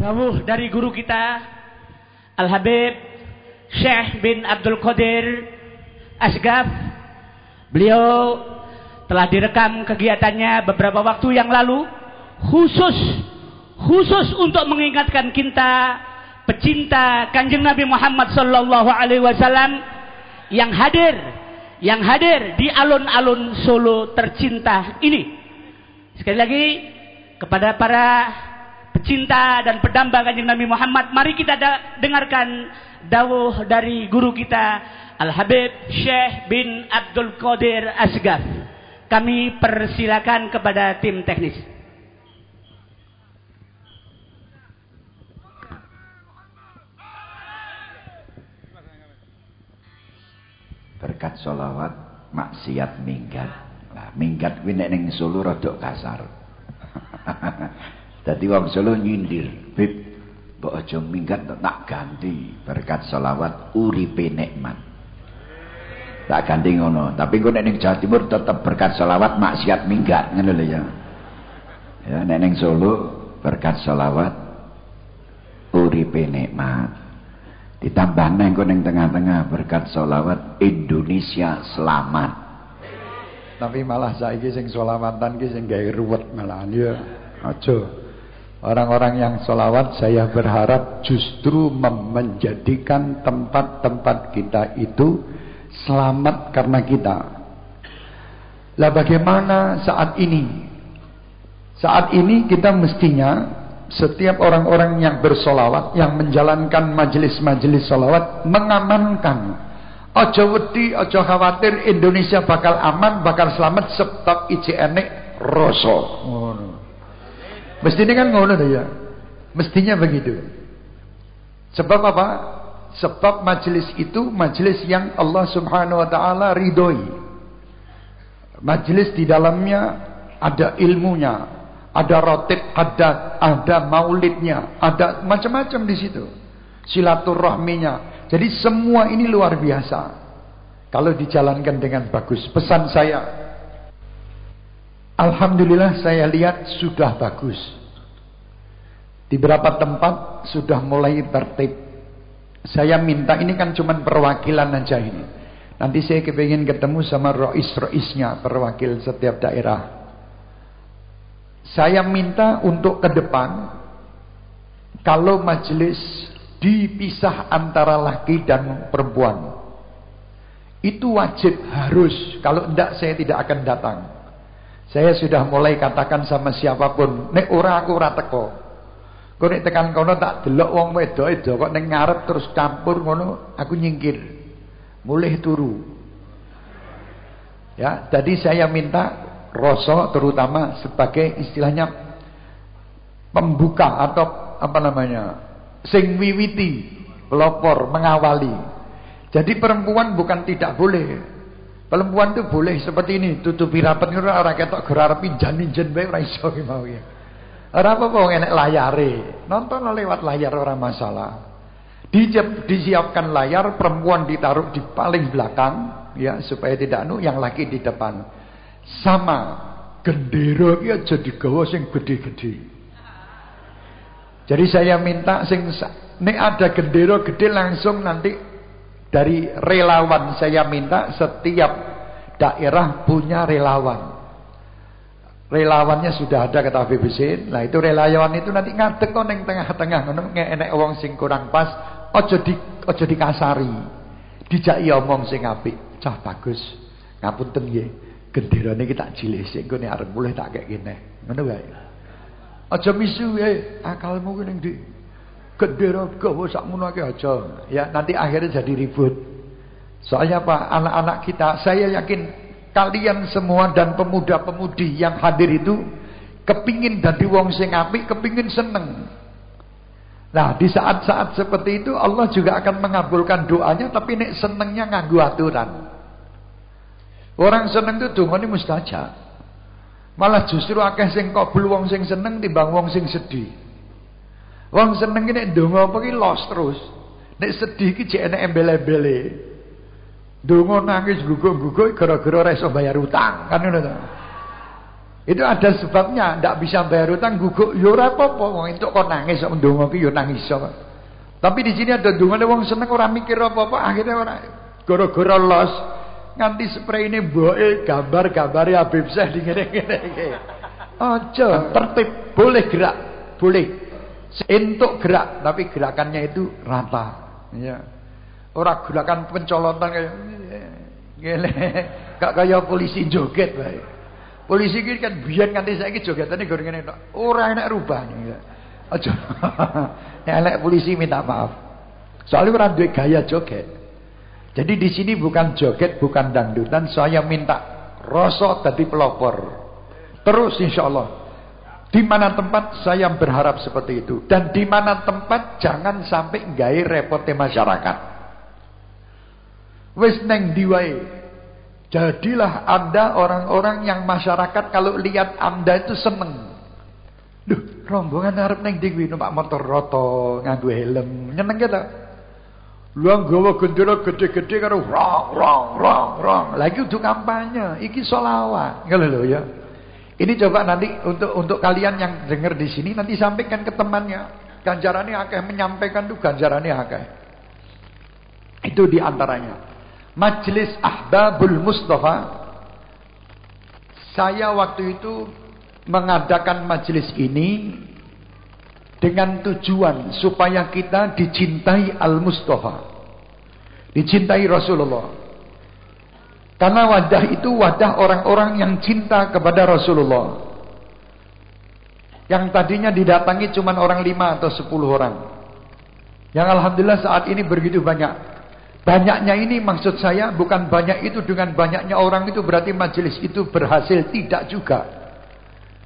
Dawuh dari guru kita Al-Habib Syekh bin Abdul Qadir Asgaf Beliau telah direkam kegiatannya beberapa waktu yang lalu khusus khusus untuk mengingatkan kita pecinta Kanjeng Nabi Muhammad sallallahu alaihi wasallam yang hadir yang hadir di alun-alun Solo tercinta ini. Sekali lagi kepada para pecinta dan pendamba kanjeng Nabi Muhammad. Mari kita dengarkan dawuh dari guru kita Al-Habib Syekh bin Abdul Qadir Asgaf. Kami persilakan kepada tim teknis. Berkat solawat maksiat minggat. Lah minggat kuwi nek ning kasar. Dadi wong Solo nyindir, "Bib, mbok aja minggat tak ganti berkat selawat uripe nikmat." Tak ganti ngono, tapi kok nek ning Jawa Timur tetep berkat selawat maksiat minggat ngono lho ya. Ya nek ning Solo berkat selawat uripe nikmat. Ditambah neng ning tengah-tengah berkat selawat Indonesia selamat. Tapi malah saiki sing selawatan ki sing gawe ruwet malah ya. Aja. Orang-orang yang solawat saya berharap justru menjadikan tempat-tempat kita itu selamat karena kita. Lah bagaimana saat ini? Saat ini kita mestinya setiap orang-orang yang bersolawat, yang menjalankan majelis-majelis solawat, mengamankan. Ojo wedi, ojo khawatir Indonesia bakal aman, bakal selamat sebab ICN rosok. Oh. Mestinya kan ngono ya. Mestinya begitu. Sebab apa? Sebab majelis itu majelis yang Allah Subhanahu wa taala ridhoi. Majelis di dalamnya ada ilmunya, ada rotib ada ada maulidnya, ada macam-macam di situ. Silaturahminya. Jadi semua ini luar biasa. Kalau dijalankan dengan bagus. Pesan saya, Alhamdulillah saya lihat sudah bagus. Di beberapa tempat sudah mulai tertib. Saya minta ini kan cuma perwakilan aja ini. Nanti saya kepingin ketemu sama rois-roisnya, perwakil setiap daerah. Saya minta untuk ke depan, kalau majelis dipisah antara laki dan perempuan. Itu wajib harus, kalau tidak saya tidak akan datang. Saya sudah mulai katakan sama siapa pun, nek ora aku ora teko. Kok nek tekan kono tak delok wong wedok itu kok ning ngarep terus campur ngono, aku nyingkir. Mulih turu. Ya, jadi saya minta rasa terutama sebagai istilahnya pembuka atau apa namanya? sing wiwiti, pelopor, mengawali. Jadi perempuan bukan tidak boleh, Perempuan itu boleh seperti ini, tutupi rapat ngono ora ketok ger arep injan-injen bae ora iso ki mau ya. Ora apa-apa enek layare. Nonton lewat layar orang masalah. disiapkan layar, perempuan ditaruh di paling belakang ya supaya tidak anu yang laki di depan. Sama gendera ki aja digawa sing gede-gede. Jadi saya minta sing nek ada gendera gede langsung nanti dari relawan saya minta setiap daerah punya relawan. Relawannya sudah ada kata BBC. Nah itu relawan itu nanti ngadek kok tengah-tengah ngono enek wong sing kurang pas, ojo di ojo dikasari. Dijaki omong sing apik. Cah bagus. Ngapunten nggih. Genderane iki tak jilih sik nek arep mulih tak kek kene. Ngono wae. Aja misu eh akalmu ku ning? Gendera gawa sakmono akeh aja. Ya, nanti akhirnya jadi ribut. Soalnya apa? Anak-anak kita, saya yakin kalian semua dan pemuda-pemudi yang hadir itu kepingin dari wong sing apik, kepingin seneng. Nah, di saat-saat seperti itu Allah juga akan mengabulkan doanya tapi nek senengnya nganggu aturan. Orang seneng itu dongane mustajab. Malah justru akeh sing kabul wong sing seneng timbang wong sing sedih. Wong seneng iki nek ndonga apa terus. Nek sedih ki jek enek embel-embele. Ndonga nangis gugu-gugu gara-gara ora iso bayar utang, kan ngono. Itu ada sebabnya, ndak bisa bayar utang guguk ya ora apa-apa wong entuk kok nangis kok ndonga ki ya nangis kok. Tapi di sini ada dungane wong seneng ora mikir apa-apa akhirnya ora gara-gara los nganti spray ini mboke gambar-gambare Habib Syekh di ngene-ngene. Aja tertib, boleh gerak, boleh. Entuk gerak, tapi gerakannya itu rata. Ya. Ora gerakan pencolotan kayak ngene, gak kayak polisi joget bae. Polisi iki kan biyen nganti saiki jogetane goreng ngene tok. Ora enak rubahnya ya. Aja. Elek polisi minta maaf. Soalnya orang duwe gaya joget. Jadi di sini bukan joget, bukan dangdutan, saya minta rosok tadi pelopor. Terus insya Allah. Di mana tempat saya berharap seperti itu. Dan di mana tempat jangan sampai gaya repotnya masyarakat. Wis neng diwai Jadilah anda orang-orang yang masyarakat kalau lihat anda itu seneng. Duh, rombongan harap neng dingwi numpak motor roto, nganggo helm, nyeneng gitu. Lu nggawa gendera gede-gede karo rong rong rong rong. Lagi untuk kampanye, iki solawat. Ngono ya. Ini coba nanti untuk untuk kalian yang dengar di sini nanti sampaikan ke temannya. Ganjarannya akeh menyampaikan tuh ganjarannya akeh. Itu di antaranya. Majelis Ahbabul Mustafa Saya waktu itu Mengadakan majelis ini Dengan tujuan Supaya kita dicintai Al-Mustafa Dicintai Rasulullah Karena wadah itu wadah orang-orang yang cinta kepada Rasulullah Yang tadinya didatangi cuma orang lima atau sepuluh orang Yang Alhamdulillah saat ini begitu banyak Banyaknya ini maksud saya bukan banyak itu dengan banyaknya orang itu berarti majelis itu berhasil. Tidak juga.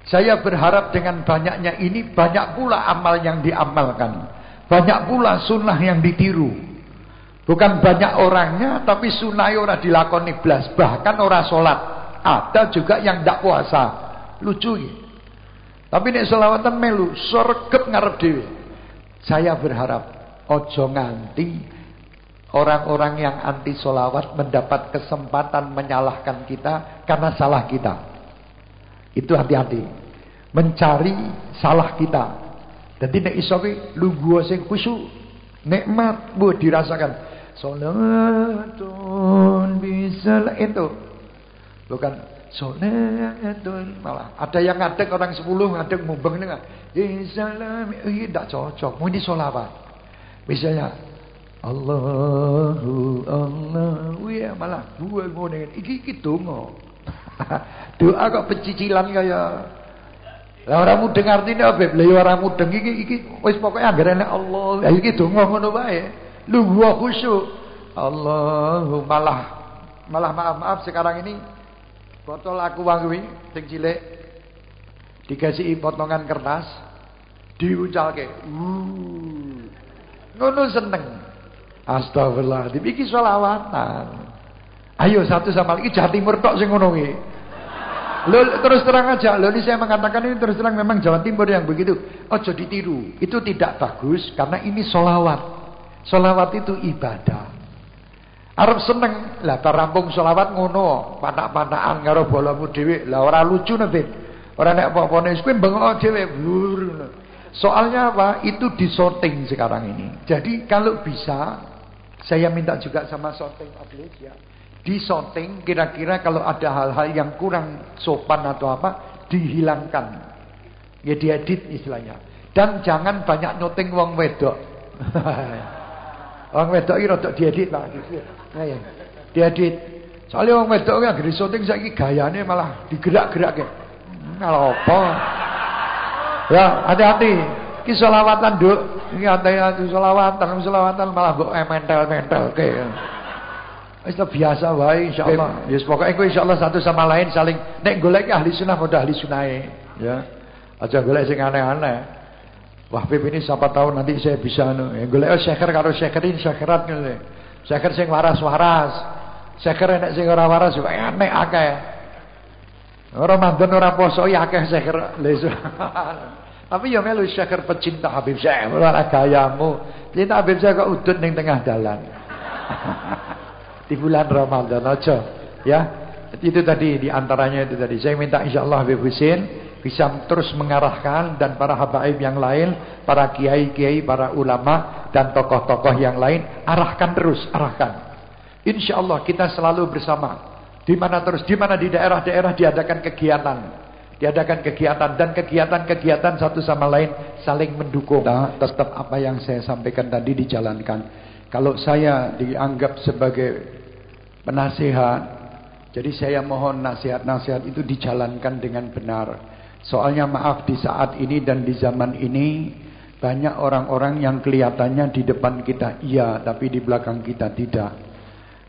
Saya berharap dengan banyaknya ini banyak pula amal yang diamalkan. Banyak pula sunnah yang ditiru. Bukan banyak orangnya tapi sunnah orang dilakoni belas. Bahkan orang sholat. Ada juga yang tidak puasa. Lucu ya. Tapi ini selawatan melu. Sorgep ngarep dewi. Saya berharap. Ojo nganti Orang-orang yang anti solawat mendapat kesempatan menyalahkan kita karena salah kita. Itu hati-hati. Mencari salah kita. Jadi nek iso ki lungguh sing khusyuk, nikmat bu dirasakan. Salatun bisa itu. Bukan salatun malah. Ada yang ngadeg orang sepuluh ngadeg mumbeng ini Salam, ini tidak cocok. Mau ini solawat. Misalnya Allahu Allah. Ya malah gue ngene iki iki donga doa kok pecicilan kaya. Lah ora mudeng artine apa? Lha ya ora mudeng. Iki iki. Wis pokoke anggere nek Allah. Ya iki donga ngono wae lu gua khusyuk Allahu malah malah maaf-maaf sekarang ini botol aku wang kuwi sing cilik dikasih potongan kertas diucalke ngono seneng Astagfirullah. Iki selawatan. Ayo satu sama lagi Jawa Timur tok sing ngono terus terang aja, lo ini saya mengatakan ini terus terang memang Jawa Timur yang begitu. Ojo ditiru. Itu tidak bagus karena ini solawat. Solawat itu ibadah. Arab seneng lah tarampung solawat ngono, panak-panakan karo bolamu dhewe. Lah ora lucu nanti. Ora nek apa-apane kuwi bengok dhewe. Soalnya apa? Itu disorting sekarang ini. Jadi kalau bisa saya minta juga sama sorting Ablis ya. Di sorting kira-kira kalau ada hal-hal yang kurang sopan atau apa dihilangkan. Ya diedit istilahnya. Dan jangan banyak nyoting wong wedok. wong wedok iki rada diedit Pak. Nah, ya. Diedit. Soalnya wong wedok ki anggere syuting saiki gayane malah digerak-gerakke. Kalau apa? Ya, hati-hati. Ki selawatan, Duk. Iki ate selawatan, selawatan malah mbok mentel-mentel ke. Wis biasa wae insyaallah. Ya yes, pokoke kowe insyaallah satu sama lain saling nek golek ahli sunnah padha ahli sunnah ya. Aja golek sing aneh-aneh. Wah, Pip ini siapa tahu nanti saya bisa anu. Ya oh syeker karo syekerin syekerat ngene. Syeker sing waras-waras. Syeker enek sing ora waras yo enek akeh. Ramadan ora poso ya akeh syeker. Tapi ya melu syeker pecinta Habib Syekh ora gayamu. Cinta Habib Syekh kok udut ning tengah dalan. Di bulan Ramadan aja ya. Itu tadi di antaranya itu tadi. Saya minta insya Allah Habib Hussein bisa terus mengarahkan dan para habaib yang lain, para kiai-kiai, para ulama dan tokoh-tokoh yang lain arahkan terus, arahkan. Insya Allah kita selalu bersama. Di mana terus, di mana di daerah-daerah diadakan kegiatan, diadakan kegiatan dan kegiatan-kegiatan satu sama lain saling mendukung. Nah, tetap apa yang saya sampaikan tadi dijalankan. Kalau saya dianggap sebagai penasihat jadi saya mohon nasihat-nasihat itu dijalankan dengan benar. Soalnya maaf di saat ini dan di zaman ini banyak orang-orang yang kelihatannya di depan kita iya tapi di belakang kita tidak.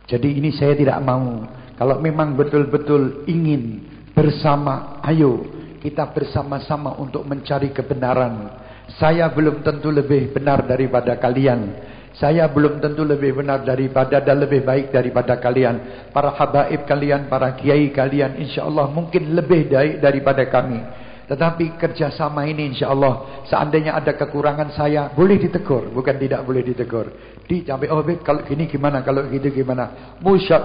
Jadi ini saya tidak mau. Kalau memang betul-betul ingin bersama, ayo kita bersama-sama untuk mencari kebenaran. Saya belum tentu lebih benar daripada kalian. Saya belum tentu lebih benar daripada dan lebih baik daripada kalian. Para habaib kalian, para kiai kalian insya Allah mungkin lebih baik daripada kami. Tetapi kerjasama ini insya Allah seandainya ada kekurangan saya boleh ditegur. Bukan tidak boleh ditegur. Di sampai oh bet, kalau gini gimana, kalau gitu gimana. Musya,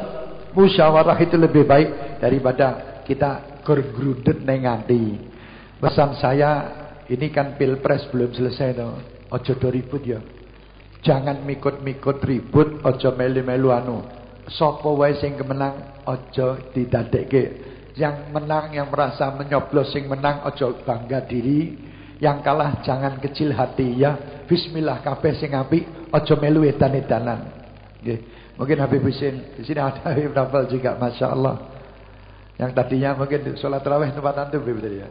musyawarah itu lebih baik daripada kita gergrudut nenganti. Pesan saya ini kan pilpres belum selesai tuh. Ojo ribut ya. Jangan mikut-mikut ribut, ojo melu-melu anu. Sopo wae sing kemenang, ojo didadekke. Yang menang, yang merasa menyoblos sing menang, ojo bangga diri. Yang kalah jangan kecil hati ya. Bismillah kabeh sing apik, ojo melu edan-edanan. Nggih. Mungkin Habib Husin di sini ada Habib Nafal juga, masya Allah. Yang tadinya mungkin sholat raweh tempat antum Habib tadi ya.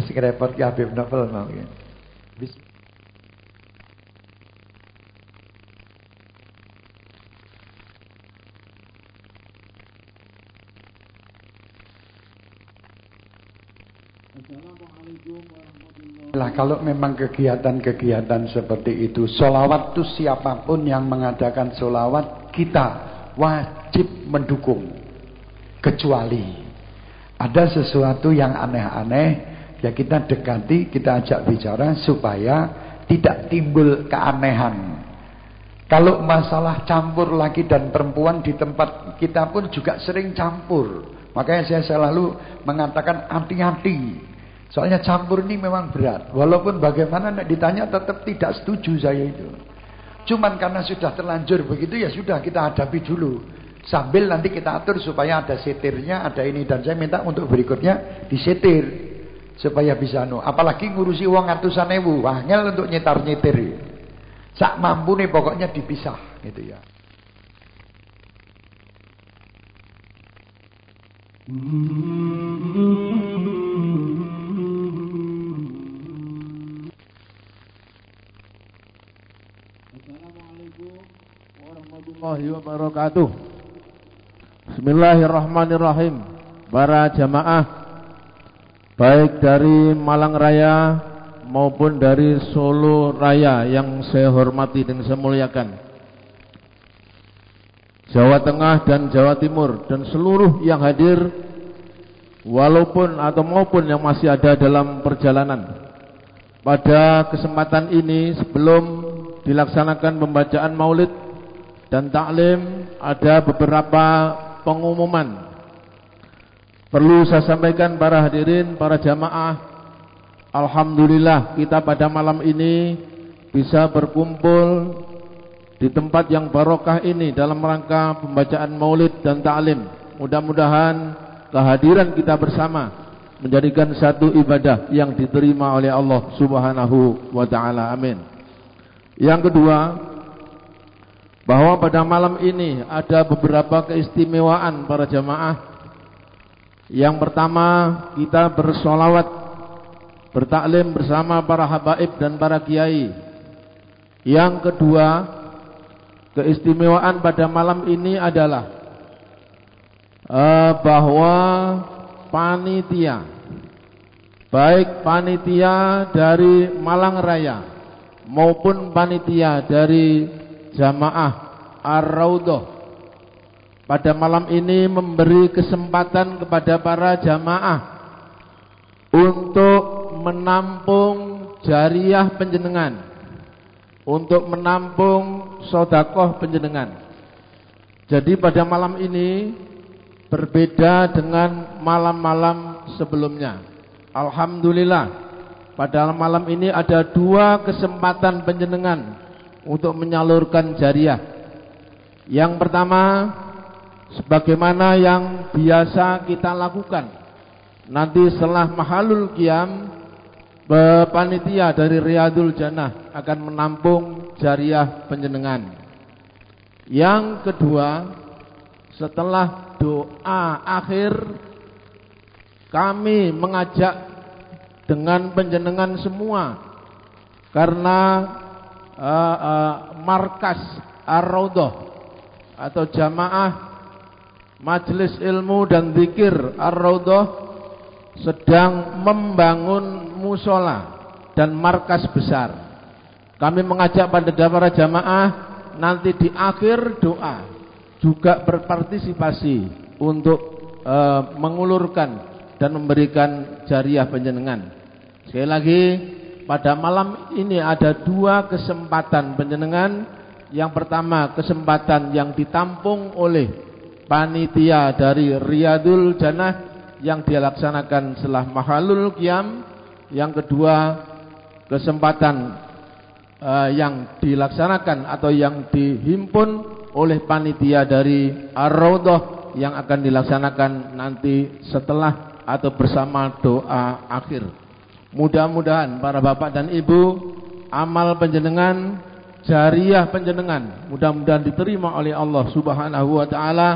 Sing repot ke Habib Nafal mungkin. Bismillah. Lah kalau memang kegiatan-kegiatan seperti itu Solawat itu siapa pun yang mengadakan solawat Kita wajib mendukung. Kecuali Ada sesuatu yang aneh-aneh Ya kita dekati, kita ajak bicara Supaya tidak timbul keanehan. Kalau masalah campur laki dan perempuan Di tempat kita pun juga sering campur. Makanya saya selalu mengatakan hati-hati Soalnya campur ini memang berat. Walaupun bagaimana ditanya tetap tidak setuju saya itu. Cuman karena sudah terlanjur begitu ya sudah kita hadapi dulu. Sambil nanti kita atur supaya ada setirnya, ada ini dan saya minta untuk berikutnya disetir supaya bisa no. Apalagi ngurusi uang ratusan ewu, wangel untuk nyetar nyetir. Sak mampu nih pokoknya dipisah gitu ya. warahmatullahi wabarakatuh. Bismillahirrahmanirrahim. Para jamaah baik dari Malang Raya maupun dari Solo Raya yang saya hormati dan saya muliakan. Jawa Tengah dan Jawa Timur dan seluruh yang hadir walaupun atau maupun yang masih ada dalam perjalanan. Pada kesempatan ini sebelum dilaksanakan pembacaan Maulid dan taklim ada beberapa pengumuman. Perlu saya sampaikan para hadirin, para jamaah. Alhamdulillah kita pada malam ini bisa berkumpul di tempat yang barokah ini dalam rangka pembacaan maulid dan taklim. Mudah-mudahan kehadiran kita bersama menjadikan satu ibadah yang diterima oleh Allah Subhanahu wa taala. Amin. Yang kedua, bahwa pada malam ini ada beberapa keistimewaan para jamaah. Yang pertama kita bersolawat bertaklim bersama para habaib dan para kiai. Yang kedua keistimewaan pada malam ini adalah uh, bahwa panitia baik panitia dari Malang Raya maupun panitia dari jamaah Ar-Raudhah pada malam ini memberi kesempatan kepada para jamaah untuk menampung jariah penjenengan untuk menampung sodakoh penjenengan jadi pada malam ini berbeda dengan malam-malam sebelumnya. Alhamdulillah pada malam ini ada dua kesempatan penjenengan untuk menyalurkan jariah. Yang pertama, sebagaimana yang biasa kita lakukan. Nanti setelah mahalul kiam, panitia dari Riyadul Jannah akan menampung jariah penjenengan. Yang kedua, setelah doa akhir kami mengajak dengan penjenengan semua karena uh, uh, markas Ar-Raudhah atau jamaah Majelis Ilmu dan Zikir Ar-Raudhah sedang membangun musola dan markas besar. Kami mengajak pada para jamaah nanti di akhir doa juga berpartisipasi untuk e, mengulurkan dan memberikan jariah penjenengan. Sekali lagi pada malam ini ada dua kesempatan penjenengan. Yang pertama kesempatan yang ditampung oleh panitia dari Riyadul Jannah yang dilaksanakan setelah mahalul qiyam. Yang kedua kesempatan uh, yang dilaksanakan atau yang dihimpun oleh panitia dari Ar-Raudhah yang akan dilaksanakan nanti setelah atau bersama doa akhir. Mudah-mudahan para bapak dan ibu amal penjenengan jariah penjenengan mudah-mudahan diterima oleh Allah Subhanahu wa taala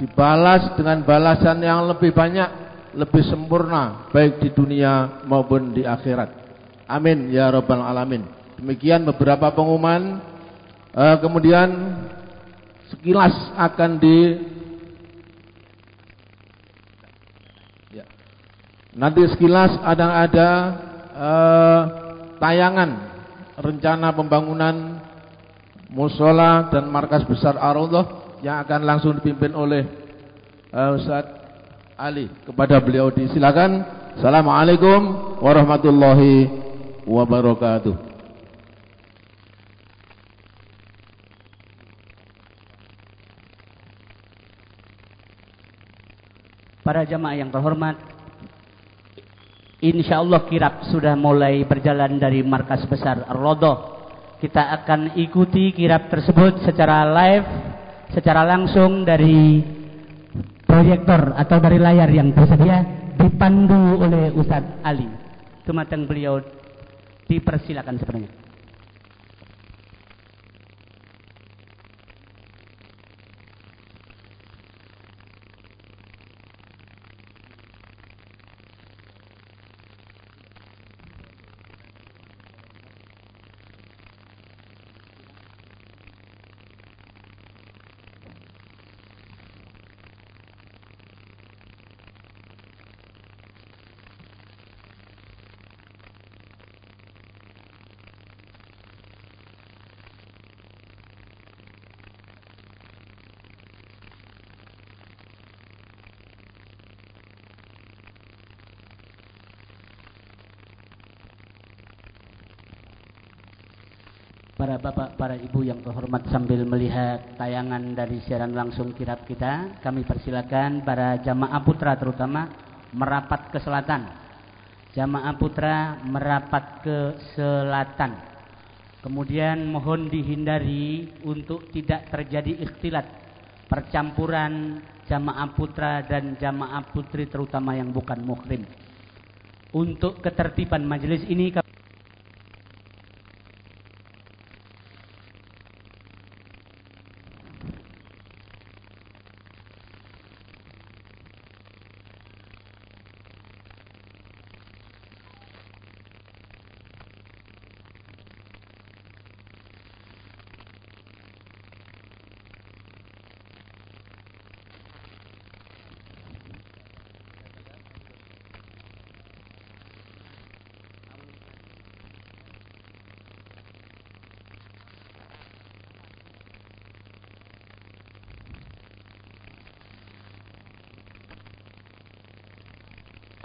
dibalas dengan balasan yang lebih banyak, lebih sempurna baik di dunia maupun di akhirat. Amin ya rabbal alamin. Demikian beberapa pengumuman. Uh, kemudian sekilas akan di nanti sekilas ada ada uh, tayangan rencana pembangunan musola dan markas besar ar yang akan langsung dipimpin oleh uh, Ustaz Ali kepada beliau. Disilakan. Assalamualaikum warahmatullahi wabarakatuh. Para jamaah yang terhormat, insya Allah kirap sudah mulai berjalan dari markas besar Ar-Rodoh. Kita akan ikuti kirap tersebut secara live, secara langsung dari proyektor atau dari layar yang tersedia dipandu oleh Ustadz Ali. Tumateng beliau dipersilakan sebenarnya. para bapak, para ibu yang terhormat sambil melihat tayangan dari siaran langsung kirap kita, kami persilakan para jamaah putra terutama merapat ke selatan. Jamaah putra merapat ke selatan. Kemudian mohon dihindari untuk tidak terjadi ikhtilat percampuran jamaah putra dan jamaah putri terutama yang bukan muhrim. Untuk ketertiban majelis ini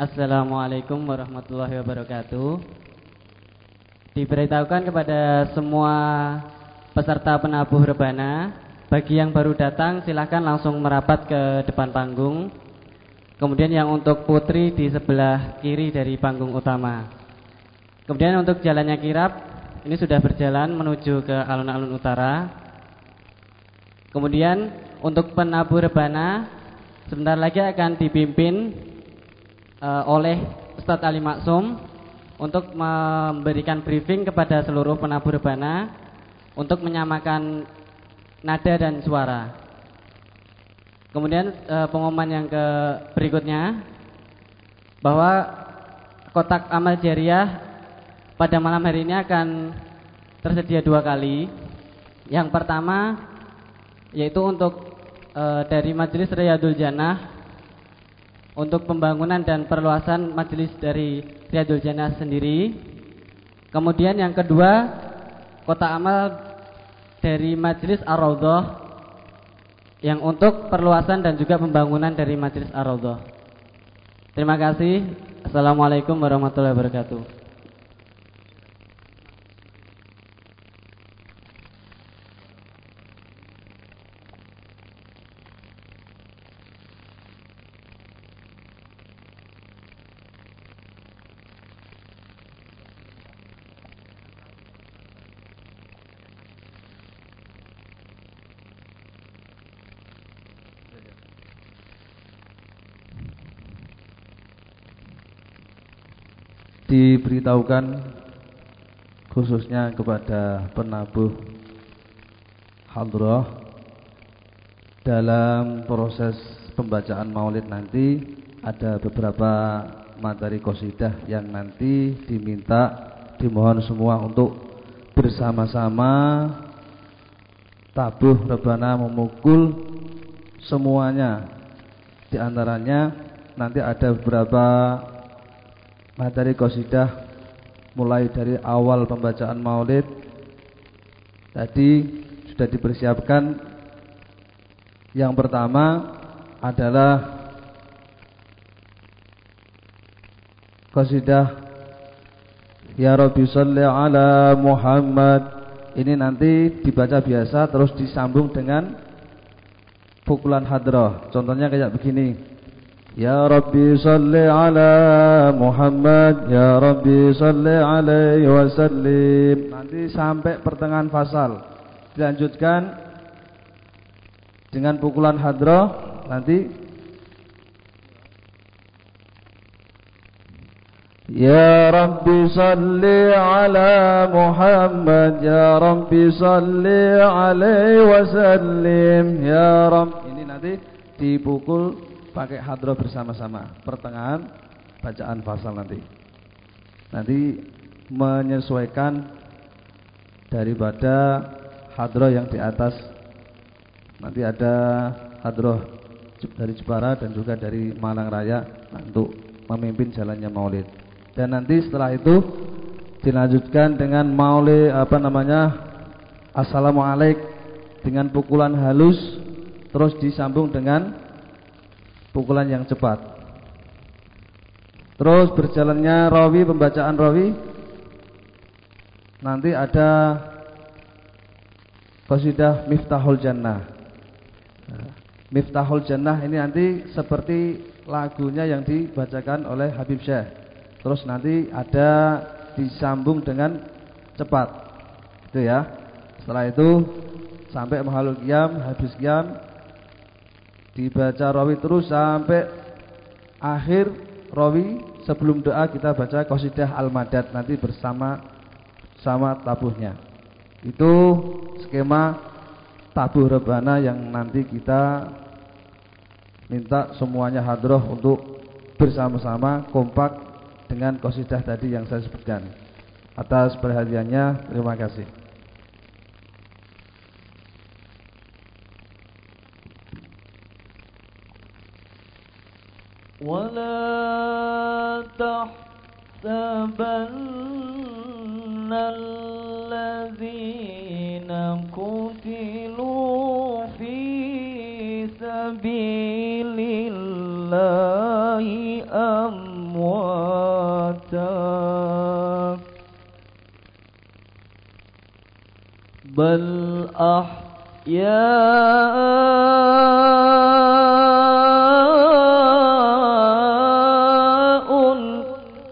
Assalamualaikum warahmatullahi wabarakatuh Diberitahukan kepada semua peserta penabuh rebana bagi yang baru datang silahkan langsung merapat ke depan panggung. Kemudian yang untuk putri di sebelah kiri dari panggung utama. Kemudian untuk jalannya kirap ini sudah berjalan menuju ke alun-alun utara. Kemudian untuk penabuh rebana sebentar lagi akan dipimpin uh, oleh Ustadz Ali Maksum untuk memberikan briefing kepada seluruh penabuh rebana untuk menyamakan nada dan suara. Kemudian e, pengumuman yang ke berikutnya bahwa kotak amal jariah pada malam hari ini akan tersedia dua kali. Yang pertama yaitu untuk e, dari Majelis Riyadul Jannah untuk pembangunan dan perluasan majelis dari Riyadul Jannah sendiri. Kemudian yang kedua kotak amal dari Majelis Ar-Raudhah yang untuk perluasan dan juga pembangunan dari Majelis Ar-Raudhah. Terima kasih. Assalamualaikum warahmatullahi wabarakatuh. Diberitahukan khususnya kepada penabuh hadroh dalam proses pembacaan maulid nanti. Ada beberapa materi kosidah yang nanti diminta dimohon semua untuk bersama-sama tabuh rebana memukul semuanya. Di antaranya nanti ada beberapa materi qasidah mulai dari awal pembacaan maulid. Tadi sudah dipersiapkan. Yang pertama adalah qasidah Ya Rabbi salli ala Muhammad. Ini nanti dibaca biasa terus disambung dengan pukulan hadrah. Contohnya kayak begini Ya Rabbi salli ala Muhammad Ya Rabbi salli alaihi wasallim. Nanti sampai pertengahan fasal. Dilanjutkan Dengan pukulan hadroh. Nanti. Ya Rabbi salli ala Muhammad Ya Rabbi salli alaihi wasallim. Ya Rabbi Ini nanti dipukul pakai hadro bersama-sama pertengahan bacaan fasal nanti. Nanti menyesuaikan daripada hadro yang di atas. Nanti ada hadro dari Jepara dan juga dari Malang Raya untuk memimpin jalannya Maulid. Dan nanti setelah itu dilanjutkan dengan Maulid apa namanya Assalamualaikum dengan pukulan halus terus disambung dengan pukulan yang cepat. Terus berjalannya rawi pembacaan rawi nanti ada qasidah Miftahul Jannah. Nah, Miftahul Jannah ini nanti seperti lagunya yang dibacakan oleh Habib Syekh. Terus nanti ada disambung dengan cepat. Itu ya. Setelah itu sampai mahalul qiyam, habis qiyam dibaca rawi terus sampai akhir rawi sebelum doa kita baca qasidah al-madad nanti bersama sama tabuhnya. Itu skema tabuh rebana yang nanti kita minta semuanya hadroh untuk bersama-sama kompak dengan qasidah tadi yang saya sebutkan. Atas perhatiannya terima kasih ولا تحسبن الذين قتلوا في سبيل الله أمواتا بل أحسن يا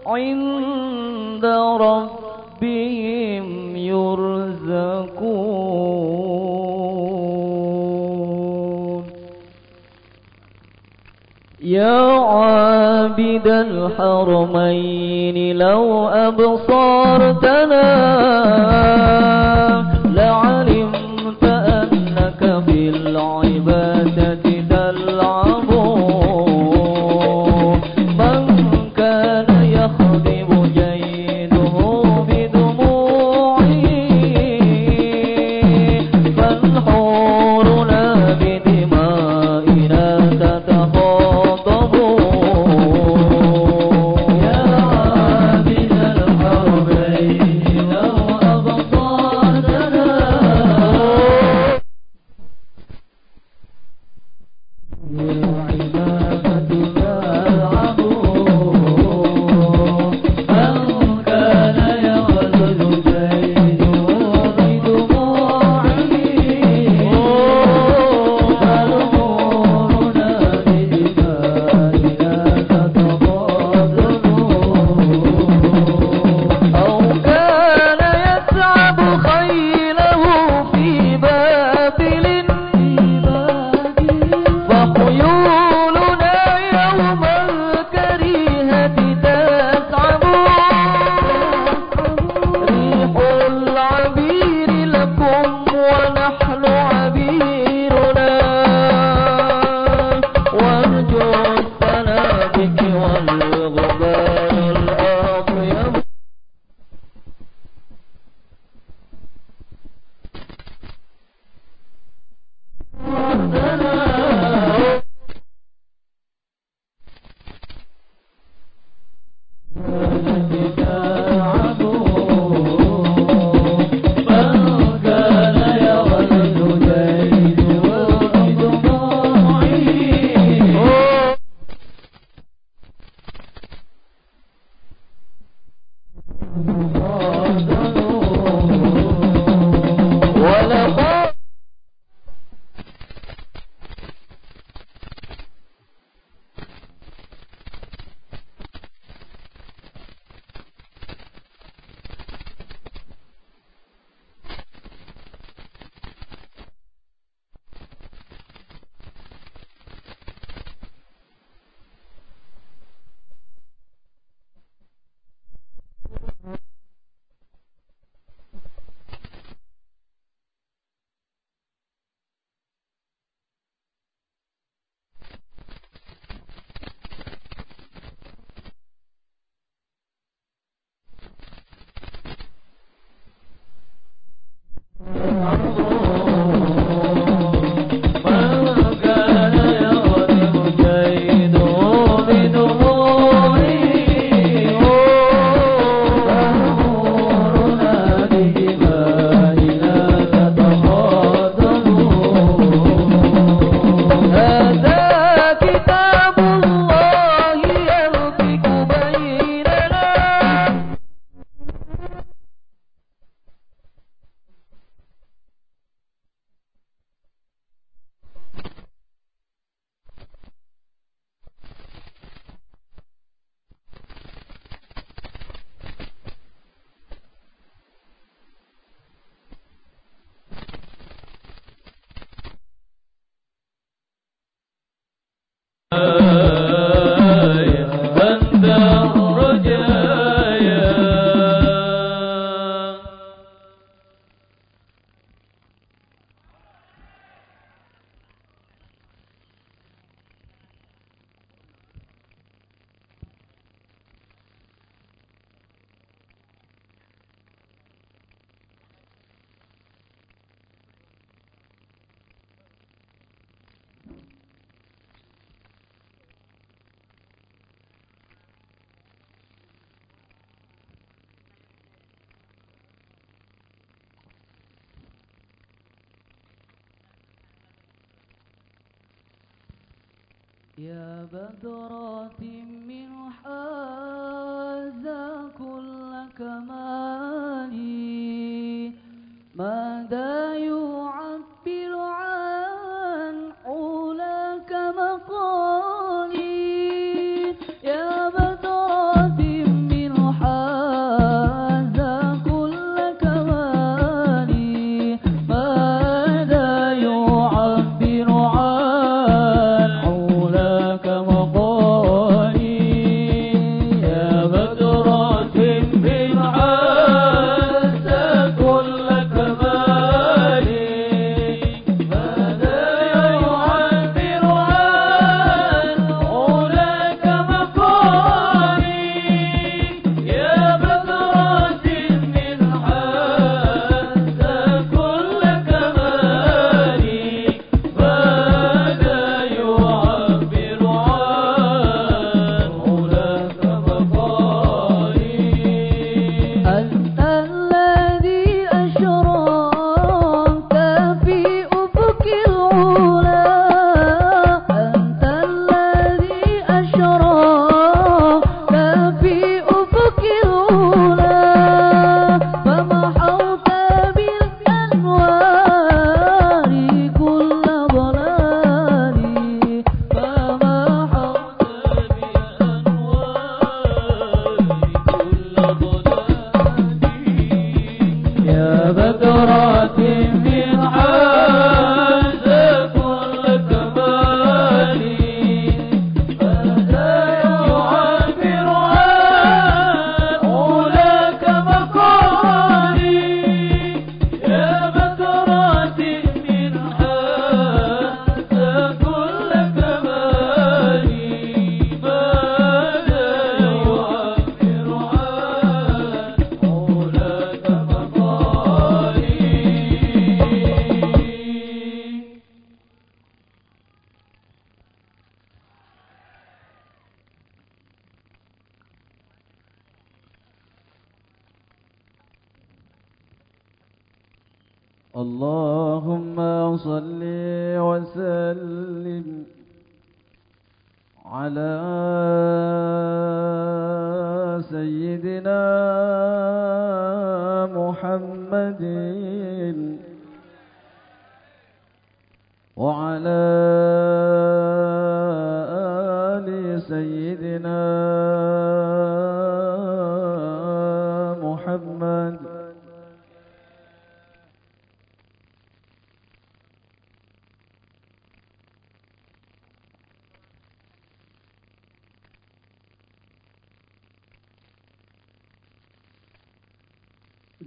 عند ربهم يرزقون. يا عابد الحرمين لو أبصرتنا لعلي بدرا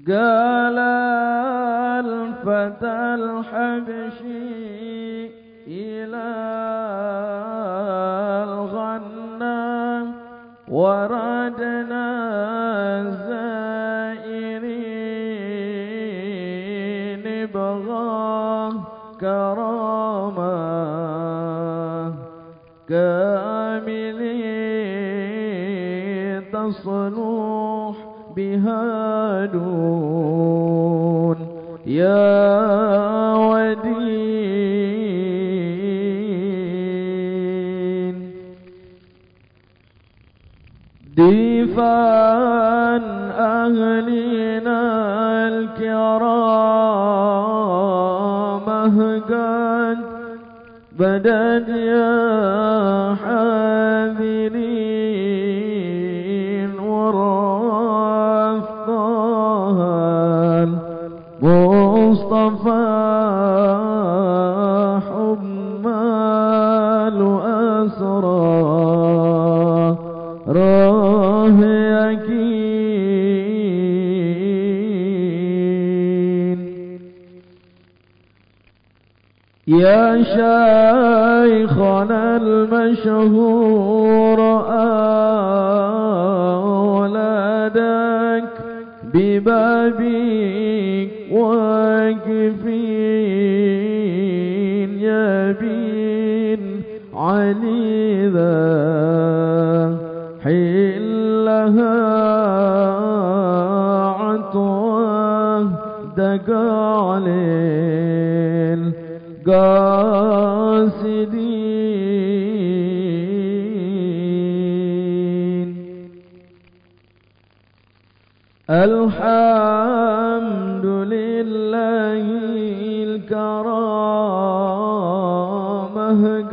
قال الفتى الحبشي إلى الغنام وردنا زائرين بغى كرامة كاملين تصلح بها دفاعا أهلنا الكرام قد بدت يا حاذرين يا شيخنا المشهور أولادك ببابك واقفين. يا بين علي ذا حلها عطوة دقالين قاصدين الحمد لله الكرامة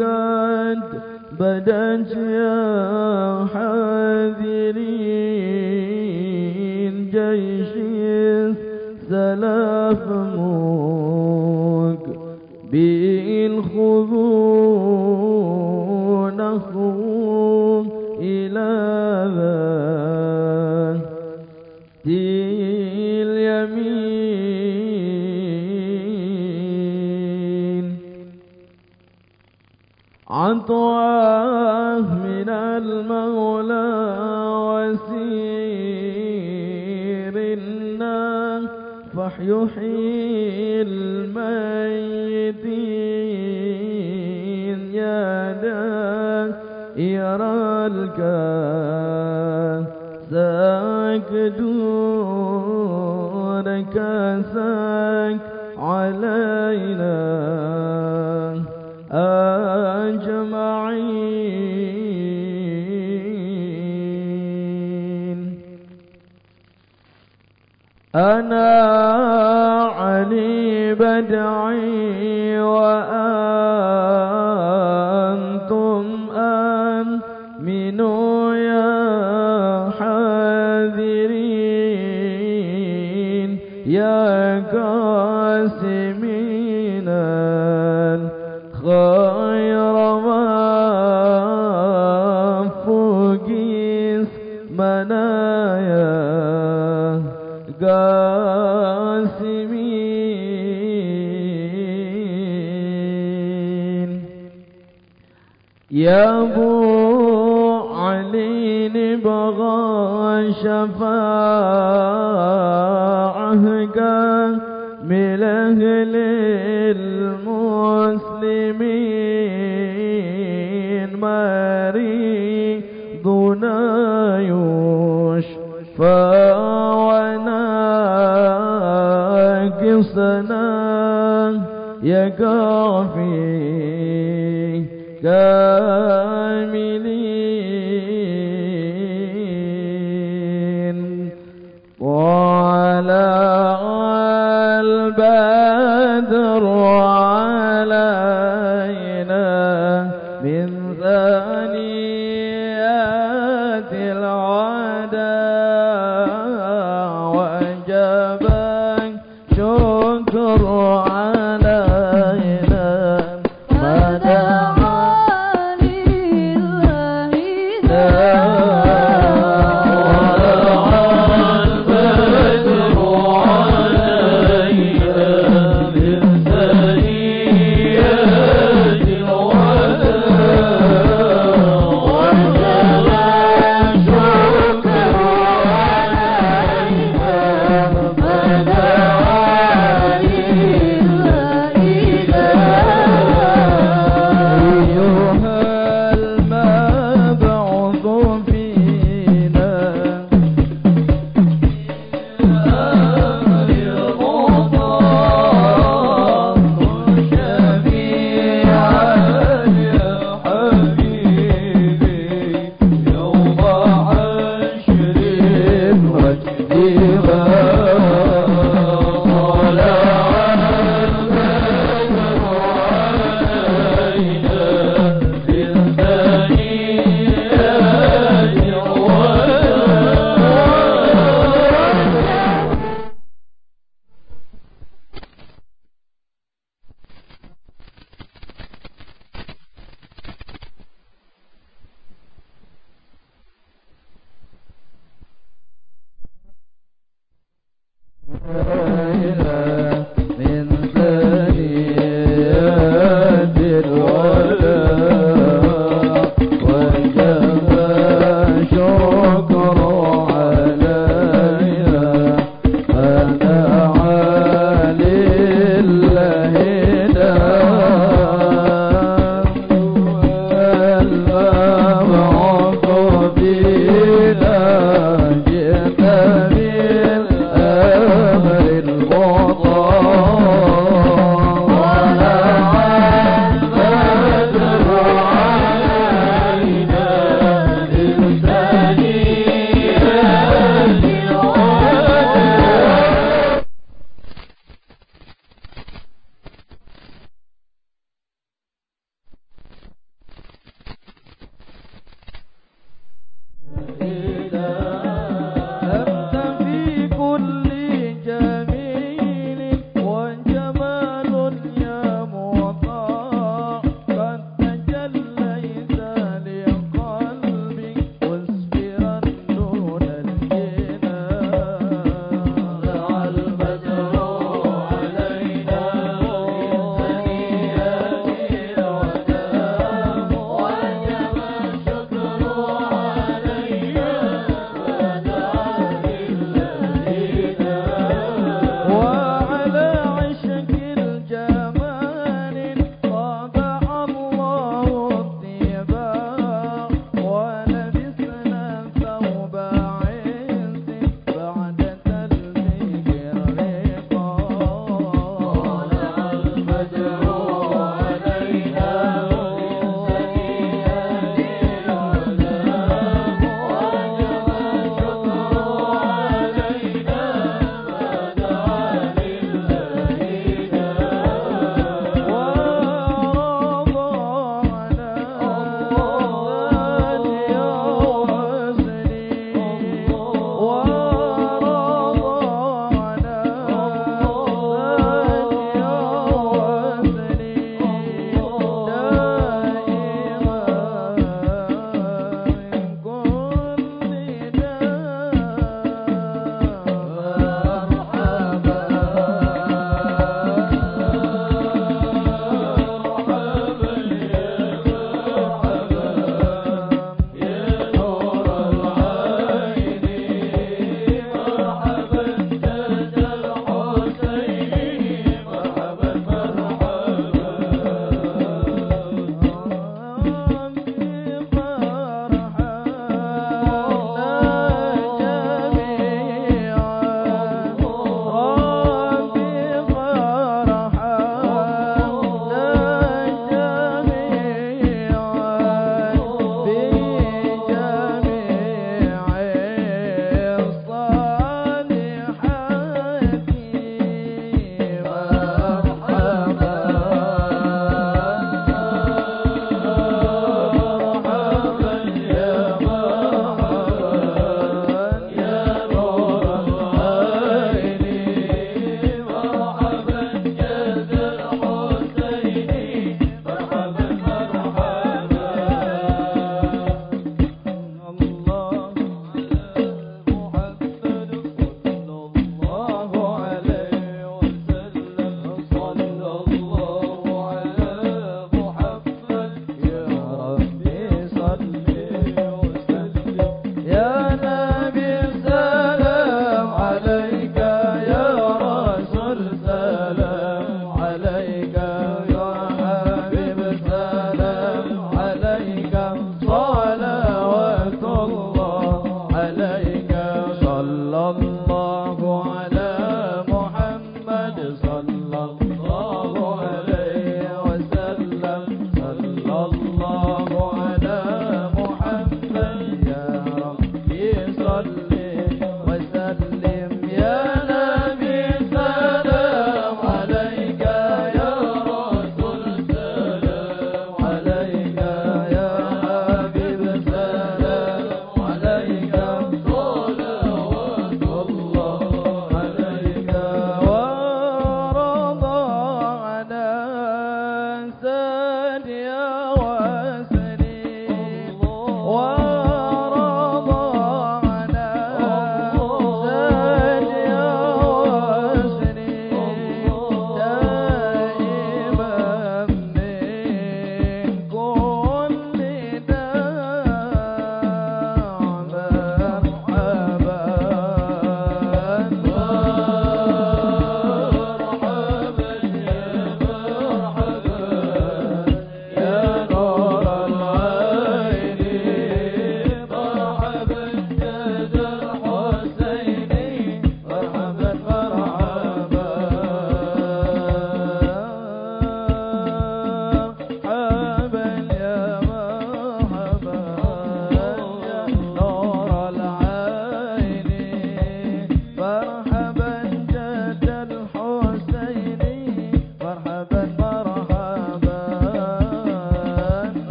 قد بدت يا خطواه من المولى وسير الناس فيحيي الميتين. يا ناس يرى الكاس ساك دون كاسك علينا. أنا علي بدعي وأنا يا ابو علي نبغى شفاعه من أهل المسلمين مريضنا يشفى وناقصنا يقع فيه حَتَّى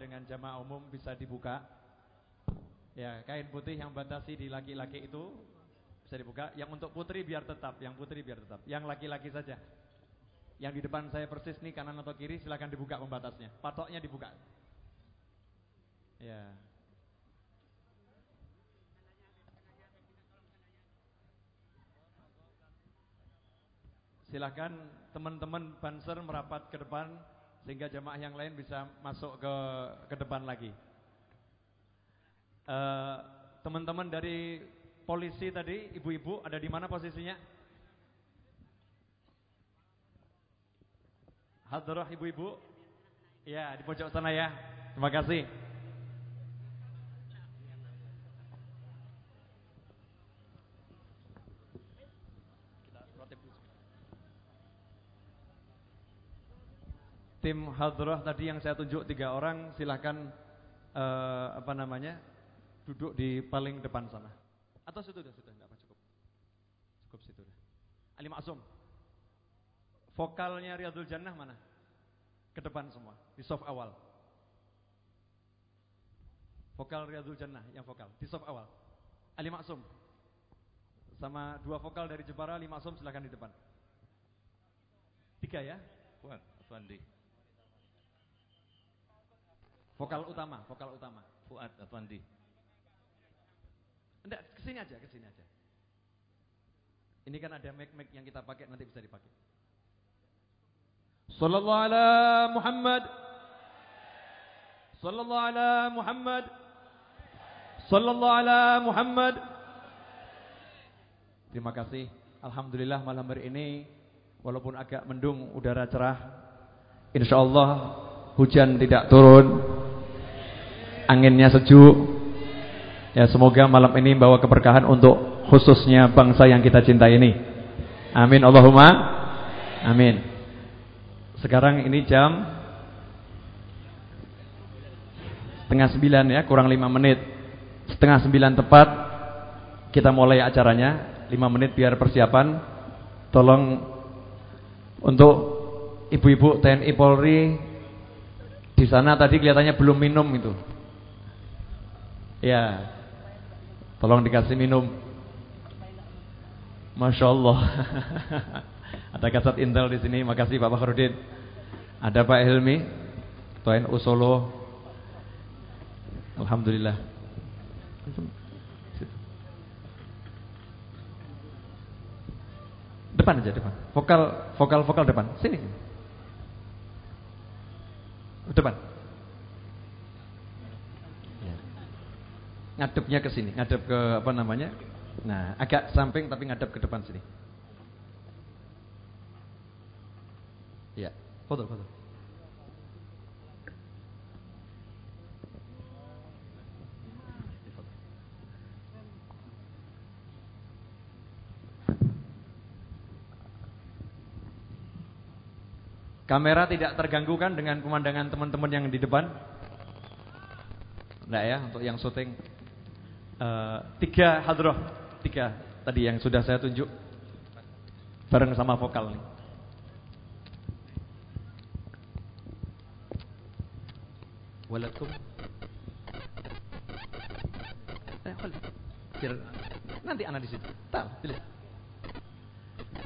dengan jamaah umum bisa dibuka. Ya, kain putih yang batasi di laki-laki itu bisa dibuka. Yang untuk putri biar tetap, yang putri biar tetap. Yang laki-laki saja. Yang di depan saya persis nih kanan atau kiri silakan dibuka pembatasnya. Patoknya dibuka. Ya. Silakan teman-teman banser merapat ke depan sehingga jamaah yang lain bisa masuk ke ke depan lagi. Eh, Teman-teman dari polisi tadi, ibu-ibu ada di mana posisinya? Hadroh ibu-ibu? Ya, di pojok sana ya. Terima kasih. Tim hadroh tadi yang saya tunjuk tiga orang, silahkan eh, apa namanya duduk di paling depan sana. Atau situ dah, situ enggak apa cukup. Cukup situ dah. Ali Maksum. Vokalnya Riyadul Jannah mana? Ke depan semua, di soft awal. Vokal Riyadul Jannah yang vokal, di soft awal. Ali Maksum. Sama dua vokal dari Jepara, Ali Maksum silahkan di depan. Tiga ya? Fuad Afandi. Vokal utama, vokal utama. Fuad Afandi. Enggak, ke sini aja, ke sini aja. Ini kan ada mic-mic yang kita pakai nanti bisa dipakai. Sallallahu ala Muhammad. Sallallahu ala Muhammad. Sallallahu ala Muhammad. Terima kasih. Alhamdulillah malam hari ini walaupun agak mendung udara cerah. Insyaallah hujan tidak turun. Anginnya sejuk. Ya semoga malam ini bawa keberkahan untuk khususnya bangsa yang kita cintai ini. Amin Allahumma Amin. Sekarang ini jam setengah sembilan ya, kurang lima menit. Setengah sembilan tepat kita mulai acaranya. Lima menit biar persiapan. Tolong untuk ibu-ibu TNI Polri di sana tadi kelihatannya belum minum itu. Ya, tolong dikasih minum. Masya Allah. Ada kasat intel di sini. Makasih Pak Fakhrudin. Ada Pak Helmi, Ketua NU Solo. Alhamdulillah. Depan aja depan. Vokal vokal vokal depan. Sini. Depan. Ya. Ngadepnya ke sini, ngadep ke apa namanya? Nah, agak samping tapi ngadep ke depan sini. Ya, foto foto. Kamera tidak terganggu kan dengan pemandangan teman-teman yang di depan? Enggak ya, untuk yang syuting. Uh, tiga hadroh, tiga tadi yang sudah saya tunjuk bareng sama vokal nih. Walakum. Eh, nanti anak di situ.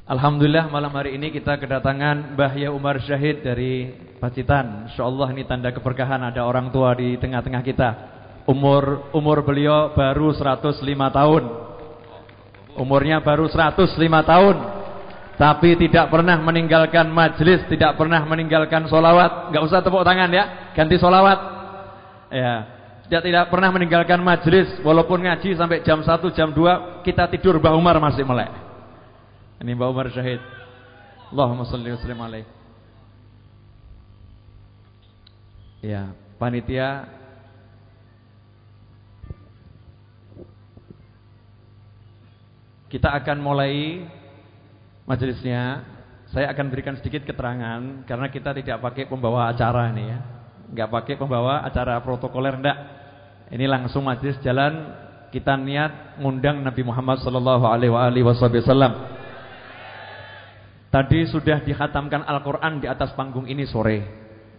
Alhamdulillah malam hari ini kita kedatangan Mbah Ya Umar Syahid dari Pacitan. Insyaallah ini tanda keberkahan ada orang tua di tengah-tengah kita. Umur umur beliau baru 105 tahun. Umurnya baru 105 tahun. Tapi tidak pernah meninggalkan majlis, tidak pernah meninggalkan solawat. Gak usah tepuk tangan ya, ganti solawat. Ya, tidak tidak pernah meninggalkan majlis, walaupun ngaji sampai jam 1, jam 2, kita tidur Mbah Umar masih melek. Ini Mbak Umar Syahid. Allahumma salli wa sallim alaih. Ya, panitia Kita akan mulai majelisnya. Saya akan berikan sedikit keterangan karena kita tidak pakai pembawa acara ini ya. Enggak pakai pembawa acara protokoler enggak. Ini langsung majelis jalan kita niat ngundang Nabi Muhammad sallallahu alaihi wasallam. Tadi sudah dihatamkan Al-Quran di atas panggung ini sore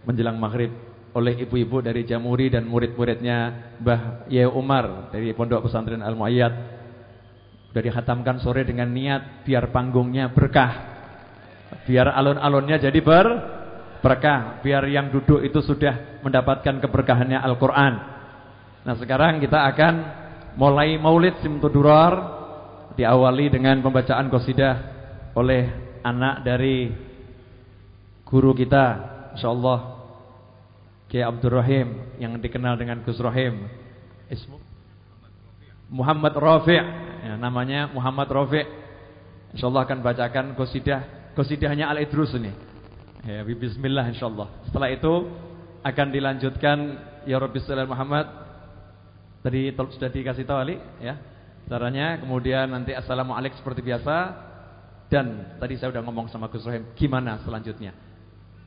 menjelang maghrib oleh ibu-ibu dari Jamuri dan murid-muridnya Mbah Ye Umar dari Pondok Pesantren Al Muayyad. Sudah dihatamkan sore dengan niat biar panggungnya berkah, biar alun-alunnya jadi ber berkah, biar yang duduk itu sudah mendapatkan keberkahannya Al-Quran. Nah sekarang kita akan mulai Maulid Simtudurar diawali dengan pembacaan qasidah oleh anak dari guru kita insyaallah Kiai Abdul Rahim yang dikenal dengan Gus Rahim. Ismu Muhammad Rafi' ya, namanya Muhammad Rafi' insyaallah akan bacakan qasidah qasidahnya Al Idrus ini. Ya bismillah insyaallah. Setelah itu akan dilanjutkan ya Rabbi sallallahu Muhammad. Tadi sudah dikasih tahu Ali ya caranya. Kemudian nanti assalamualaikum seperti biasa. Dan tadi saya sudah ngomong sama Gus Rahim, gimana selanjutnya?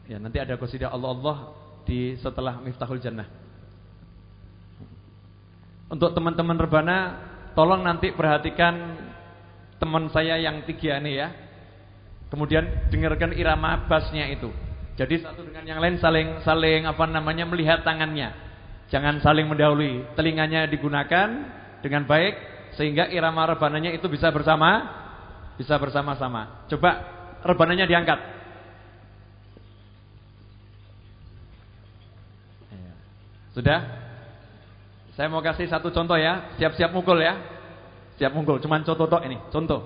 Ya, nanti ada qasidah Allah Allah di setelah Miftahul Jannah. Untuk teman-teman rebana, tolong nanti perhatikan teman saya yang tiga ini ya. Kemudian dengarkan irama bassnya itu. Jadi satu dengan yang lain saling saling apa namanya melihat tangannya. Jangan saling mendahului. Telinganya digunakan dengan baik sehingga irama rebananya itu bisa bersama bisa bersama-sama. Coba rebananya diangkat. Iya. Sudah? Saya mau kasih satu contoh ya. Siap-siap mukul ya. Siap mukul. Cuman contoh tok ini. Contoh.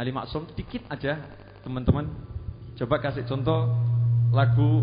Ali Maksum dikit aja teman-teman. Coba kasih contoh lagu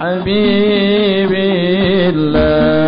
حبيب الله.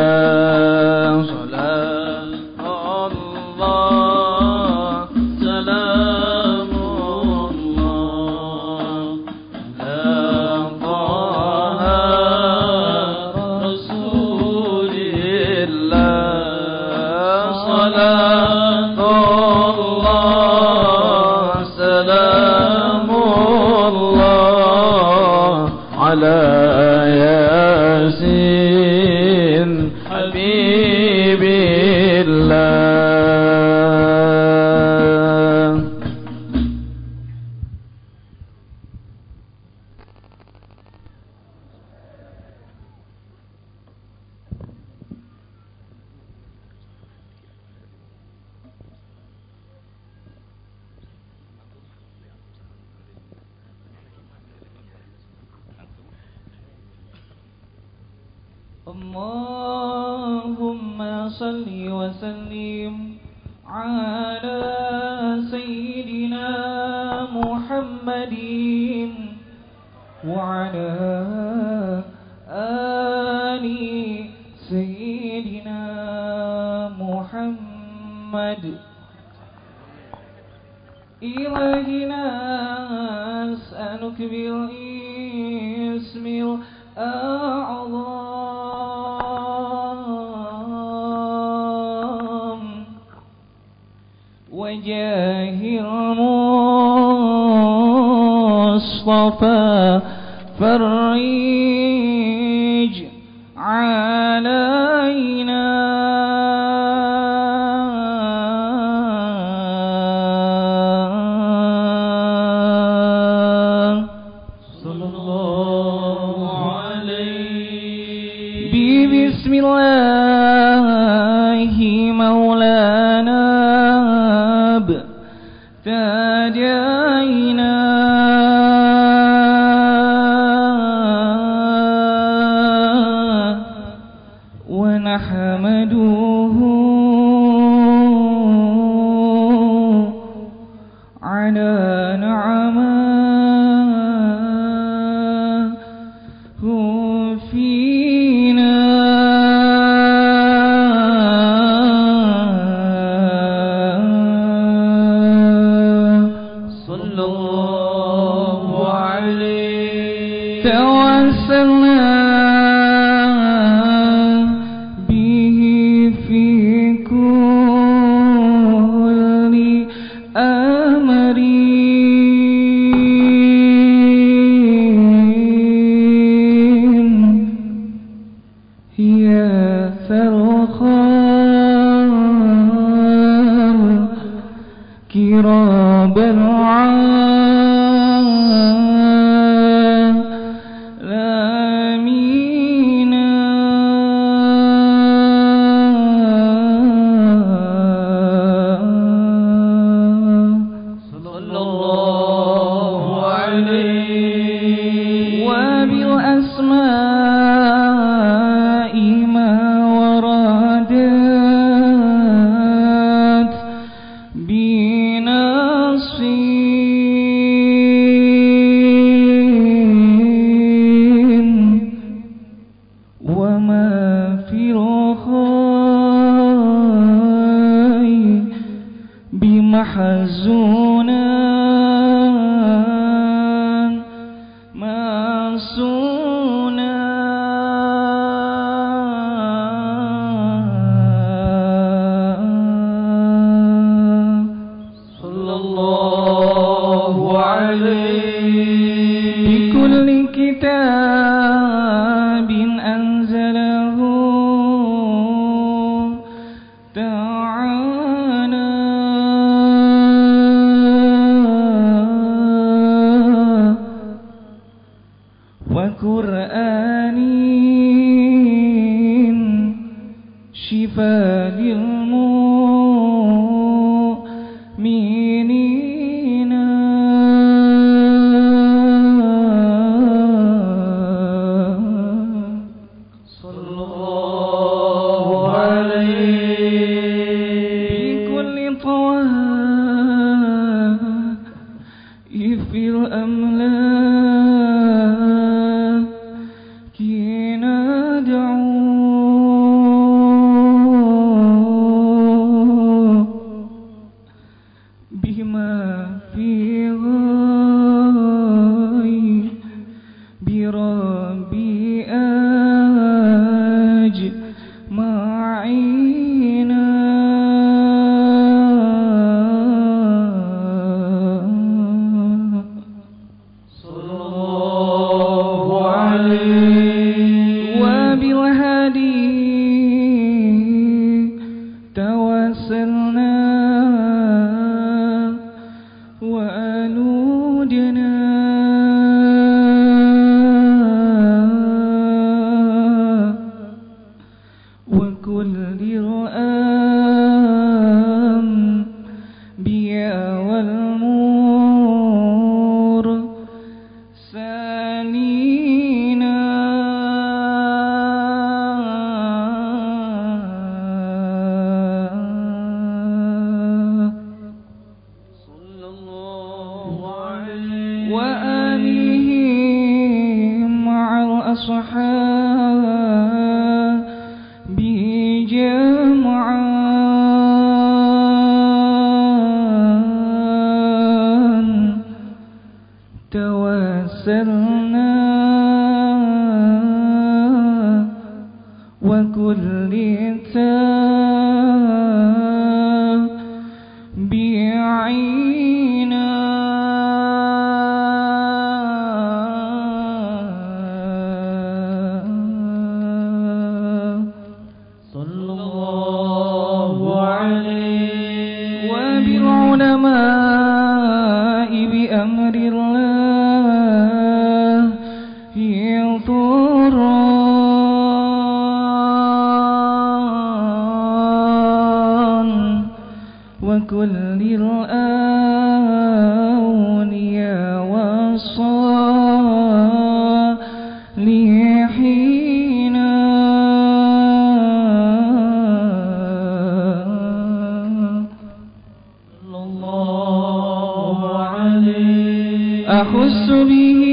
عليه أخص به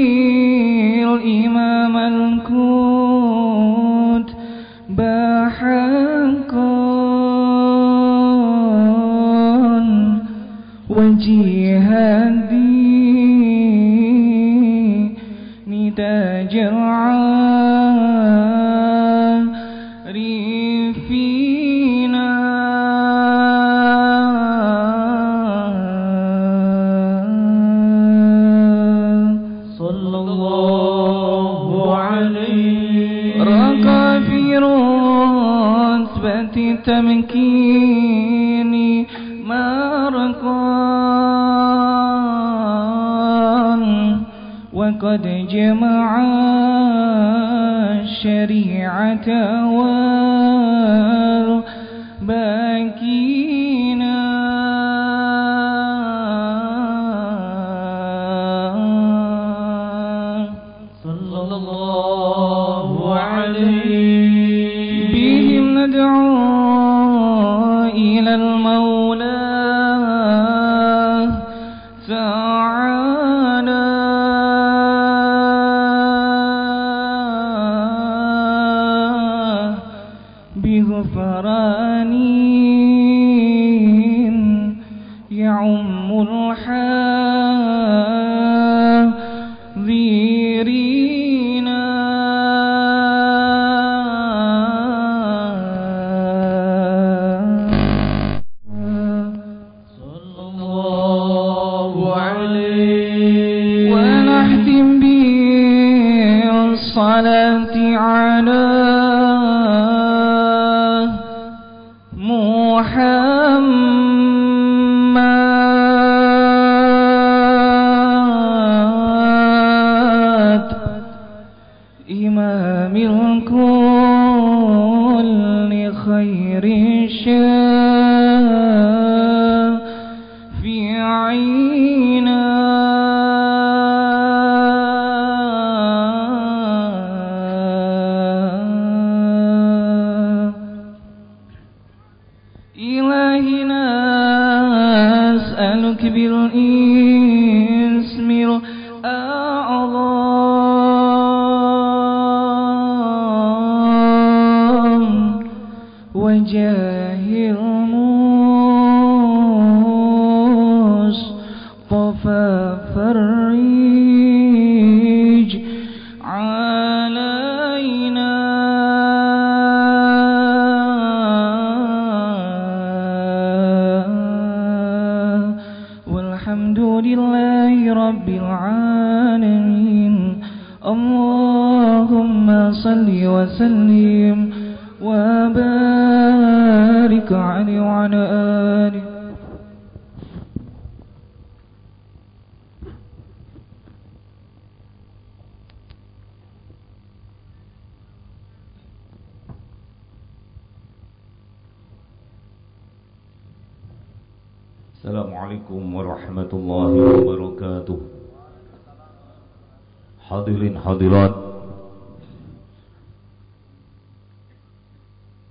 hadirin hadirat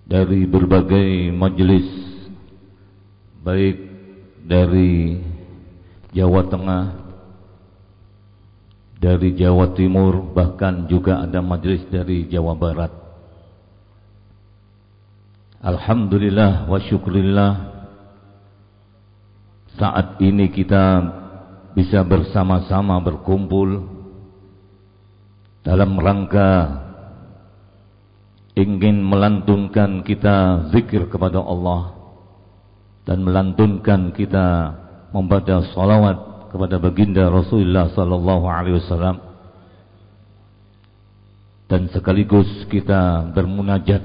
dari berbagai majelis baik dari Jawa Tengah dari Jawa Timur bahkan juga ada majelis dari Jawa Barat. Alhamdulillah wa syukurillah saat ini kita bisa bersama-sama berkumpul dalam rangka ingin melantunkan kita zikir kepada Allah dan melantunkan kita membaca salawat kepada baginda Rasulullah sallallahu alaihi wasallam. Dan sekaligus kita bermunajat.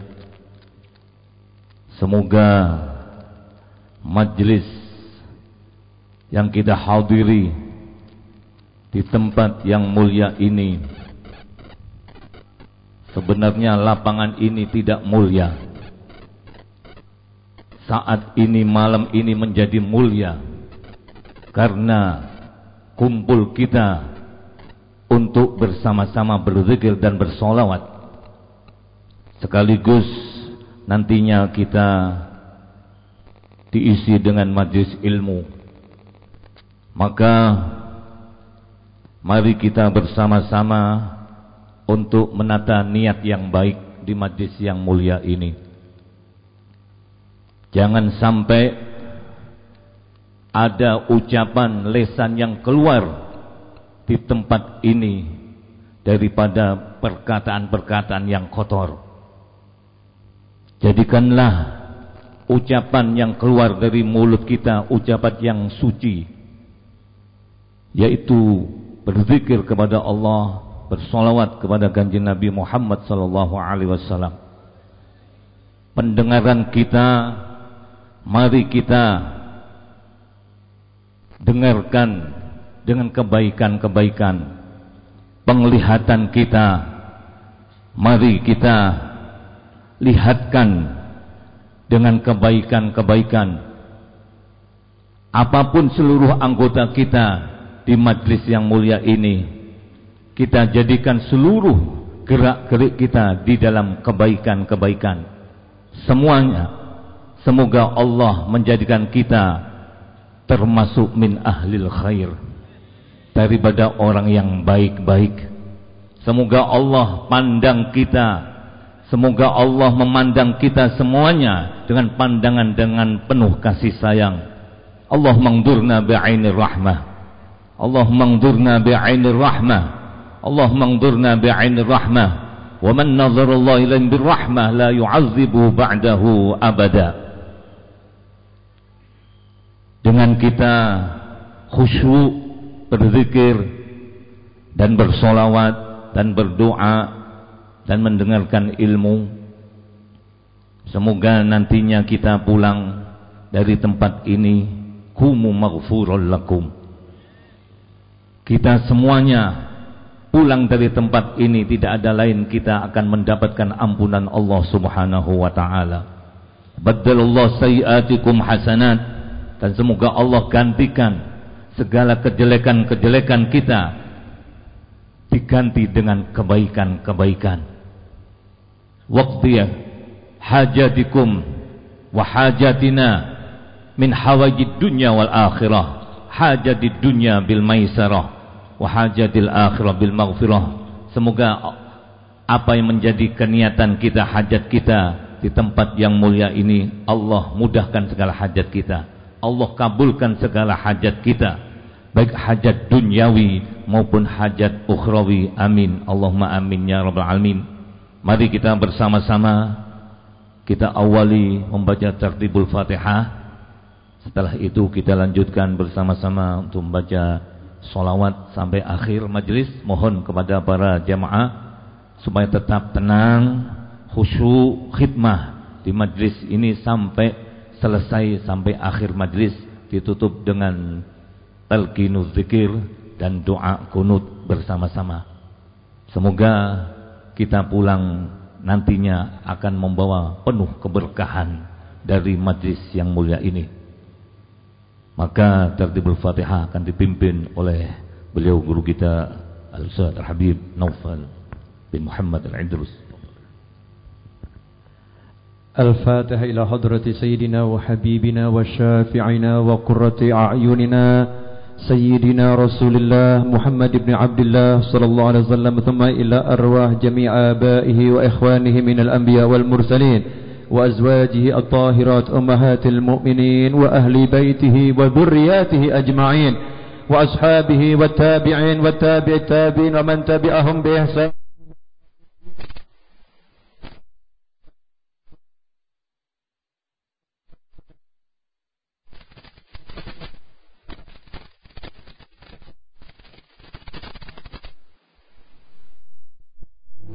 Semoga majlis yang kita hadiri di tempat yang mulia ini sebenarnya lapangan ini tidak mulia. Saat ini malam ini menjadi mulia karena kumpul kita untuk bersama-sama berzikir dan bersolawat. Sekaligus nantinya kita diisi dengan majlis ilmu. Maka mari kita bersama-sama untuk menata niat yang baik di majlis yang mulia ini. Jangan sampai ada ucapan lesan yang keluar di tempat ini daripada perkataan-perkataan yang kotor. Jadikanlah ucapan yang keluar dari mulut kita ucapan yang suci yaitu berzikir kepada Allah, bersolawat kepada kanjeng Nabi Muhammad sallallahu alaihi wasallam. Pendengaran kita mari kita dengarkan dengan kebaikan-kebaikan. Penglihatan kita mari kita lihatkan dengan kebaikan-kebaikan. Apa pun seluruh anggota kita di majlis yang mulia ini kita jadikan seluruh gerak-gerik kita di dalam kebaikan-kebaikan. Semuanya. Semoga Allah menjadikan kita termasuk min ahlil khair. Daripada orang yang baik-baik. Semoga Allah pandang kita. Semoga Allah memandang kita semuanya dengan pandangan dengan penuh kasih sayang. Allah mangdurna bi'ainir rahmah. Allahumma anzurna bi'ainir rahmah Anzurna bi'ainir rahmah wa man nazara Allah ilaihim birrahmah la yu'azzibu ba'dahu abada. Dengan kita khusyuk berzikir dan bersolawat dan berdoa dan mendengarkan ilmu semoga nantinya kita pulang dari tempat ini kumu maghfurul lakum. Kita semuanya pulang dari tempat ini tidak ada lain kita akan mendapatkan ampunan Allah Subhanahu wa taala. Baddalallahu sayiatikum hasanat dan semoga Allah gantikan segala kejelekan-kejelekan kita diganti dengan kebaikan-kebaikan. Waqtiyah hajatikum wa hajatina min hawajid dunya wal akhirah hajatid dunya bil maisarah wa hajatil akhirah bil maghfirah. Semoga apa yang menjadi keniatan kita, hajat kita di tempat yang mulia ini Allah mudahkan segala hajat kita. Allah kabulkan segala hajat kita. Baik hajat dunyawi maupun hajat ukhrawi. Amin. Allahumma amin ya rabbal alamin. Mari kita bersama-sama kita awali membaca tertibul Fatihah setelah itu kita lanjutkan bersama-sama untuk membaca solawat sampai akhir majlis. Mohon kepada para jamaah supaya tetap tenang, khusyuk, khidmah di majlis ini sampai selesai sampai akhir majlis ditutup dengan talqinuz zikir dan doa kunut bersama-sama. Semoga kita pulang nantinya akan membawa penuh keberkahan dari majlis yang mulia ini. Maka tertibul Fatihah akan dipimpin oleh beliau guru kita الأستاذ الحبيب نوفل بن محمد العندروس الفاتحة إلى حضرة سيدنا وحبيبنا وشافعنا وقرة أعيننا سيدنا رسول الله محمد بن عبد الله صلى الله عليه وسلم ثم إلى أرواح جميع آبائه وإخوانه من الأنبياء والمرسلين وأزواجه الطاهرات أمهات المؤمنين وأهل بيته وذرياته أجمعين وأصحابه والتابعين والتابع التابعين ومن تبعهم بإحسان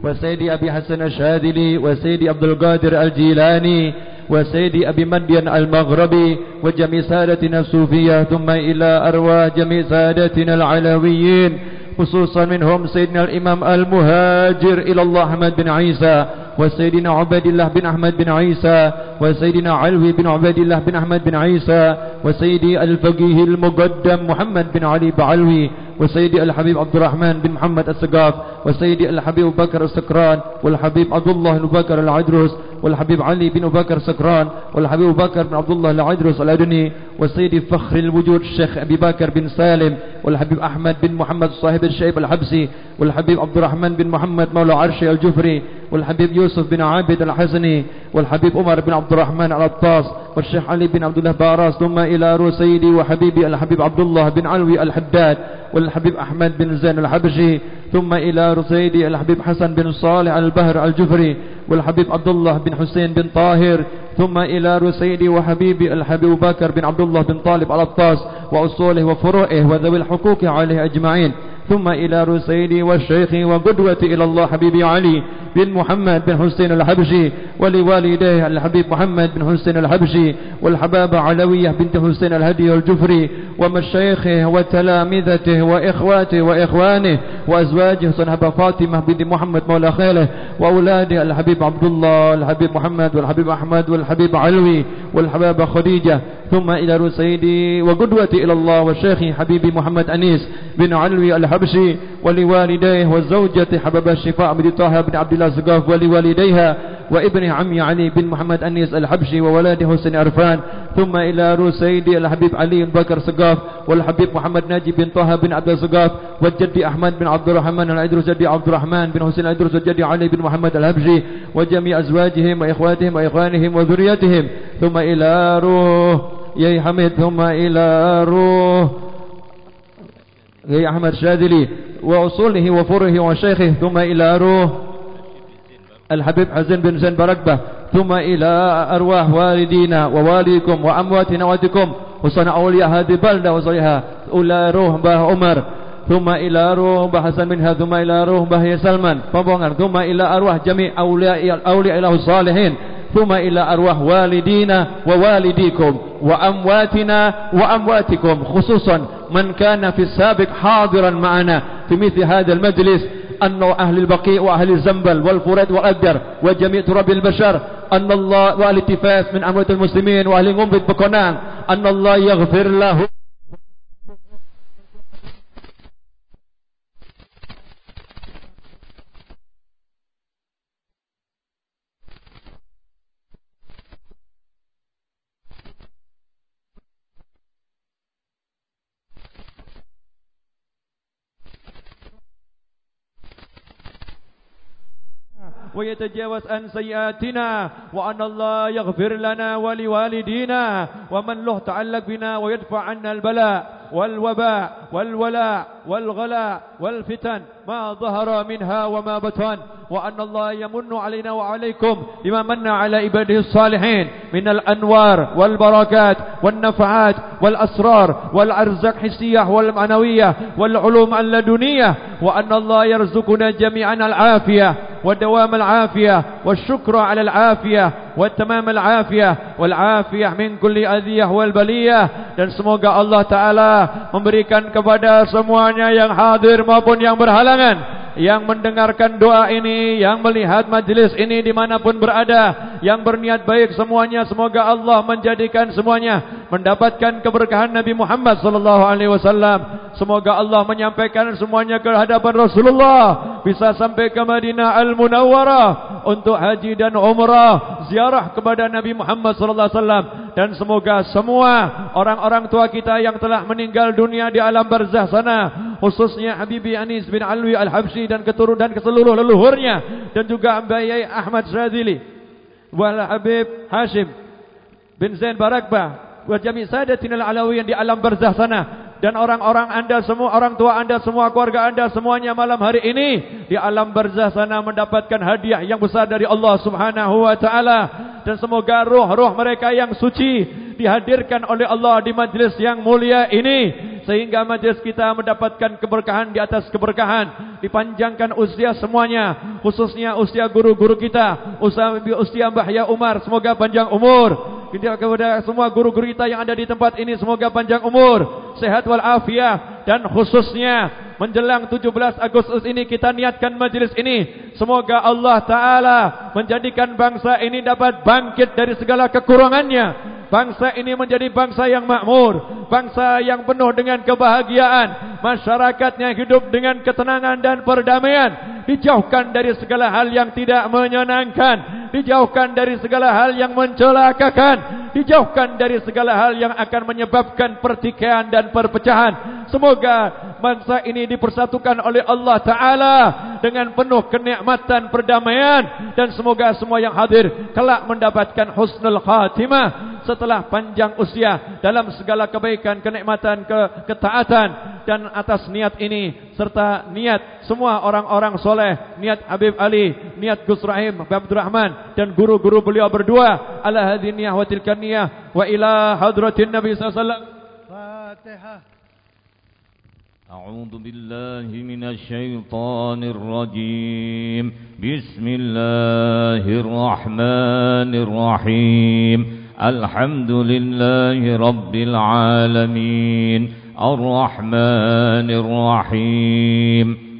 وسيدي أبي حسن الشاذلي وسيدي عبد القادر الجيلاني وسيدي أبي مدين المغربي وجميع سادتنا الصوفية ثم إلى أرواح جميع سادتنا العلويين خصوصا منهم سيدنا الإمام المهاجر إلى الله أحمد بن عيسى وسيدنا عبد الله بن أحمد بن عيسى وسيدنا علوي بن عبد الله بن أحمد بن عيسى وسيدي الفقيه المقدم محمد بن علي بعلوي وسيدي الحبيب عبد الرحمن بن محمد السقاف وسيدي الحبيب بكر السكران والحبيب عبد الله بن بكر العدروس والحبيب علي بن بكر سكران والحبيب بكر بن عبد الله العدروس الأدني وسيدي فخر الوجود الشيخ أبي بكر بن سالم والحبيب أحمد بن محمد صاحب الشيب الحبسي والحبيب عبد الرحمن بن محمد مولى عرشي الجفري والحبيب يوسف بن عابد الحسني والحبيب عمر بن عبد الرحمن العطاس والشيخ علي بن عبد الله باراس ثم إلى سيدي وحبيبي الحبيب عبد الله بن علوي الحداد والحبيب أحمد بن زين الحبشي ثم إلى رو سيدي الحبيب حسن بن صالح البهر الجفري والحبيب عبد الله بن حسين بن طاهر ثم إلى رو سيدي وحبيبي الحبيب بكر بن عبد الله بن طالب العطاس وأصوله وفروعه وذوي الحقوق عليه أجمعين ثم إلى رسيلي والشيخ وقدوتي إلى الله حبيبي علي بن محمد بن حسين الحبشي ولوالديه الحبيب محمد بن حسين الحبشي والحبابة علوية بنت حسين الهدي الجفري ومشايخه وتلامذته وإخواته وإخوانه وأزواجه صنحب فاطمة بنت محمد مولى خيله وأولاده الحبيب عبد الله الحبيب محمد والحبيب أحمد والحبيب علوي والحبابة خديجة ثم إلى رسيدي وقدوتي إلى الله والشيخ حبيبي محمد أنيس بن علوي الحبشي ولوالديه والزوجة حبب الشفاء بن طه بن عبد الله الزقاف ولوالديها وابن عمي علي بن محمد أنيس الحبشي وولاده حسين عرفان ثم إلى رسيدي الحبيب علي بن بكر سقاف والحبيب محمد ناجي بن طه بن عبد السقاف والجدي أحمد بن عبد الرحمن العدروس جدي عبد الرحمن بن حسين العدروس والجدي علي بن محمد الحبشي وجميع أزواجهم وإخواتهم وإخوانهم وذريتهم ثم إلى روح يا حميد ثم إلى روح يا أحمد شاذلي وأصوله وفره وشيخه ثم إلى روح الحبيب حسن بن زين بركبة. ثم إلى أرواح والدينا ووالدكم وأمواتنا وأمواتكم وصنع أولياء هذه البلدة وصليها إلى روح باه عمر. ثم إلى روح باه حسن منها ثم إلى روح باه سلمان. ثم إلى أرواح جميع أولياء أولياء الله الصالحين. ثم إلى أرواح والدينا ووالديكم وأمواتنا وأمواتكم. خصوصا من كان في السابق حاضرا معنا في مثل هذا المجلس. أن أهل البقيع وأهل الزنبل والفرات والأقدر وجميع تراب البشر أن الله وأهل التفاس من أموات المسلمين وأهل غنبت بكونان أن الله يغفر له ويتجاوز عن سيئاتنا وأن الله يغفر لنا ولوالدينا ومن له تعلق بنا ويدفع عنا البلاء والوباء والولاء والغلاء والفتن ما ظهر منها وما بطن وأن الله يمن علينا وعليكم بما من على عباده الصالحين من الأنوار والبركات والنفعات والأسرار والأرزاق حسية والمعنوية والعلوم اللدنية وأن الله يرزقنا جميعا العافية ودوام العافية والشكر على العافية والتمام العافية والعافية من كل أذية والبلية dan semoga Allah Ta'ala memberikan kepada semuanya yang hadir maupun yang berhalangan yang mendengarkan doa ini, yang melihat majlis ini dimanapun berada, yang berniat baik semuanya, semoga Allah menjadikan semuanya mendapatkan keberkahan Nabi Muhammad sallallahu alaihi wasallam. Semoga Allah menyampaikan semuanya ke hadapan Rasulullah, bisa sampai ke Madinah Al-Munawwarah untuk haji dan umrah, ziarah kepada Nabi Muhammad sallallahu alaihi wasallam. Dan semoga semua orang-orang tua kita yang telah meninggal dunia di alam barzah sana, khususnya Habibi Anis bin Alwi Al-Habsyi dan keturunan dan keseluruh leluhurnya dan juga Mbak Ahmad Syadzili wal Habib Hashim bin Zain Barakbah wa jami' sadatina al-alawiyin di alam barzah sana dan orang-orang anda semua, orang tua anda semua, keluarga anda semuanya malam hari ini di alam barzah sana mendapatkan hadiah yang besar dari Allah Subhanahu wa taala. Dan semoga roh-roh mereka yang suci dihadirkan oleh Allah di majlis yang mulia ini sehingga majlis kita mendapatkan keberkahan di atas keberkahan dipanjangkan usia semuanya khususnya usia guru-guru kita usia usia Mbah Ya Umar semoga panjang umur kita kepada semua guru-guru kita yang ada di tempat ini semoga panjang umur, sehat wal afiat dan khususnya menjelang 17 Agustus ini kita niatkan majlis ini semoga Allah taala menjadikan bangsa ini dapat bangkit dari segala kekurangannya. Bangsa ini menjadi bangsa yang makmur, bangsa yang penuh dengan kebahagiaan, masyarakatnya hidup dengan ketenangan dan perdamaian, dijauhkan dari segala hal yang tidak menyenangkan, dijauhkan dari segala hal yang mencelakakan, dijauhkan dari segala hal yang akan menyebabkan pertikaian dan perpecahan. Semoga bangsa ini dipersatukan oleh Allah Ta'ala dengan penuh kenikmatan perdamaian dan semoga semua yang hadir kelak mendapatkan husnul khatimah setelah panjang usia dalam segala kebaikan, kenikmatan, ke ketaatan dan atas niat ini serta niat semua orang-orang soleh, niat Habib Ali, niat Gus Rahim, Abdul Rahman dan guru-guru beliau berdua ala hadiniyah wa tilkaniyah wa ila hadratin Nabi sallallahu alaihi wasallam. Fatihah. أعوذ بالله من الشيطان الرجيم بسم الله الرحمن الرحيم الحمد لله رب العالمين الرحمن الرحيم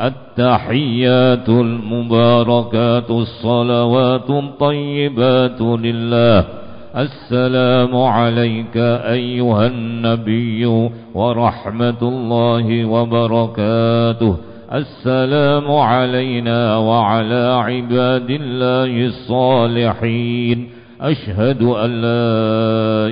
التحيات المباركات الصلوات الطيبات لله. السلام عليك أيها النبي ورحمة الله وبركاته. السلام علينا وعلى عباد الله الصالحين. أشهد أن لا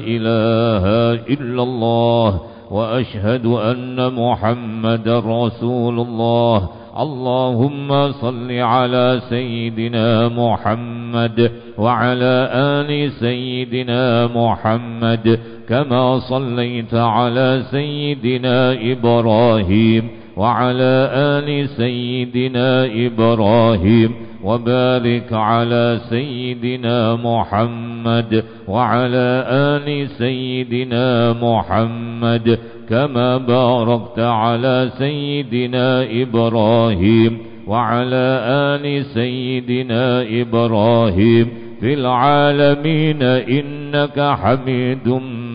إله إلا الله وأشهد أن محمد رسول الله. اللهم صل على سيدنا محمد وعلى آل سيدنا محمد كما صليت على سيدنا إبراهيم وعلى آل سيدنا إبراهيم وبارك على سيدنا محمد وعلى آل سيدنا محمد كما باركت على سيدنا إبراهيم وعلى آل سيدنا إبراهيم في العالمين إنك حميد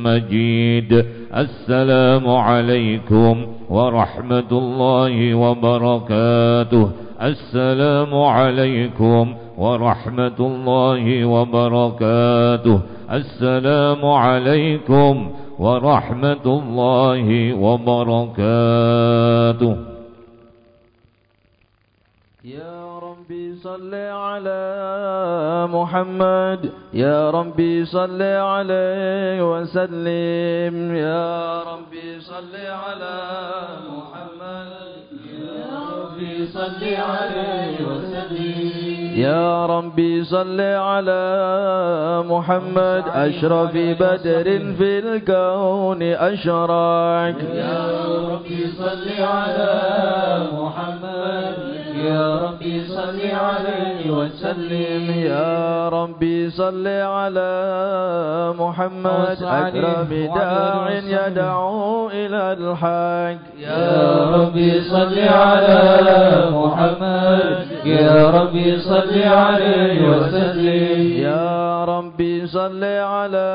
مجيد. السلام عليكم ورحمة الله وبركاته. السلام عليكم ورحمة الله وبركاته. السلام عليكم ورحمة الله وبركاته. يا ربي صل على محمد. يا ربي صل عليه وسلم. يا ربي صل على محمد. ربي صل عليه وسلم. يا ربي صل على محمد أشرف بدر في الكون أشرك يا ربي صل على محمد يا ربي صل عليه وسلم. يا ربي صل على محمد أكرم داع يدعو إلى الحق يا ربي صل على محمد. يا ربي صل عليه وسلم. يا ربي صل على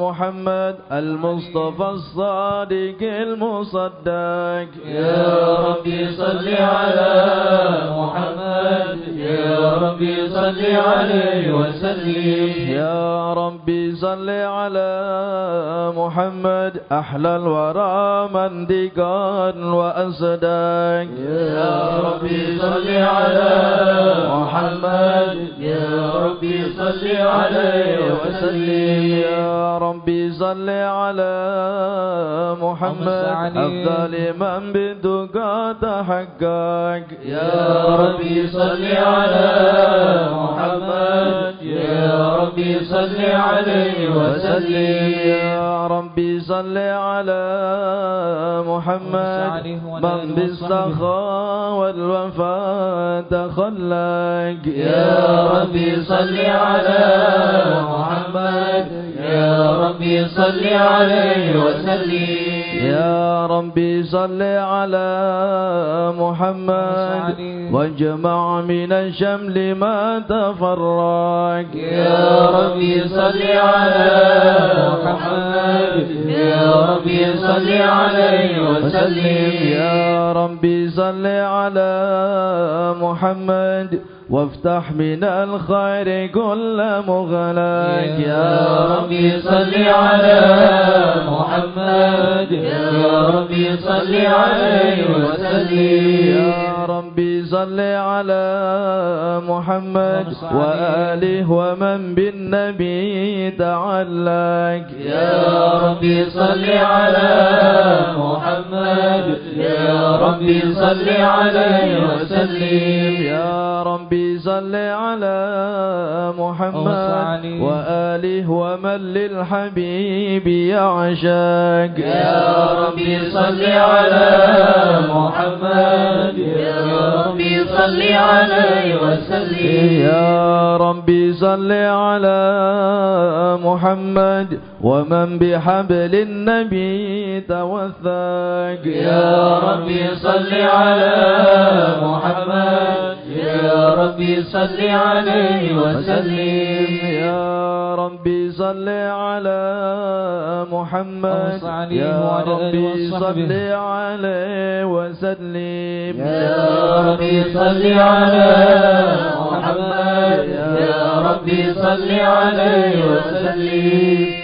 محمد المصطفى الصادق المصدق. يا ربي صل على محمد. يا ربي صل عليه وسلم. يا ربي صل على محمد. أحلى الورى مندقا وأصدق. يا ربي صل على محمد. يا ربي صل عليه وسلم. يا ربي صل على محمد. أفضل من بالدقاء تحقق. يا ربي صل على محمد. يا ربي صل عليه وسلم. يا ربي صل على محمد. من بالسخاء والوفاء تخلق. يا ربي صل على محمد. يا ربي صل عليه وسلم. يا ربي صل على محمد. واجمع من الشمل ما تفرق. يا ربي صل على محمد. يا ربي صل عليه وسلم. يا ربي صل على محمد. وافتح من الخير كل مغلق. يا ربي صل على محمد. يا ربي صل عليه وسلم. ربي صل على محمد وآله ومن بالنبي تعلق. يا ربي صل على محمد. يا ربي صل عليه وسلم. يا ربي صل على محمد وآله ومن للحبيب يعشق يا ربي صل على محمد. يا ربي صل عليه وسلم. يا ربي صل على محمد ومن بحبل النبي توثق يا ربي صل على محمد. يا ربي صل عليه وسلم. يا ربي صل على محمد. يا ربي صل عليه وسلم. يا ربي صل على محمد. يا ربي صل عليه وسلم.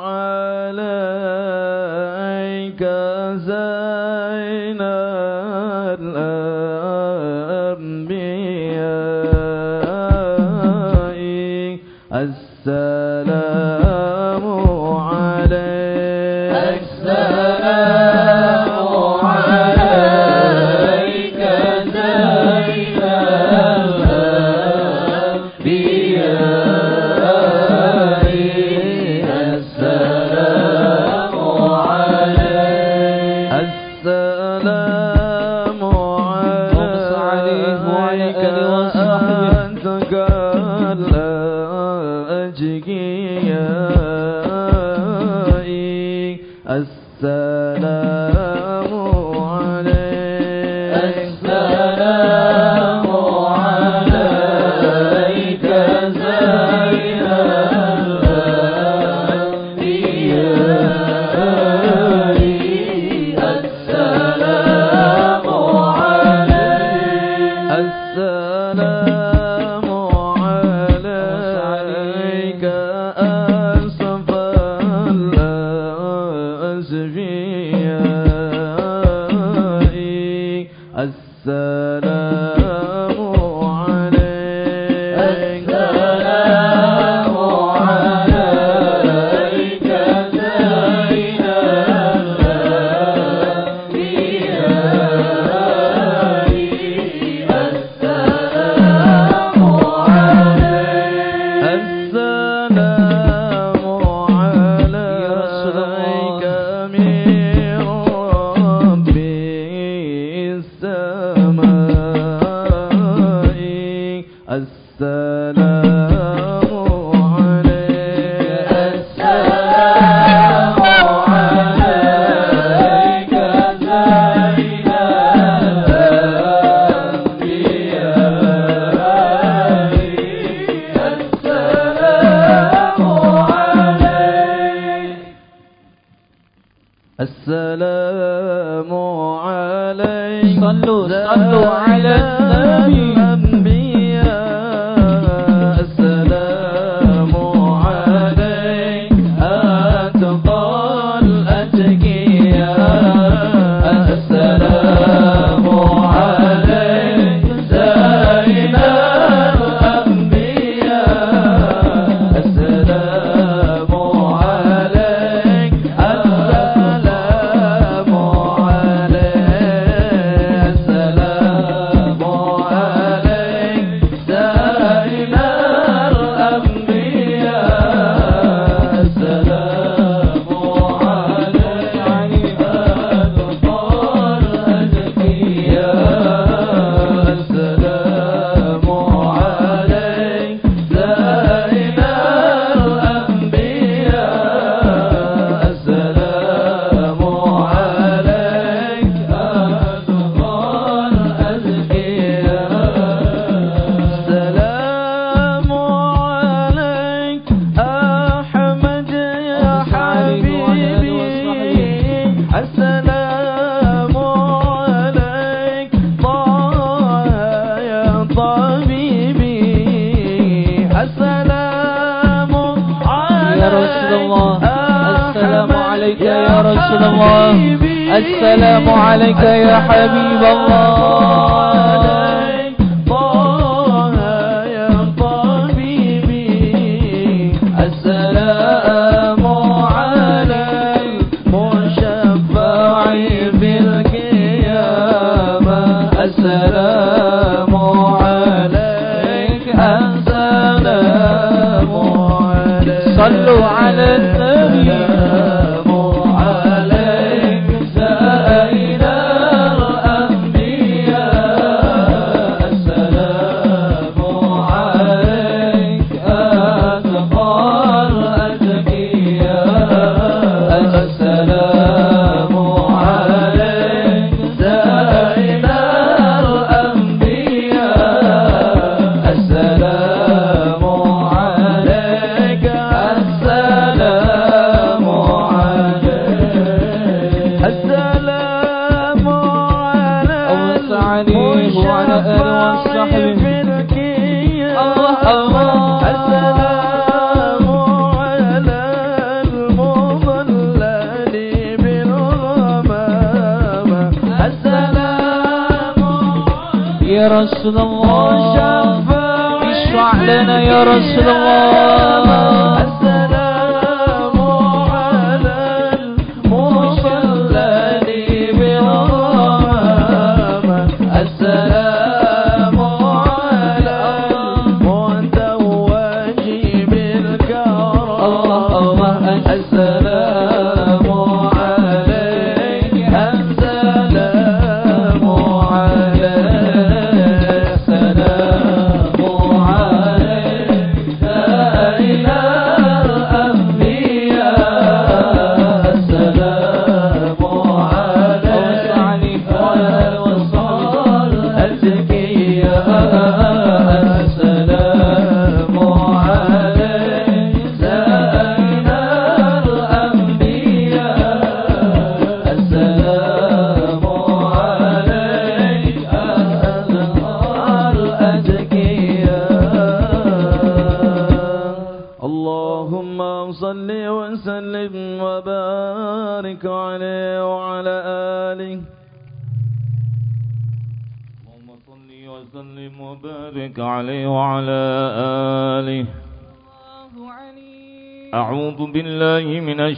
السلام عليك يا حبيب الله. لنا يا رسول الله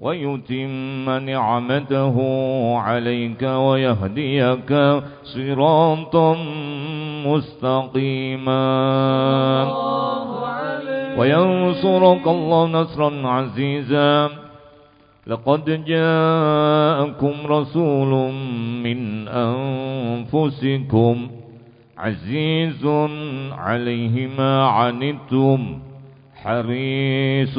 ويتم نعمته عليك ويهديك صراطا مستقيما. وينصرك الله نصرا عزيزا. لقد جاءكم رسول من أنفسكم عزيز عليه ما عنتم حريص.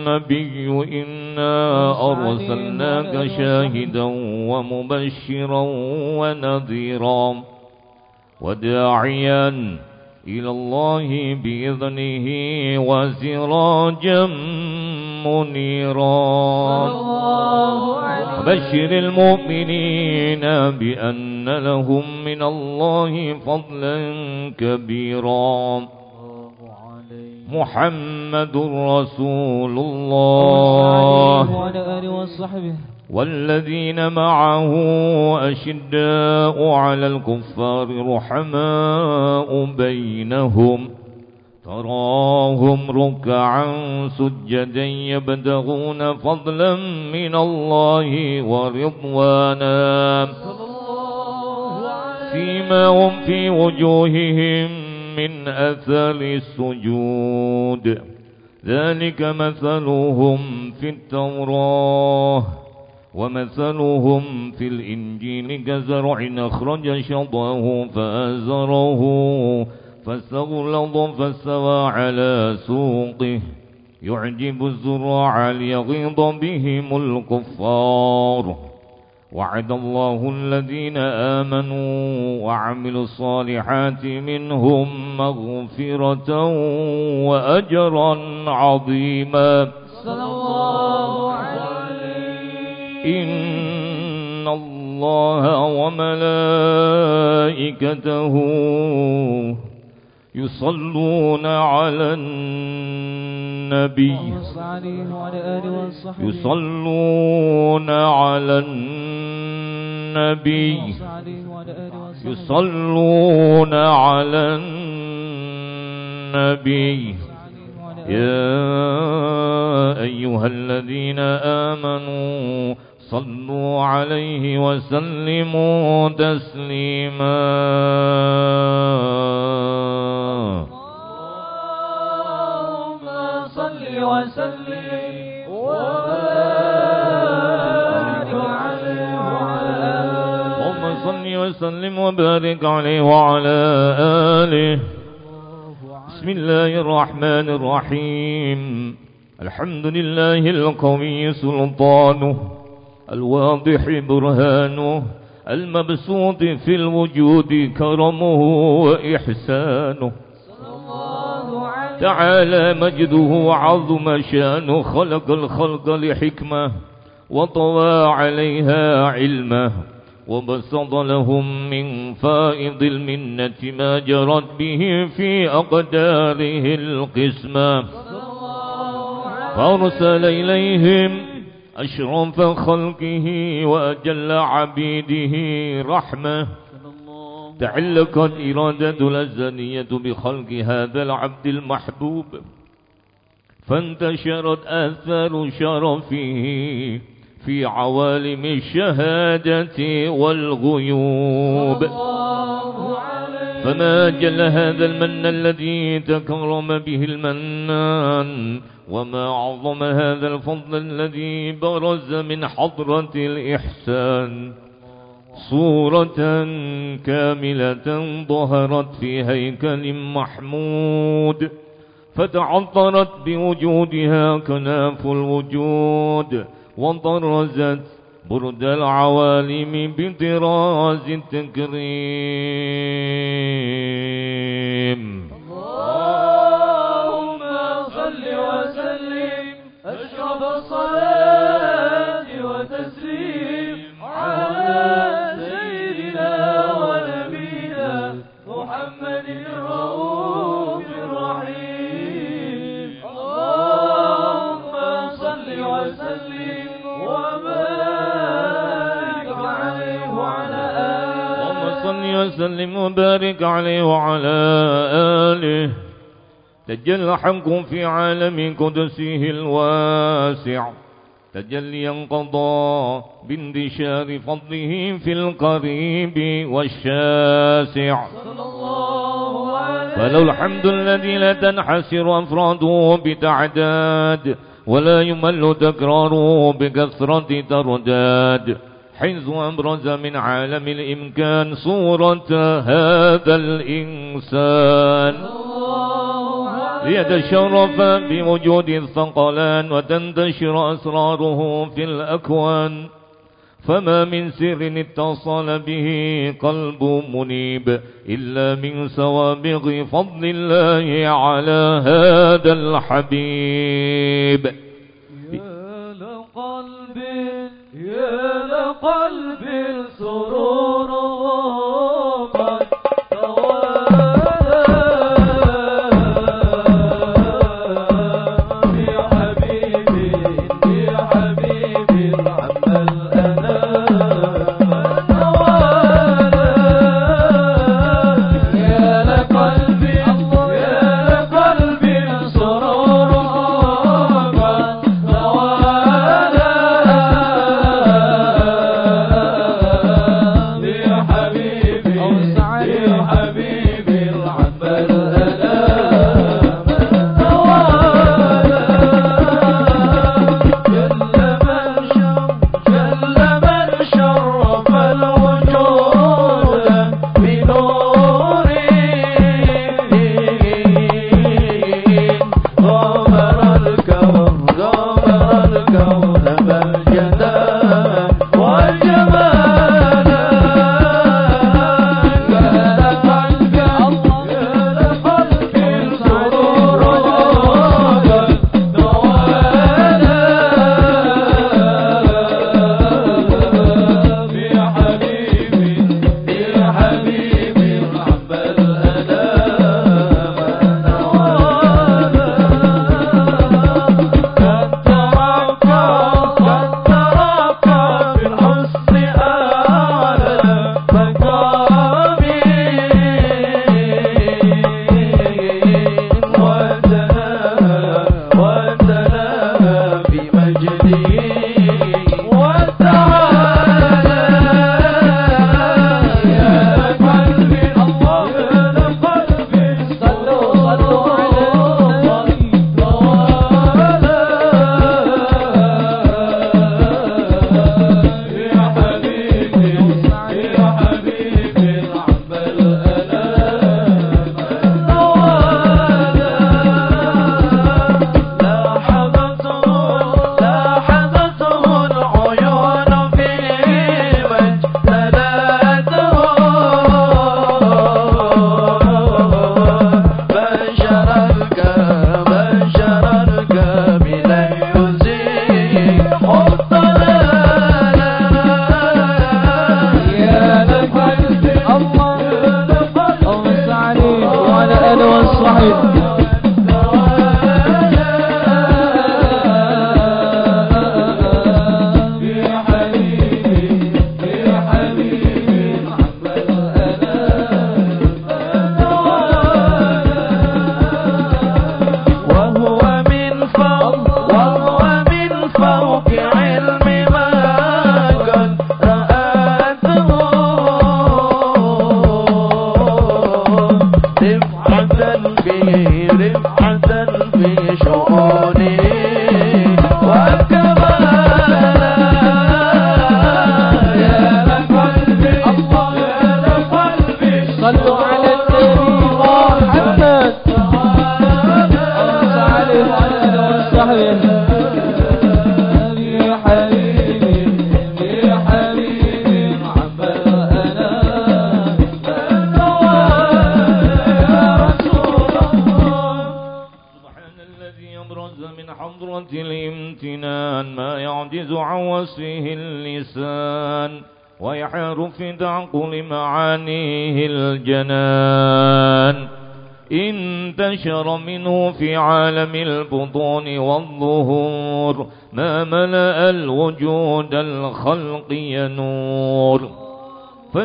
النبي إنا أرسلناك شاهدا ومبشرا ونذيرا وداعيا إلى الله بإذنه وسراجا منيرا. بشر المؤمنين بأن لهم من الله فضلا كبيرا. محمد رسول الله. وعلى آله وصحبه. والذين معه أشداء على الكفار رحماء بينهم. تراهم ركعا سجدا يبتغون فضلا من الله ورضوانا. فيما هم في وجوههم من أثر السجود. ذلك مثلهم في التوراة ومثلهم في الإنجيل. كزرع أخرج شطأه فأزره فاستغلظ فاستوى على سوقه. يعجب الزراع ليغيظ بهم الكفار. وعد الله الذين آمنوا وعملوا الصالحات منهم مغفرة وأجرا عظيما. صلى الله عليه. إن الله وملائكته يصلون على النبي. يصلون على النبي. يصلون على النبي. يا أيها الذين آمنوا صلوا عليه وسلموا تسليما. اللهم صل وسلم وبارك عليه. وعلى اللهم صل وسلم وبارك عليه وعلى آله. بسم الله الرحمن الرحيم. الحمد لله القوي سلطانه. الواضح برهانه المبسوط في الوجود كرمه وإحسانه. تعالى مجده وعظم شانه خلق الخلق لحكمة وطوى عليها علمه وبسط لهم من فائض المنة ما جرت به في أقداره القسمة. فأرسل إليهم أشرف خلقه وأجل عبيده رحمة. تعلقت إرادة الأزلية بخلق هذا العبد المحبوب. فانتشرت آثار شرفه في عوالم الشهادة والغيوب. فما جل هذا المن الذي تكرم به المنان وما عظم هذا الفضل الذي برز من حضرة الإحسان. صورة كاملة ظهرت في هيكل محمود فتعطرت بوجودها كناف الوجود وطرزت برد العوالم بطراز التكريم وسلم وبارك عليه وعلى آله. تجلى الحق في عالم قدسه الواسع. تجليا قضى باندشار فضله في القريب والشاسع. فلو الحمد الذي لا تنحسر أفراده بتعداد ولا يمل تكراره بكثرة ترداد. حيث أبرز من عالم الإمكان صورة هذا الإنسان. ليتشرف بوجود الثقلان وتنتشر أسراره في الأكوان. فما من سر اتصل به قلب منيب إلا من سوابغ فضل الله على هذا الحبيب. يا لقلب يا لقلبي السرور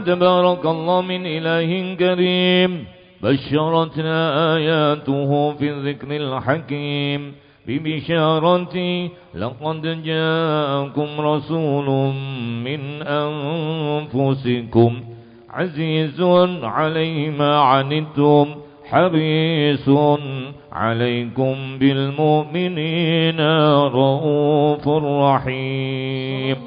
نور فتبارك الله من إله كريم. بشرتنا آياته في الذكر الحكيم. ببشارة لقد جاءكم رسول من أنفسكم. عزيز عليه ما عنتم. حريص عليكم بالمؤمنين. رؤوف رحيم.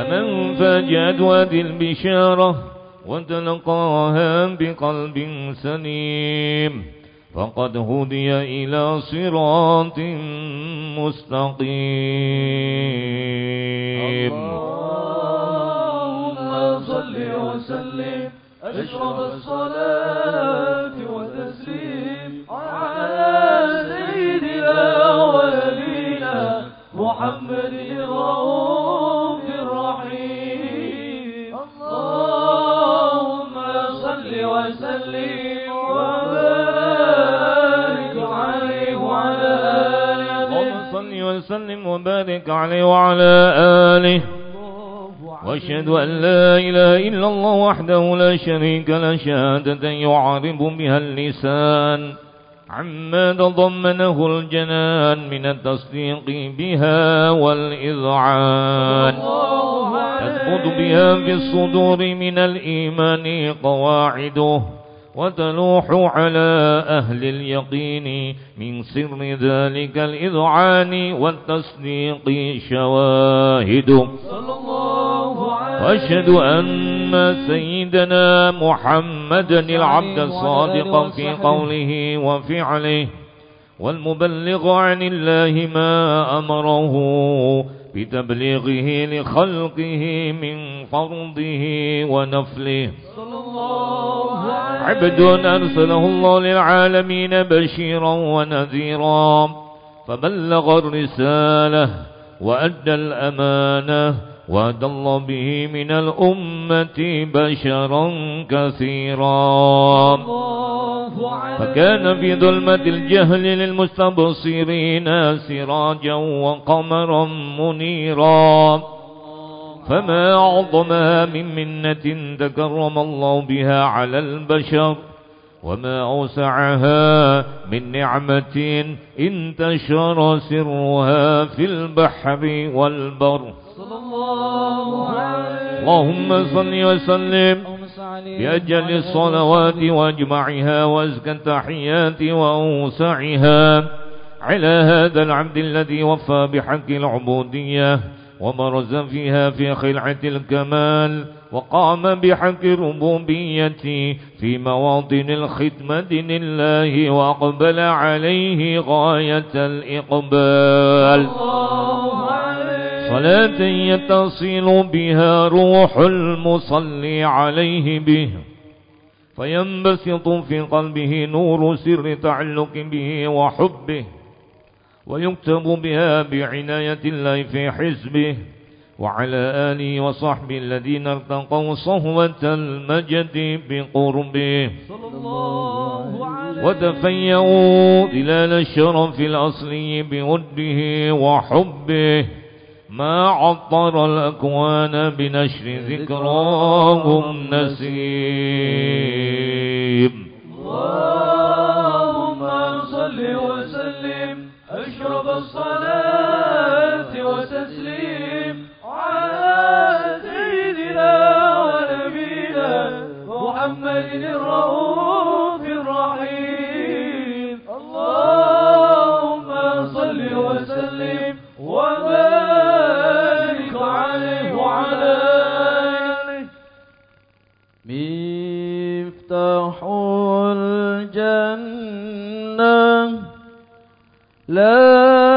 فمن فاجأت هذه البشارة وتلقاها بقلب سليم فقد هدي إلى صراط مستقيم. اللهم صل وسلم أشرف الصلاة والتسليم على سيدنا ونبينا محمد الرؤوف الرحيم. اللهم صل وسلم وبارك عليه وعلى اللهم آله صل وسلم وبارك عليه وعلى آله. وأشهد أن لا إله إلا الله وحده لا شريك له. شهادة يعرب بها اللسان. عما تضمنه الجنان من التصديق بها والإذعان. تثبت بها في الصدور من الإيمان قواعده. وتلوح على أهل اليقين من سر ذلك الإذعان والتصديق شواهده صلى الله عليه وأشهد أن سيدنا محمدا العبد الصادق في قوله وفعله والمبلغ عن الله ما أمره بتبليغه لخلقه من فرضه ونفله. صلى الله عبد أرسله الله للعالمين بشيرا ونذيرا فبلغ الرسالة وأدى الأمانة وأدى الله به من الأمة بشرا كثيرا. فكان في ظلمة الجهل للمستبصرين سراجا وقمرا منيرا. فما أعظمها من منة تكرم الله بها على البشر وما أوسعها من نعمة انتشر سرها في البحر والبر. صلى الله عليه اللهم صل وسلم بأجل الصلوات وأجمعها وأزكى التحيات وأوسعها على هذا العبد الذي وفى بحق العبودية. وبرز فيها في خلعة الكمال وقام بحق الربوبية في مواطن الخدمة لله وأقبل عليه غاية الإقبال. صلاة يتصل بها روح المصلي عليه به فينبسط في قلبه نور سر تعلق به وحبه. ويكتب بها بعناية الله في حزبه وعلى آله وصحبه الذين ارتقوا صهوة المجد بقربه. وتفيأوا ظلال الشرف الأصلي بوده وحبه. ما عطر الأكوان بنشر ذكراهم نسيم اللهم صل وسلم أشرف الصلاة وتسليم على سيدنا ونبينا محمد الرؤوف الرحيم. اللهم صل وسلم وبارك عليه وعلى آله. مفتاح لا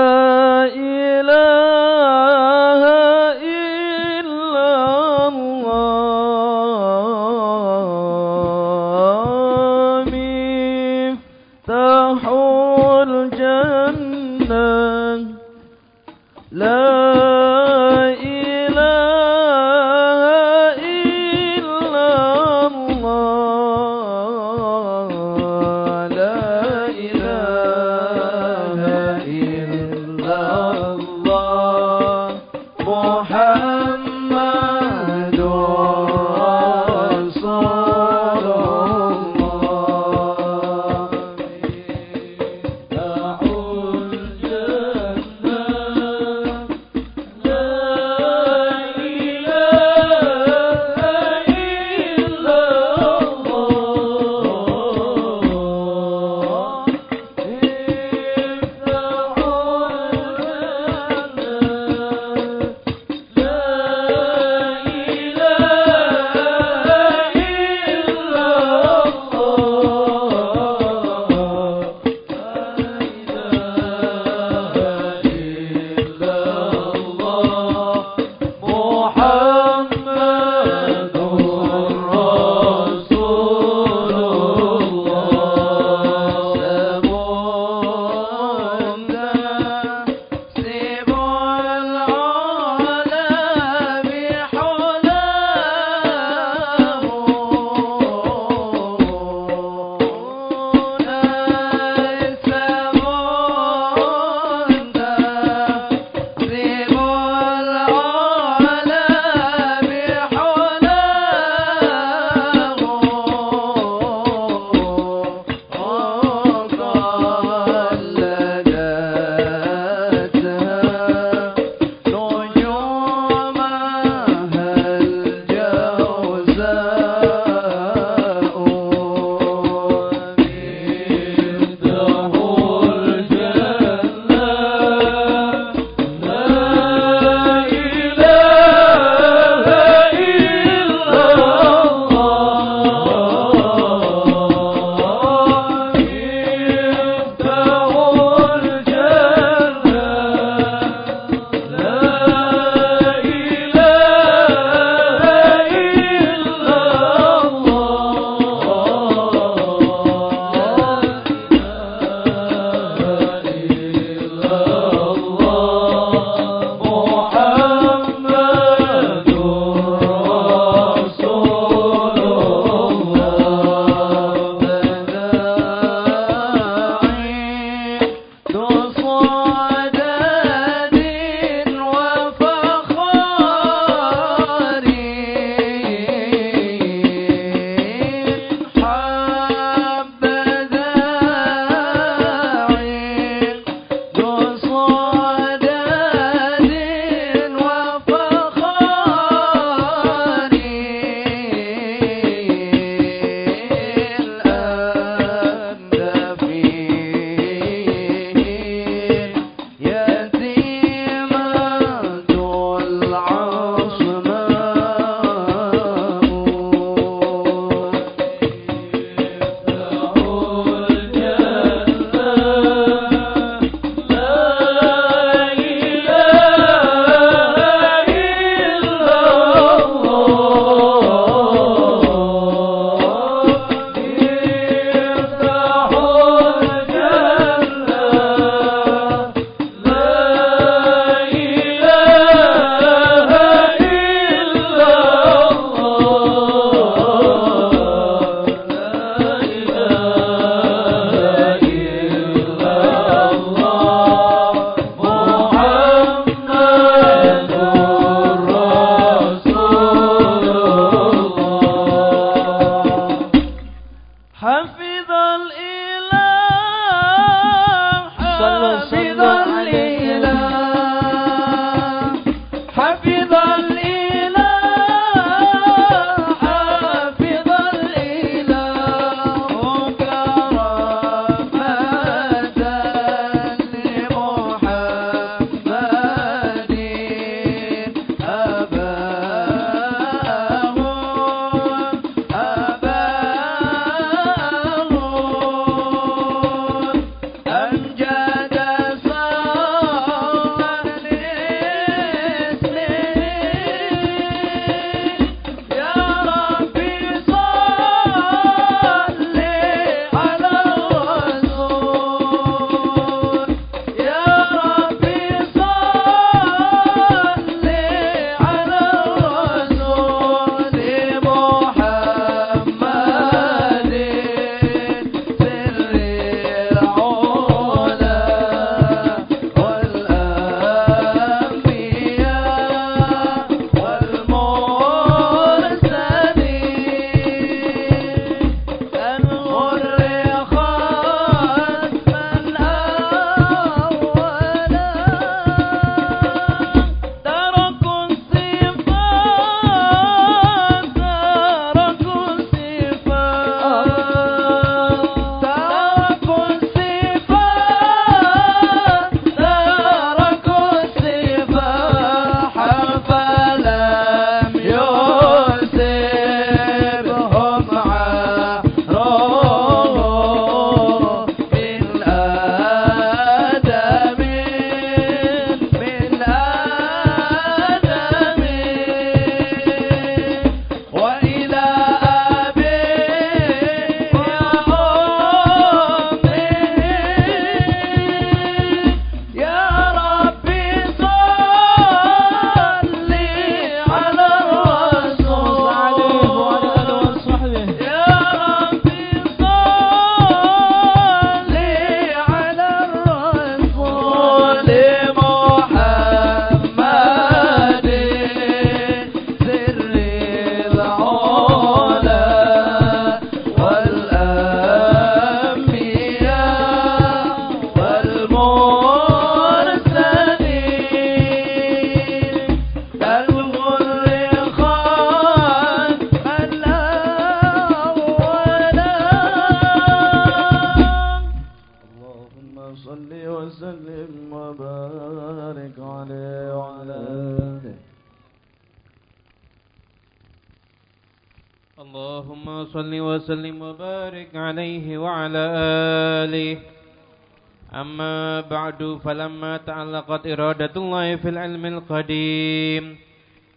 تعلقت إرادة الله في العلم القديم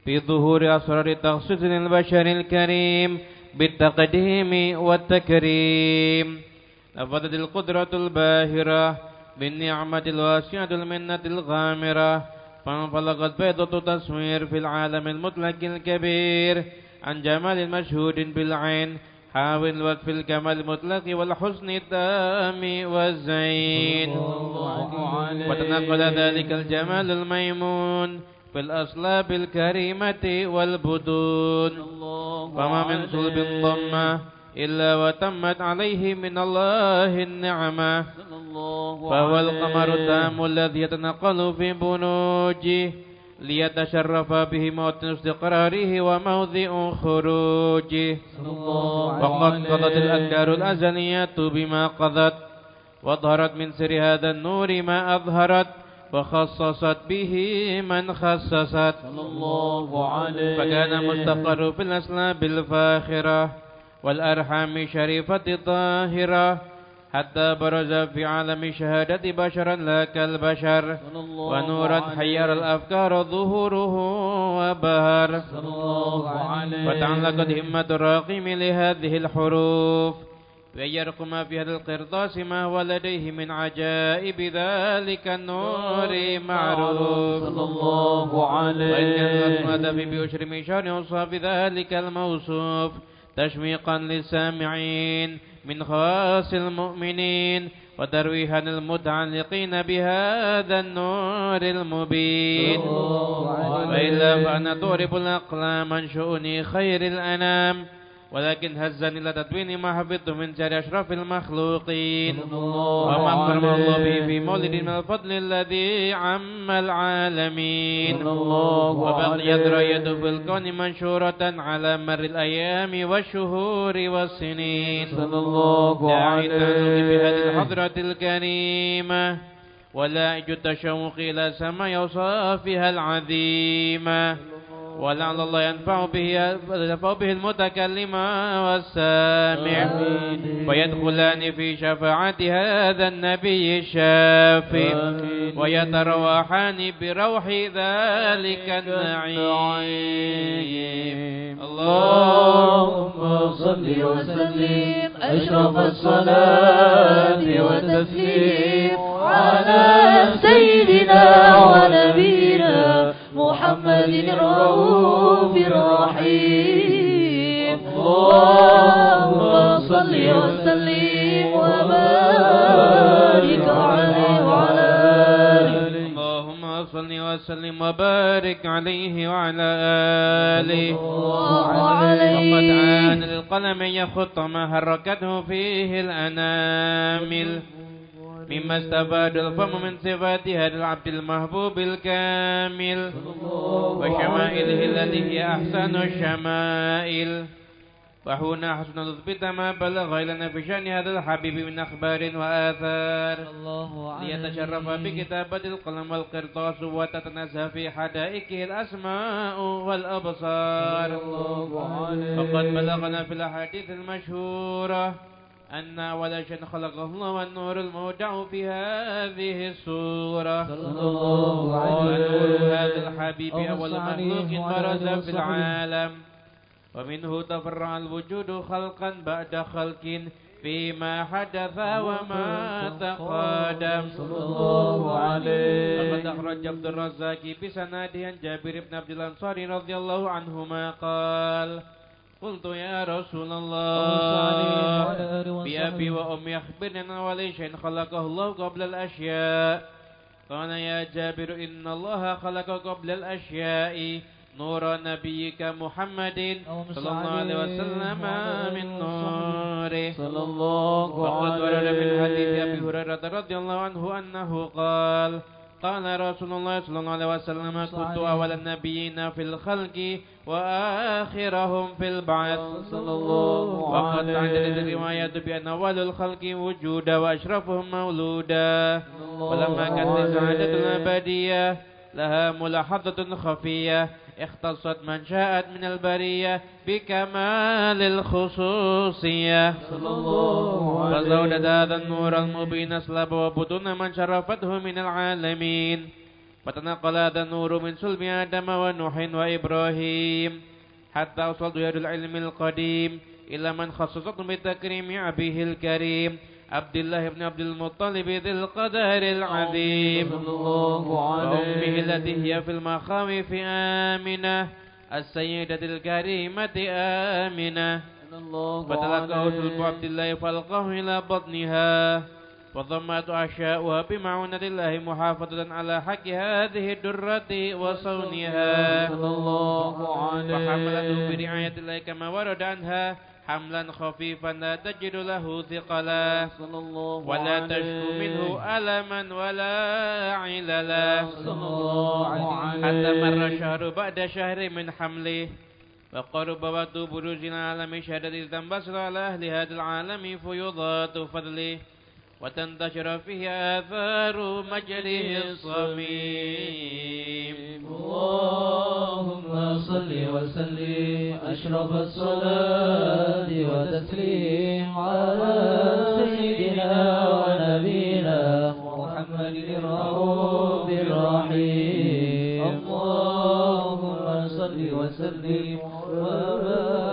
في ظهور أسرار تخصيص البشر الكريم بالتقديم والتكريم. نفذت القدرة الباهرة بالنعمة الواسعة المنة الغامرة فانفلقت بيضة تصوير في العالم المطلق الكبير عن جمال مشهود بالعين حاول وقف الكمال المطلق والحسن التام والزين. وتنقل ذلك الجمال الميمون في الأصلاب الكريمة والبدون. فما من صلب ضمة إلا وتمت عليه من الله النعمة. فهو القمر التام الذي يتنقل في بنوجه ليتشرف به موت استقراره وموضع خروجه. وقد قضت الأكدار الأزلية بما قضت. وظهرت من سر هذا النور ما أظهرت وخصصت به من خصصت. فكان مستقر في الأسلاب الفاخرة والأرحام الشريفة طاهرة حتى برز في عالم شهادة بشرا لا كالبشر. ونورا حير الأفكار ظهوره وبهر. وتعلقت همة الراقم لهذه الحروف. وأن يرقم في هذا القرطاس ما هو لديه من عجائب ذلك النور معروف. صلى الله عليه. وإن كان في بأشر من شهر يوصى بذلك الموصوف. تشويقا للسامعين من خواص المؤمنين وترويحا المتعلقين بهذا النور المبين. وإلا فأنا تغرب الأقلام عن شؤون خير الأنام. ولكن هزني إلى تدوين ما حفظت من شر أشرف المخلوقين. وما أكرم الله به في مولد من الفضل الذي عم العالمين. وبقيت راية في الكون منشورة على مر الأيام والشهور والسنين. صلى الله عليه. وسلم بهذه الحضرة الكريمة. ولا التشوق إلى سماء يوصافها العظيمة. ولعل الله ينفع به ينفع به المتكلم والسامع. ويدخلان في شفاعة هذا النبي الشافي. ويترواحان بروح ذلك النعيم. اللهم صل وسلم. أشرف الصلاة والتسليم على سيدنا ونبينا محمد الرؤوف الرحيم. اللهم صل وسلم وبارك عليه وعلى آله. اللهم صل وسلم وبارك عليه وعلى آله. وقد عان للقلم يخط ما حركته فيه الأنامل. مما استفاد الفم من صفات هذا العبد المحبوب الكامل. وشمائله التي هي أحسن الشمائل. وهنا حسن نثبت ما بلغ إلينا في شأن هذا الحبيب من أخبار وآثار. ليتشرف بكتابة القلم والقرطاس وتتنزه في حدائقه الأسماء والأبصار. وقد بلغنا في الأحاديث المشهورة أن أول شيء خلقه الله والنور المودع في هذه السورة. صلى الله عليه وسلم. هذا الحبيب أول مخلوق برز في العالم. ومنه تفرع الوجود خلقا بعد خلق فيما حدث وما تقدم. صلى الله عليه. وقد أخرج عبد الرزاق بسناده عن جابر بن عبد الأنصاري رضي الله عنهما قال قلت يا رسول الله. بأبي وأمي أخبرني عن أول شيء خلقه الله قبل الأشياء. قال يا جابر إن الله خلق قبل الأشياء. نور نبيك محمد صلى الله عليه وسلم من نوره. صلى الله وقد ورد من حديث أبي هريرة رضي الله عنه أنه قال قال رسول الله صلى الله عليه وسلم كنت أول النبيين في الخلق وآخرهم في البعث. صلى الله وقد تعدلت الرواية بأن أول الخلق وجودا وأشرفهم مولودا. ولما كانت السعادة الأبدية لها ملاحظة خفية. اختصت من شاءت من البرية بكمال الخصوصية صلى الله عليه فزودت هذا النور المبين أسلاب وبطون من شرفته من العالمين فتنقل هذا النور من صلب آدم ونوح وإبراهيم حتى وصلت يد العلم القديم إلى من خصصته بتكريم أبيه الكريم عبد الله بن عبد المطلب ذي القدر العظيم صلى الله عليه وأمه التي هي في المخاوف آمنة السيدة الكريمة آمنة صلى الله فتلقاه سلب عليه عبد الله فألقاه إلى بطنها وضمت أحشاؤها بمعونة الله محافظة على حق هذه الدرة وصونها صلى الله وحملته عليه برعاية الله كما ورد عنها حملا خفيفا لا تجد له ثقلا. ولا تشكو منه ألما ولا عللا. حتى مر الشهر بعد شهر من حمله. وقرب وقت بروز العالم شهادة تنبسط على أهل هذا العالم فيضات فضله. وتنتشر فيه آثار مجره الصميم. اللهم صل وسلم أشرف الصلاة وتسليم على سيدنا ونبينا محمد الرؤوف الرحيم. اللهم صل وسلم وبارك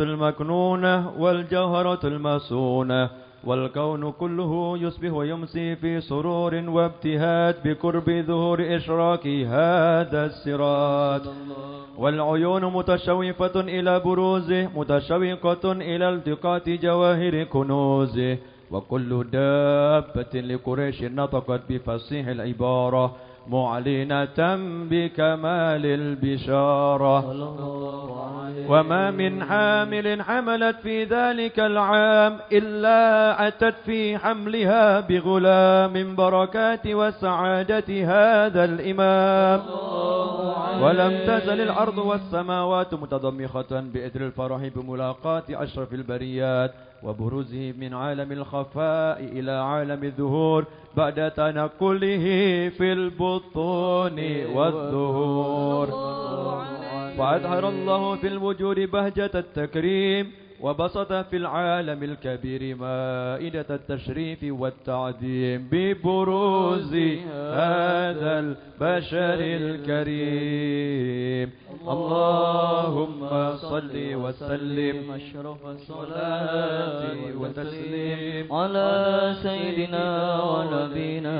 المكنونة والجوهرة المسونة والكون كله يصبح ويمسي في سرور وابتهاج بقرب ظهور إشراك هذا الصراط. والعيون متشوفة إلى بروزه متشوقة إلى التقاط جواهر كنوزه وكل دابة لقريش نطقت بفصيح العبارة معلنة بكمال البشارة. وما من حامل حملت في ذلك العام إلا أتت في حملها بغلام بركات وسعادة هذا الإمام. ولم تزل الأرض والسماوات متضمخة بإثر الفرح بملاقاة أشرف البريات. وبروزه من عالم الخفاء إلى عالم الظهور بعد تنقله في البطون والظهور وأظهر الله في الوجود بهجة التكريم وبسط في العالم الكبير مائدة التشريف والتعظيم ببروز هذا البشر الكريم. اللهم صل وسلم أشرف الصلاة والتسليم على سيدنا ونبينا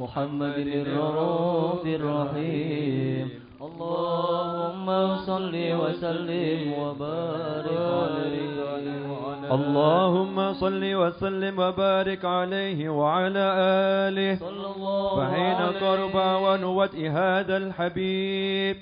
محمد الرؤوف الرحيم. اللهم صل وسلم وبارك عليه. اللهم صل وسلم وبارك عليه وعلى آله. فحين قرب ونوت هذا الحبيب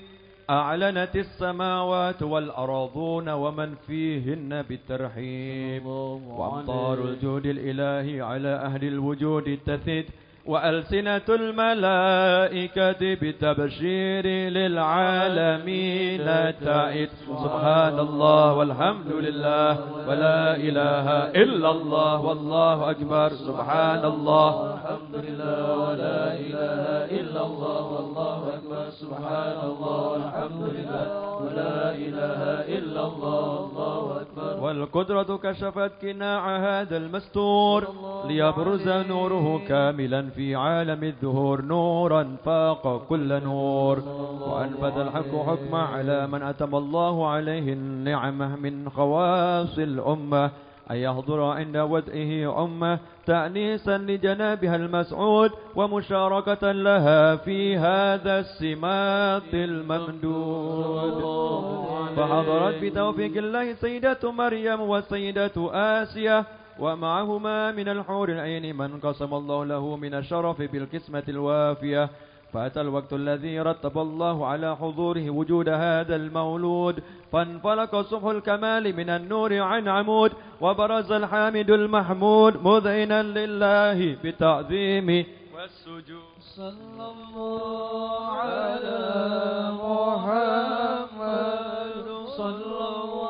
أعلنت السماوات والأراضون ومن فيهن بالترحيب. وأمطار الجود الإلهي على أهل الوجود تثد وألسنة الملائكة بتبشير للعالمين تعد سبحان الله والحمد لله ولا إله إلا الله والله أكبر سبحان الله الحمد لله ولا إله إلا الله والله أكبر سبحان الله والحمد لله ولا إله إلا الله والله أكبر والقدرة كشفت كناع هذا المستور ليبرز نوره كاملا في عالم الظهور نورا فاق كل نور. وأنفذ الحق حكمه على من أتم الله عليه النعمة من خواص الأمة. أن يحضر عند ودئه أمة تأنيسا لجنابها المسعود ومشاركة لها في هذا السمات الممدود. فحضرت بتوفيق الله سيدة مريم وسيدة آسيا ومعهما من الحور العين من قسم الله له من الشرف بالقسمة الوافية. فأتى الوقت الذي رتب الله على حضوره وجود هذا المولود. فانفلق صبح الكمال من النور عن عمود وبرز الحامد المحمود مذعنا لله بالتعظيم والسجود. صلى الله على محمد صلى الله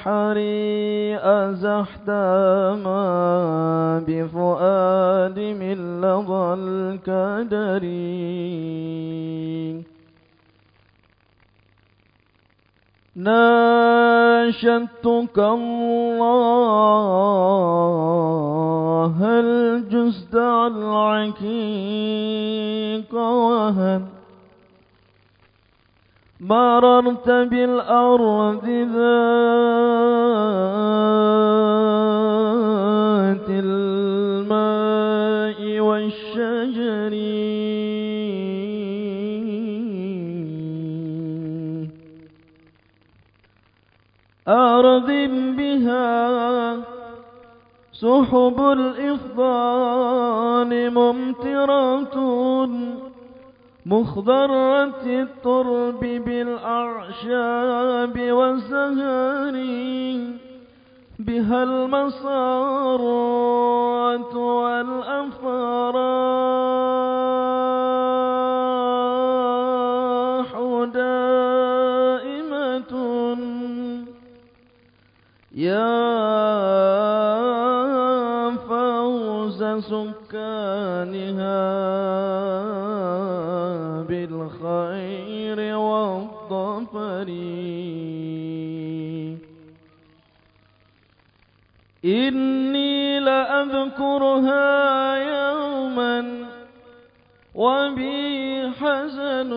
بحري أزحت ما بفؤاد من لظى الكدر ناشدتك الله الجزد العكيق وهب مررت بالأرض ذات الماء والشجر. أرض بها سحب الإفضال ممترة مخضرة الترب بالأعشاب وسهاري بها المسارات والأفراح دائمة. يا إني لأذكرها يوما وبي حزن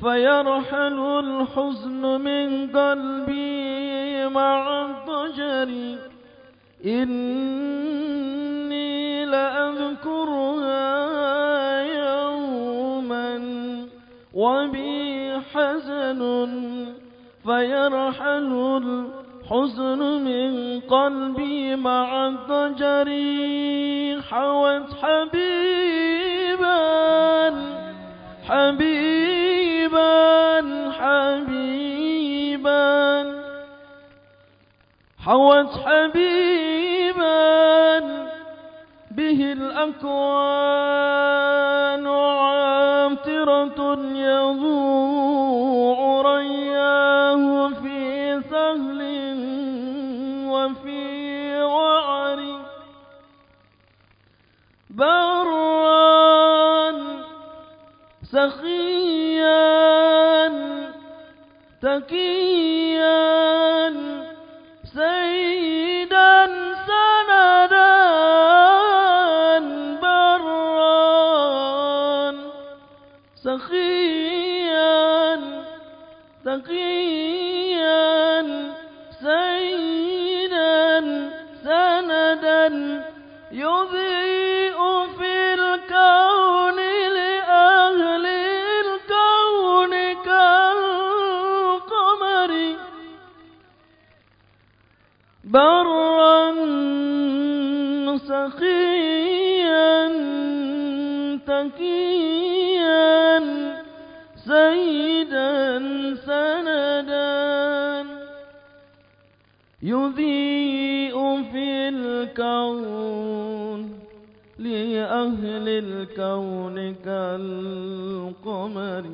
فيرحل الحزن من قلبي مع الضجر. إني لأذكرها يوما وبي حزن فيرحل الحزن من قلبي مع الضجر حوت حبيبا حبيبا حبيبا. حوت حبيبا به الأكوان عامترة يضوع رياه في برا سخيا تكيا سخيا تكيا سيدا سندا. يضيء في الكون لأهل الكون كالقمر.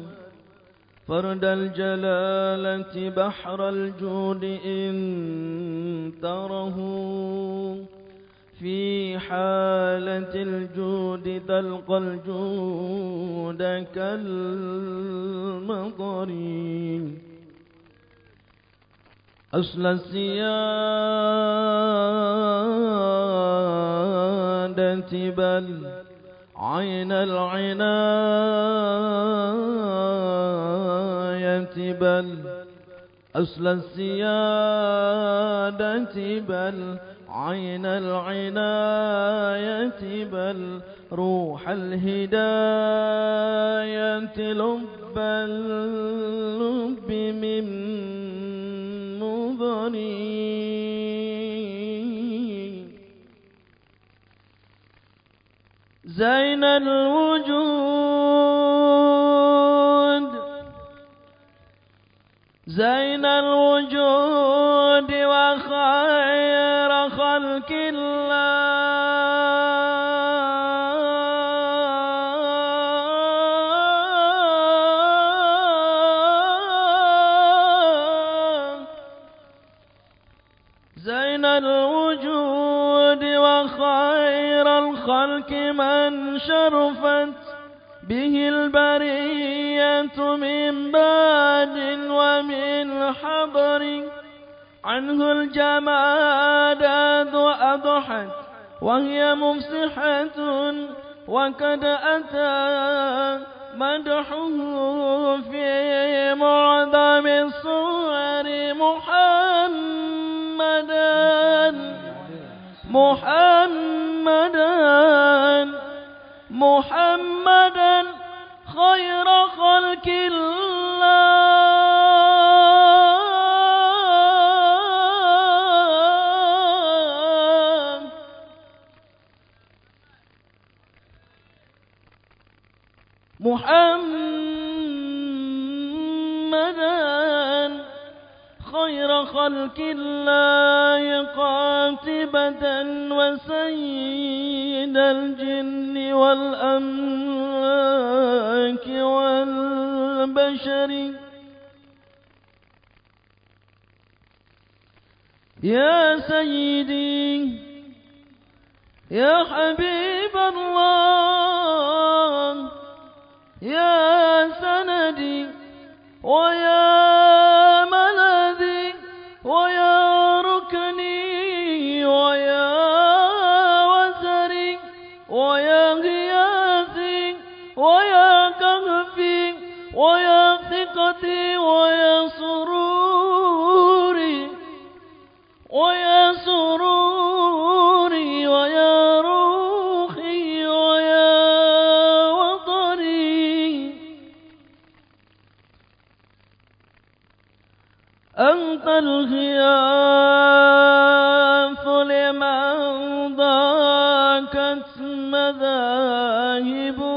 فرد الجلالة بحر الجود إن تره. في حالة الجود تلقى الجود كالمطر أصل السيادة بل عين العناية بل أصل السيادة بل عين العناية بل روح الهداية لب اللب من مضني زين الوجود زين الوجود وخير الله. زين الوجود وخير الخلق من شرفت به البرية من بعد ومن حضر عنه الجمادات أضحت وهي مفسحة وقد أتى مدحه في معظم الصور محمدا محمدا محمدا خير خلق الله. خلق الله قاتبة وسيد الجن والأملاك والبشر. يا سيدي يا حبيب الله يا ويا ويا سروري ويا سروري ويا روحي ويا وطني. أنت الغياث لمن ضاقت مذاهبهم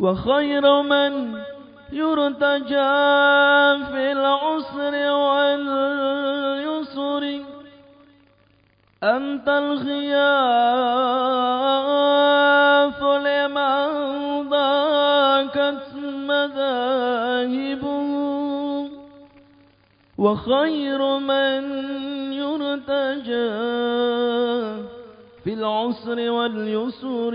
وخير من يرتجى في العسر واليسر. أنت الغياث لمن ضاقت مذاهبه. وخير من يرتجى في العسر واليسر.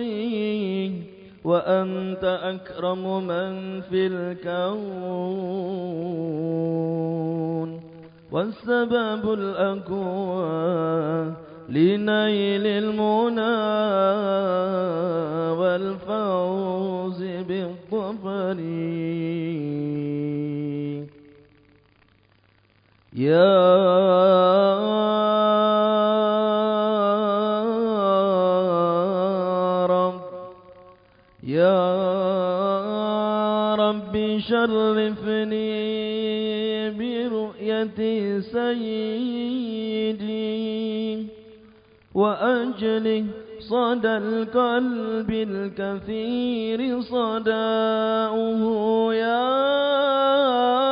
وأنت أكرم من في الكون. والسبب الأقوى لنيل المنى والفوز بالظفر. يا شرفني برؤية سيدي وأجله صدى القلب الكثير صداؤه يا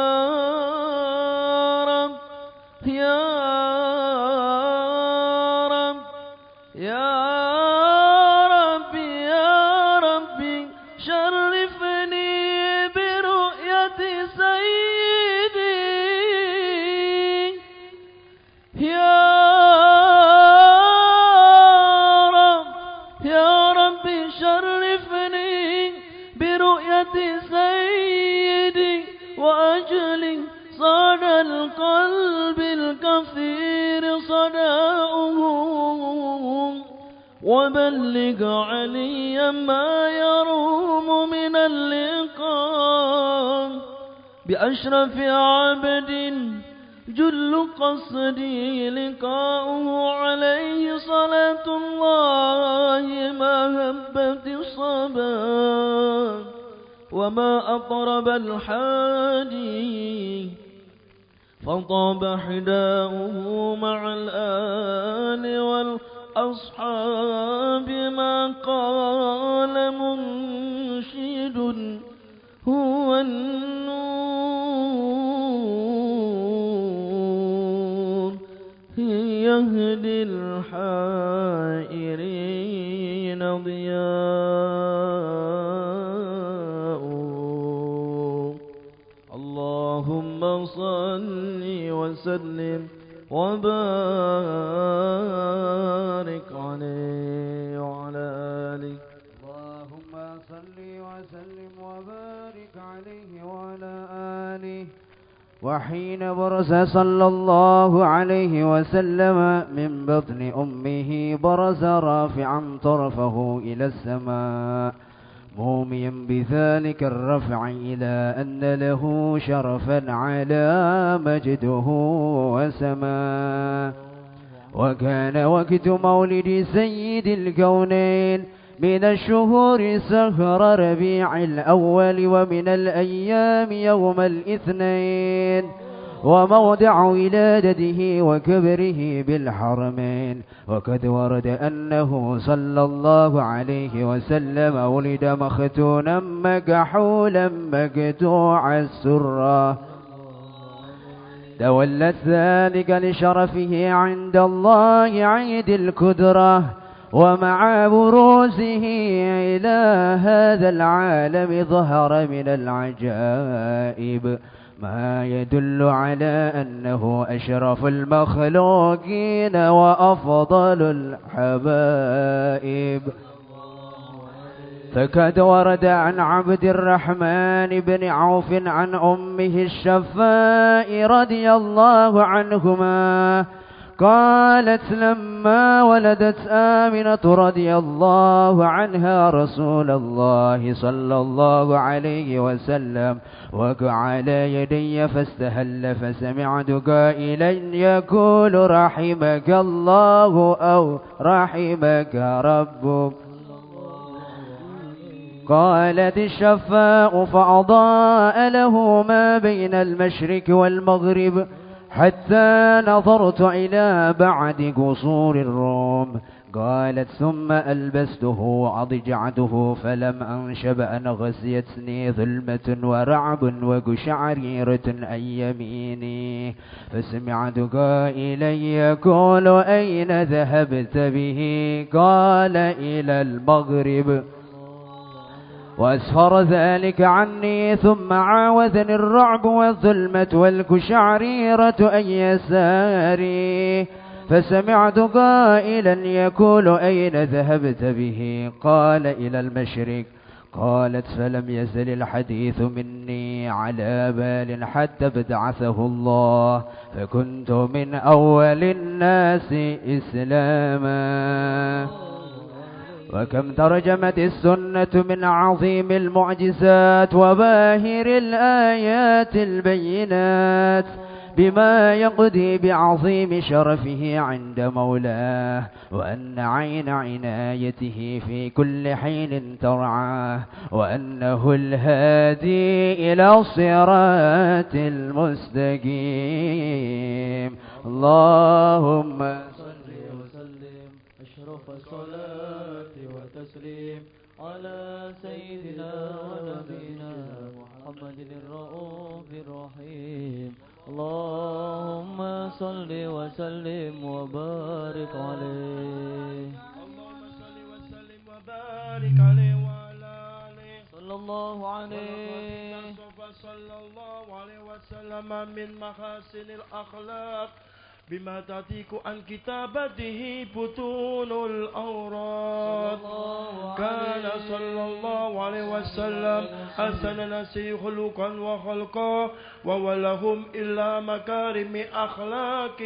وأجلي صدى القلب الكثير صداؤه. وبلغ علي ما يروم من اللقاء. بأشرف عبد جل قصدي لقاؤه عليه صلاة الله ما هبت الصبا وما أطرب الحادي فطاب حداؤه مع الآل والأصحاب ما قال منشد هو النور يهدي الحائرين ضياء. وسلم وبارك عليه وعلى آله. اللهم صل وسلم وبارك عليه وعلى آله. وحين برز صلى الله عليه وسلم من بطن أمه برز رافعا طرفه إلى السماء. موميا بذلك الرفع إلى أن له شرفا على مجده وسماه وكان وقت مولد سيد الكونين من الشهور سهر ربيع الأول ومن الأيام يوم الاثنين وموضع ولادته وكبره بالحرمين. وقد ورد أنه صلى الله عليه وسلم ولد مختونا مكحولا مقطوع السرة. تولت ذلك لشرفه عند الله عيد الكدرة ومع بروزه إلى هذا العالم ظهر من العجائب. ما يدل على أنه أشرف المخلوقين وأفضل الحبائب. فقد ورد عن عبد الرحمن بن عوف عن أمه الشفاء رضي الله عنهما قالت لما ولدت آمنة رضي الله عنها رسول الله صلى الله عليه وسلم. وقع على يدي فاستهل فسمعت قائلا يقول رحمك الله أو رحمك ربك. قالت الشفاء فأضاء له ما بين المشرق والمغرب. حتى نظرت إلى بعد قصور الروم. قالت ثم ألبسته وأضجعته فلم أنشب أن غسيتني ظلمة ورعب وقشعريرة أن يميني. فسمعت قائلا يقول أين ذهبت به؟ قال إلى المغرب. وأسفر ذلك عني ثم عاوذني الرعب والظلمة والكشعريرة أن يساري. فسمعت قائلا يقول أين ذهبت به؟ قال إلى المشرق. قالت فلم يزل الحديث مني على بال حتى ابتعثه الله. فكنت من أول الناس إسلاما. وكم ترجمت السنة من عظيم المعجزات وباهر الآيات البينات بما يقضي بعظيم شرفه عند مولاه وأن عين عنايته في كل حين ترعاه وأنه الهادي إلى الصراط المستقيم. اللهم سيدنا ونبينا محمد الرؤوف الرحيم. اللهم صل وسلم وبارك عليه. اللهم صل وسلم وبارك عليه وعلى آله صلى الله عليه. صلى الله عليه وسلم من محاسن الأخلاق بما تأتيك عن كتابته بطون الأوراق كان صلى الله عليه وسلم حسن نسي خلقا وخلقا وولهم إلا مكارم أخلاق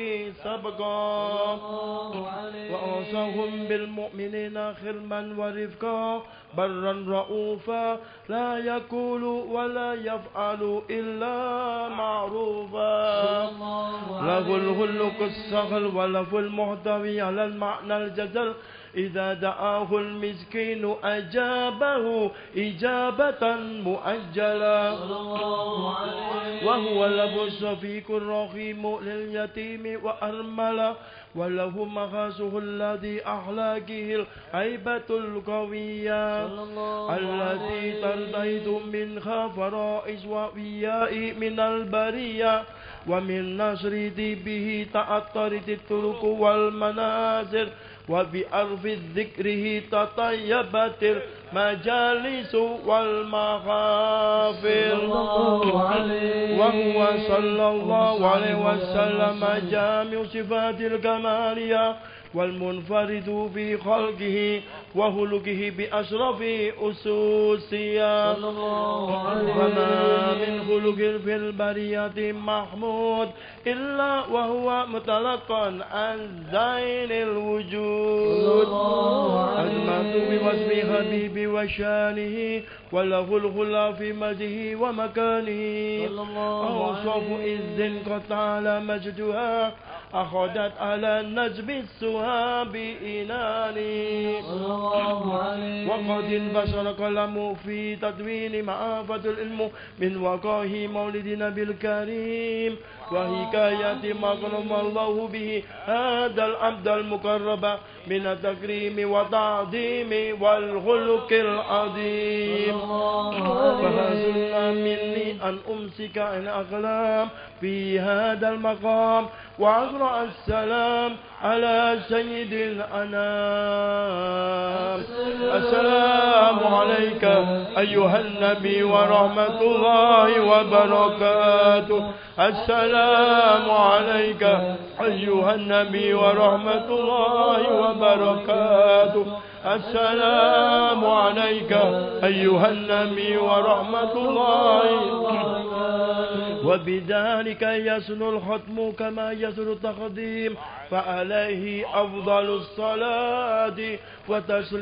سبقا. وأوصاهم بالمؤمنين خرما ورفقا. برا رؤوفا لا يقول ولا يفعل إلا معروفا. له الخلق السهل وله المحتوي على المعنى الجزل. إذا دعاه المسكين أجابه إجابة مؤجلة وهو الأب الشفيق الرحيم لليتيم وأرملة وله مخازه الذي أخلاقه الهيبة القوية. التي ترتيد منها فرائز وإياء من البرية. ومن نشر به تأثرت الطرق والمنازل. وبأرف ذكره تطيبت المجالس والمغافر. وهو صلى الله عليه وسلم جامع صفات الكمالية. والمنفرد في خلقه وهلكه بأشرف أسوسيا. وما من خلق في البرية محمود إلا وهو متلقى عن زين الوجود. المات بوصف حبيب وشانه وله الغلا في مجده ومكانه. أوصاف إذ قد تعالى مجدها. أخذت على نجم السها بإناني وقد انبشر قلم في تدوين معافة العلم من وقاه مولد نبي الكريم. وحكاية ما كرم الله به. هذا العبد المقرب من التكريم والتعظيم والخلق العظيم. فهزلنا مني أن أمسك عن أقلام في هذا المقام وأقرأ السلام على سيد الأنام؟ السلام عليك أيها النبي ورحمة الله وبركاته. السلام عليك أيها النبي ورحمة الله وبركاته السلام عليك أيها النبي ورحمة الله. وبذلك يسن الختم كما يسن التقديم. فعليه أفضل الصلاة وتسليم.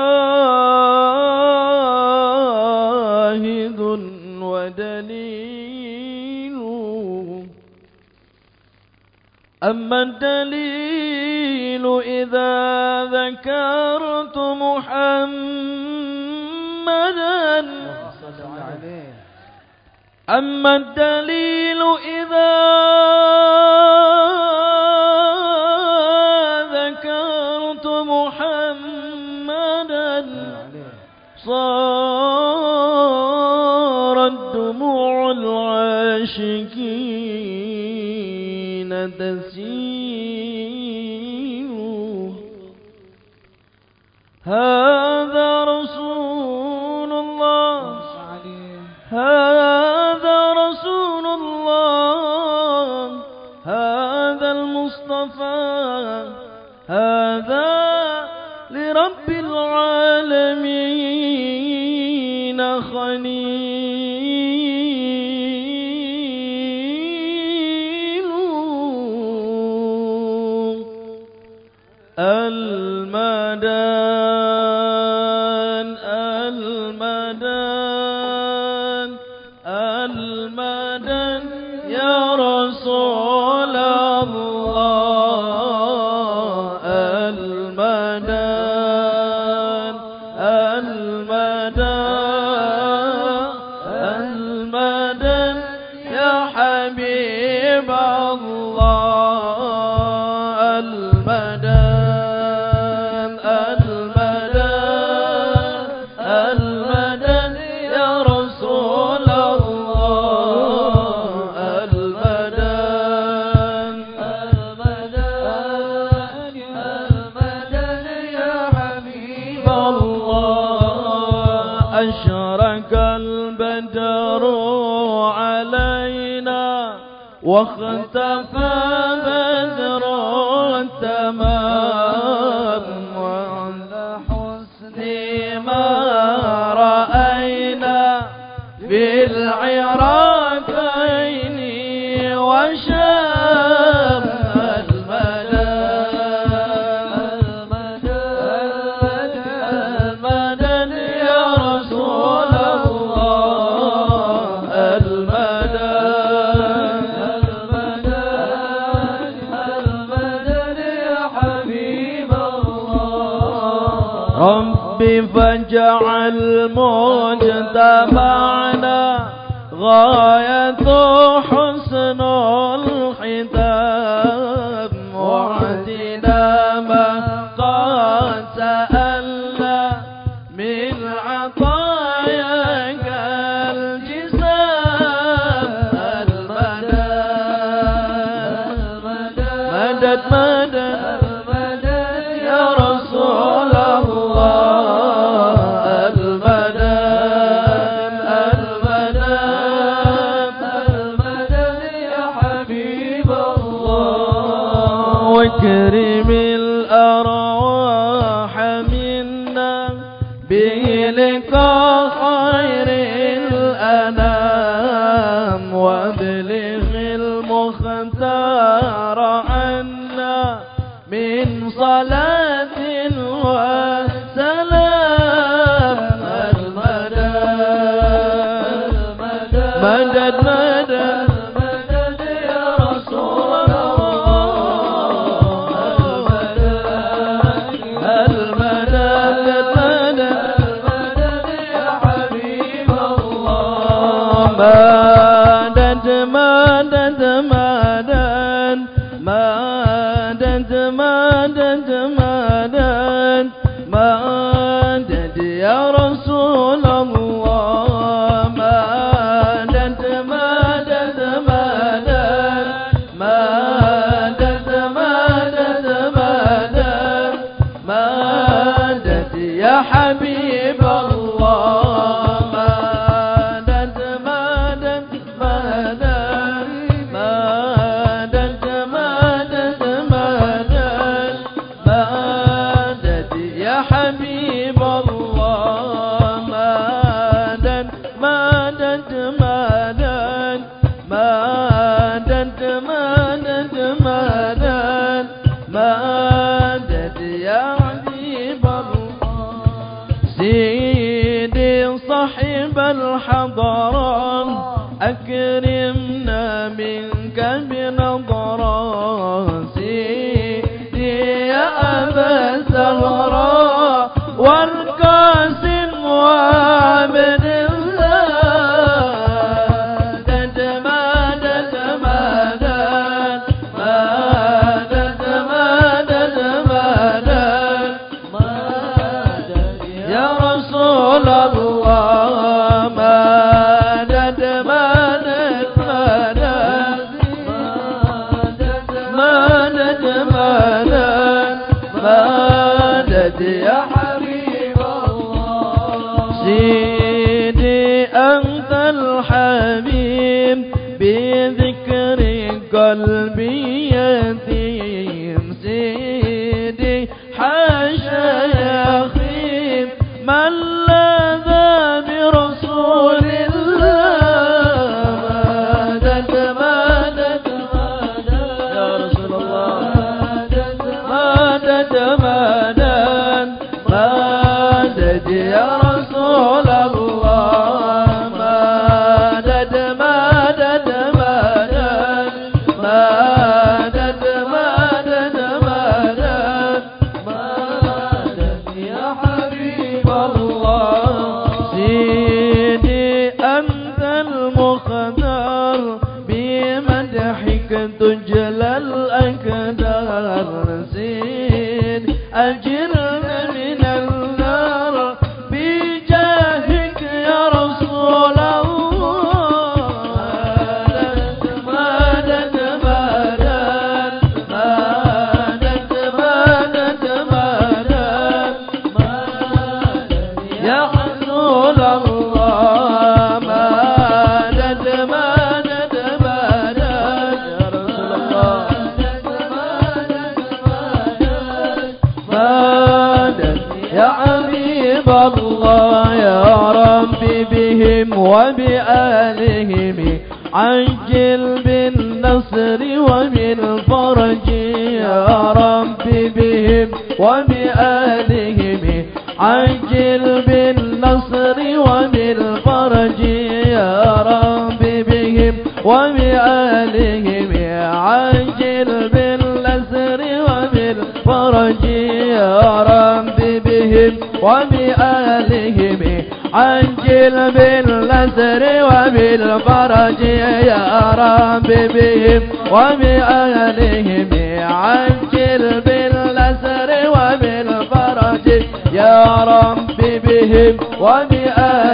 الدليل إذا ذكرت محمدا؟ أما الدليل إذا واختفى المجتمعنا غاية Amen. وبآلهم عجل بالنسر وبالفرج يا رب بهم. وبآلهم عجل بالنسر وبالفرج يا رب بهم. وبآلهم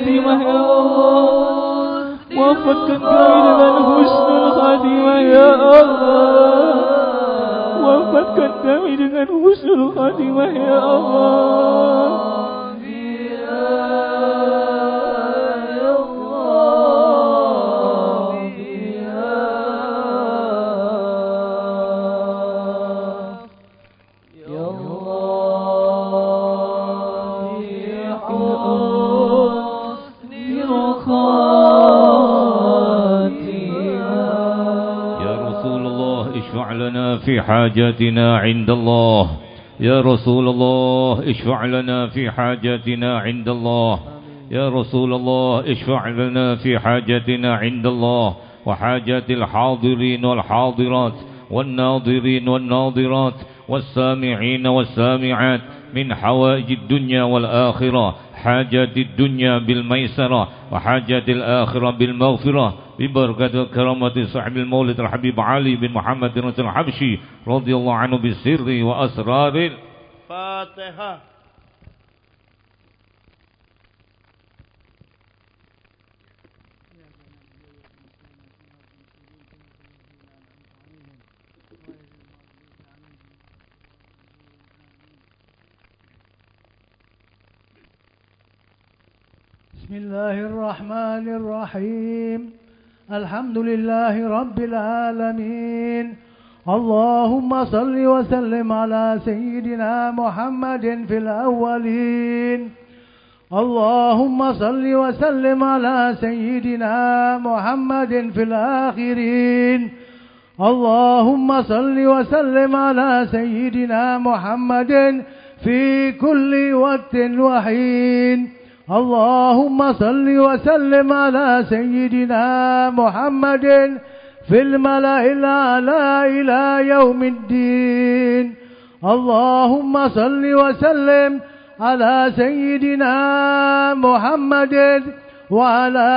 husnul khatimah ya Allah Wafatkan kami dengan husnul khatimah ya Allah Wafatkan kami dengan في حاجاتنا عند الله. يا رسول الله اشفع لنا في حاجاتنا عند الله. يا رسول الله اشفع لنا في حاجاتنا عند الله. وحاجات الحاضرين والحاضرات والناظرين والناظرات والسامعين والسامعات من حوائج الدنيا والآخرة. حاجات الدنيا بالميسرة وحاجات الآخرة بالمغفرة. ببركة كرامة صاحب المولد الحبيب علي بن محمد رسول الحبشي رضي الله عنه بالسر وأسرار. فاتحة. بسم الله الرحمن الرحيم. الحمد لله رب العالمين. اللهم صل وسلم على سيدنا محمد في الأولين. اللهم صل وسلم على سيدنا محمد في الآخرين. اللهم صل وسلم على سيدنا محمد في كل وقت وحين. اللهم صل وسلم على سيدنا محمد في الملأ الأعلى إلى يوم الدين. اللهم صل وسلم على سيدنا محمد وعلى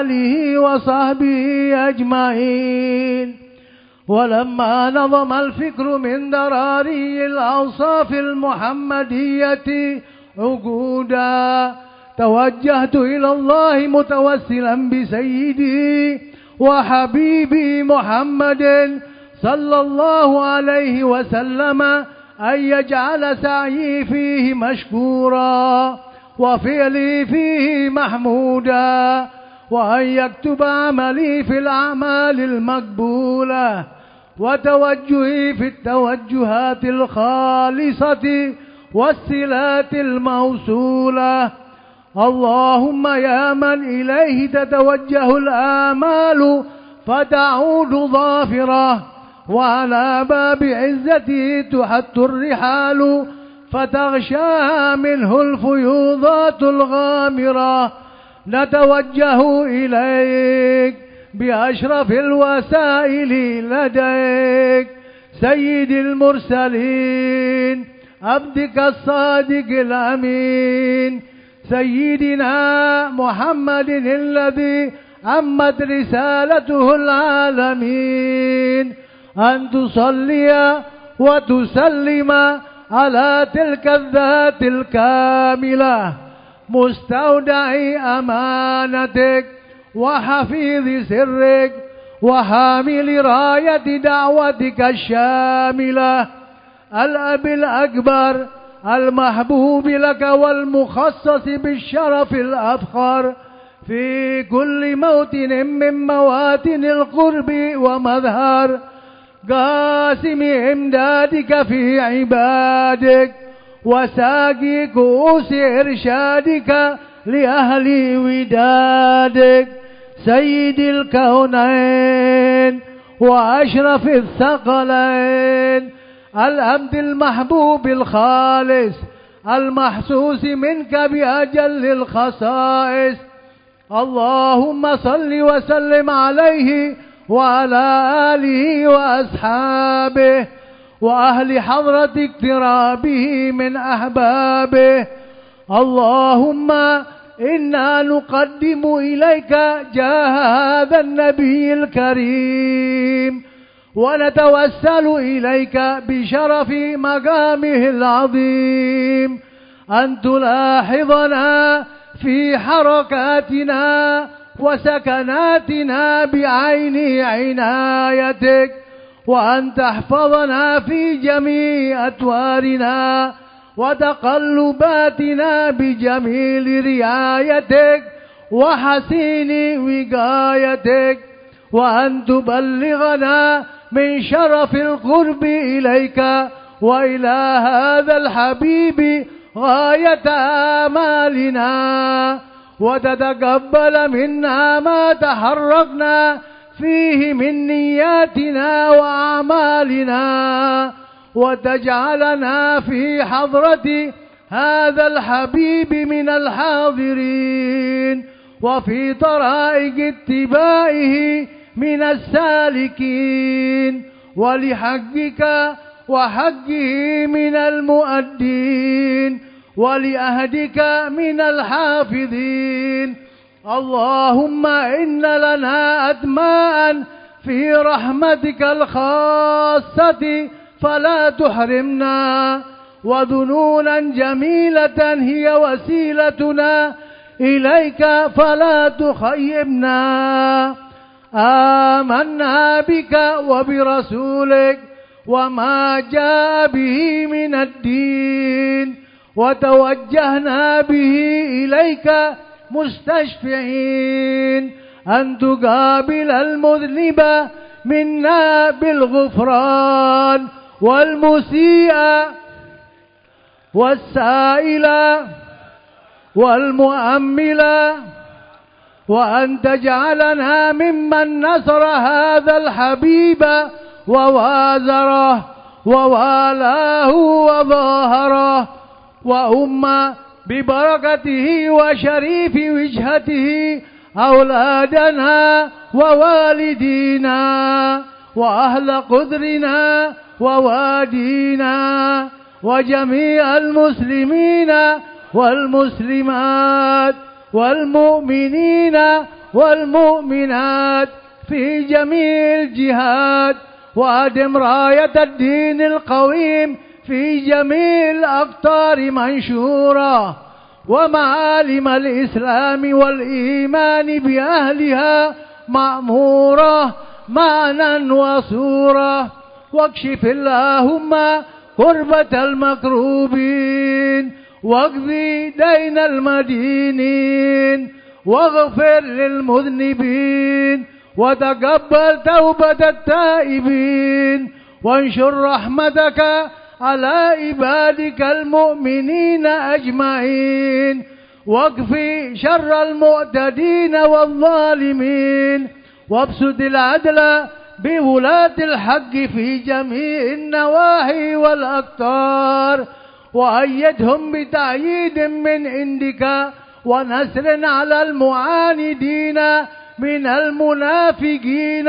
آله وصحبه أجمعين. ولما نظم الفكر من دراري الأوصاف المحمدية عقودا توجهت إلى الله متوسلا بسيدي وحبيبي محمد صلى الله عليه وسلم أن يجعل سعيي فيه مشكورا وفعلي فيه محمودا وأن يكتب عملي في الأعمال المقبولة وتوجهي في التوجهات الخالصة والصلات الموصولة اللهم يا من إليه تتوجه الآمال فتعود ظافرة وعلى باب عزته تحت الرحال فتغشاها منه الفيوضات الغامرة. نتوجه إليك بأشرف الوسائل لديك. سيد المرسلين عبدك الصادق الأمين. سيدنا محمد الذي عمت رسالته العالمين. أن تصلي وتسلم على تلك الذات الكاملة مستودع أمانتك وحفيظ سرك وحامل راية دعوتك الشاملة. الأب الأكبر المحبوب لك والمخصص بالشرف الأفخر في كل موطن من مواتن القرب ومظهر قاسم إمدادك في عبادك وساقي كؤوس إرشادك لأهل ودادك سيد الكونين وأشرف الثقلين الأمد المحبوب الخالص المحسوس منك بأجل الخصائص. اللهم صل وسلم عليه وعلى آله وأصحابه وأهل حضرة اقترابه من أحبابه. اللهم إنا نقدم إليك جاه هذا النبي الكريم. ونتوسل إليك بشرف مقامه العظيم. أن تلاحظنا في حركاتنا وسكناتنا بعين عنايتك وأن تحفظنا في جميع أتوارنا وتقلباتنا بجميل رعايتك وحسين وقايتك وأن تبلغنا من شرف القرب إليك وإلى هذا الحبيب غاية آمالنا. وتتقبل منا ما تحركنا فيه من نياتنا وأعمالنا. وتجعلنا في حضرة هذا الحبيب من الحاضرين. وفي طرائق اتباعه من السالكين ولحقك وحقه من المؤدين ولأهدك من الحافظين. اللهم إن لنا أدماء في رحمتك الخاصة فلا تحرمنا وذنونا جميلة هي وسيلتنا إليك فلا تخيبنا. آمنا بك وبرسولك وما جاء به من الدين وتوجهنا به إليك مستشفعين أن تقابل المذنب منا بالغفران والمسيء والسائل والمؤمل وأن تجعلنا ممن نصر هذا الحبيب ووازره ووالاه وظاهره وأم ببركته وشريف وجهته أولادنا ووالدينا وأهل قدرنا ووادينا وجميع المسلمين والمسلمات والمؤمنين والمؤمنات في جميع الجهات وأدم راية الدين القويم في جميع الأقطار منشورة ومعالم الإسلام والإيمان بأهلها مأمورة معنى وصورة. واكشف اللهم كربة المكروبين. واقضي دين المدينين واغفر للمذنبين وتقبل توبة التائبين وانشر رحمتك على عبادك المؤمنين أجمعين واكفي شر المعتدين والظالمين وابسط العدل بولاة الحق في جميع النواحي والأقطار. وأيدهم بتأييد من عندك ونسر على المعاندين من المنافقين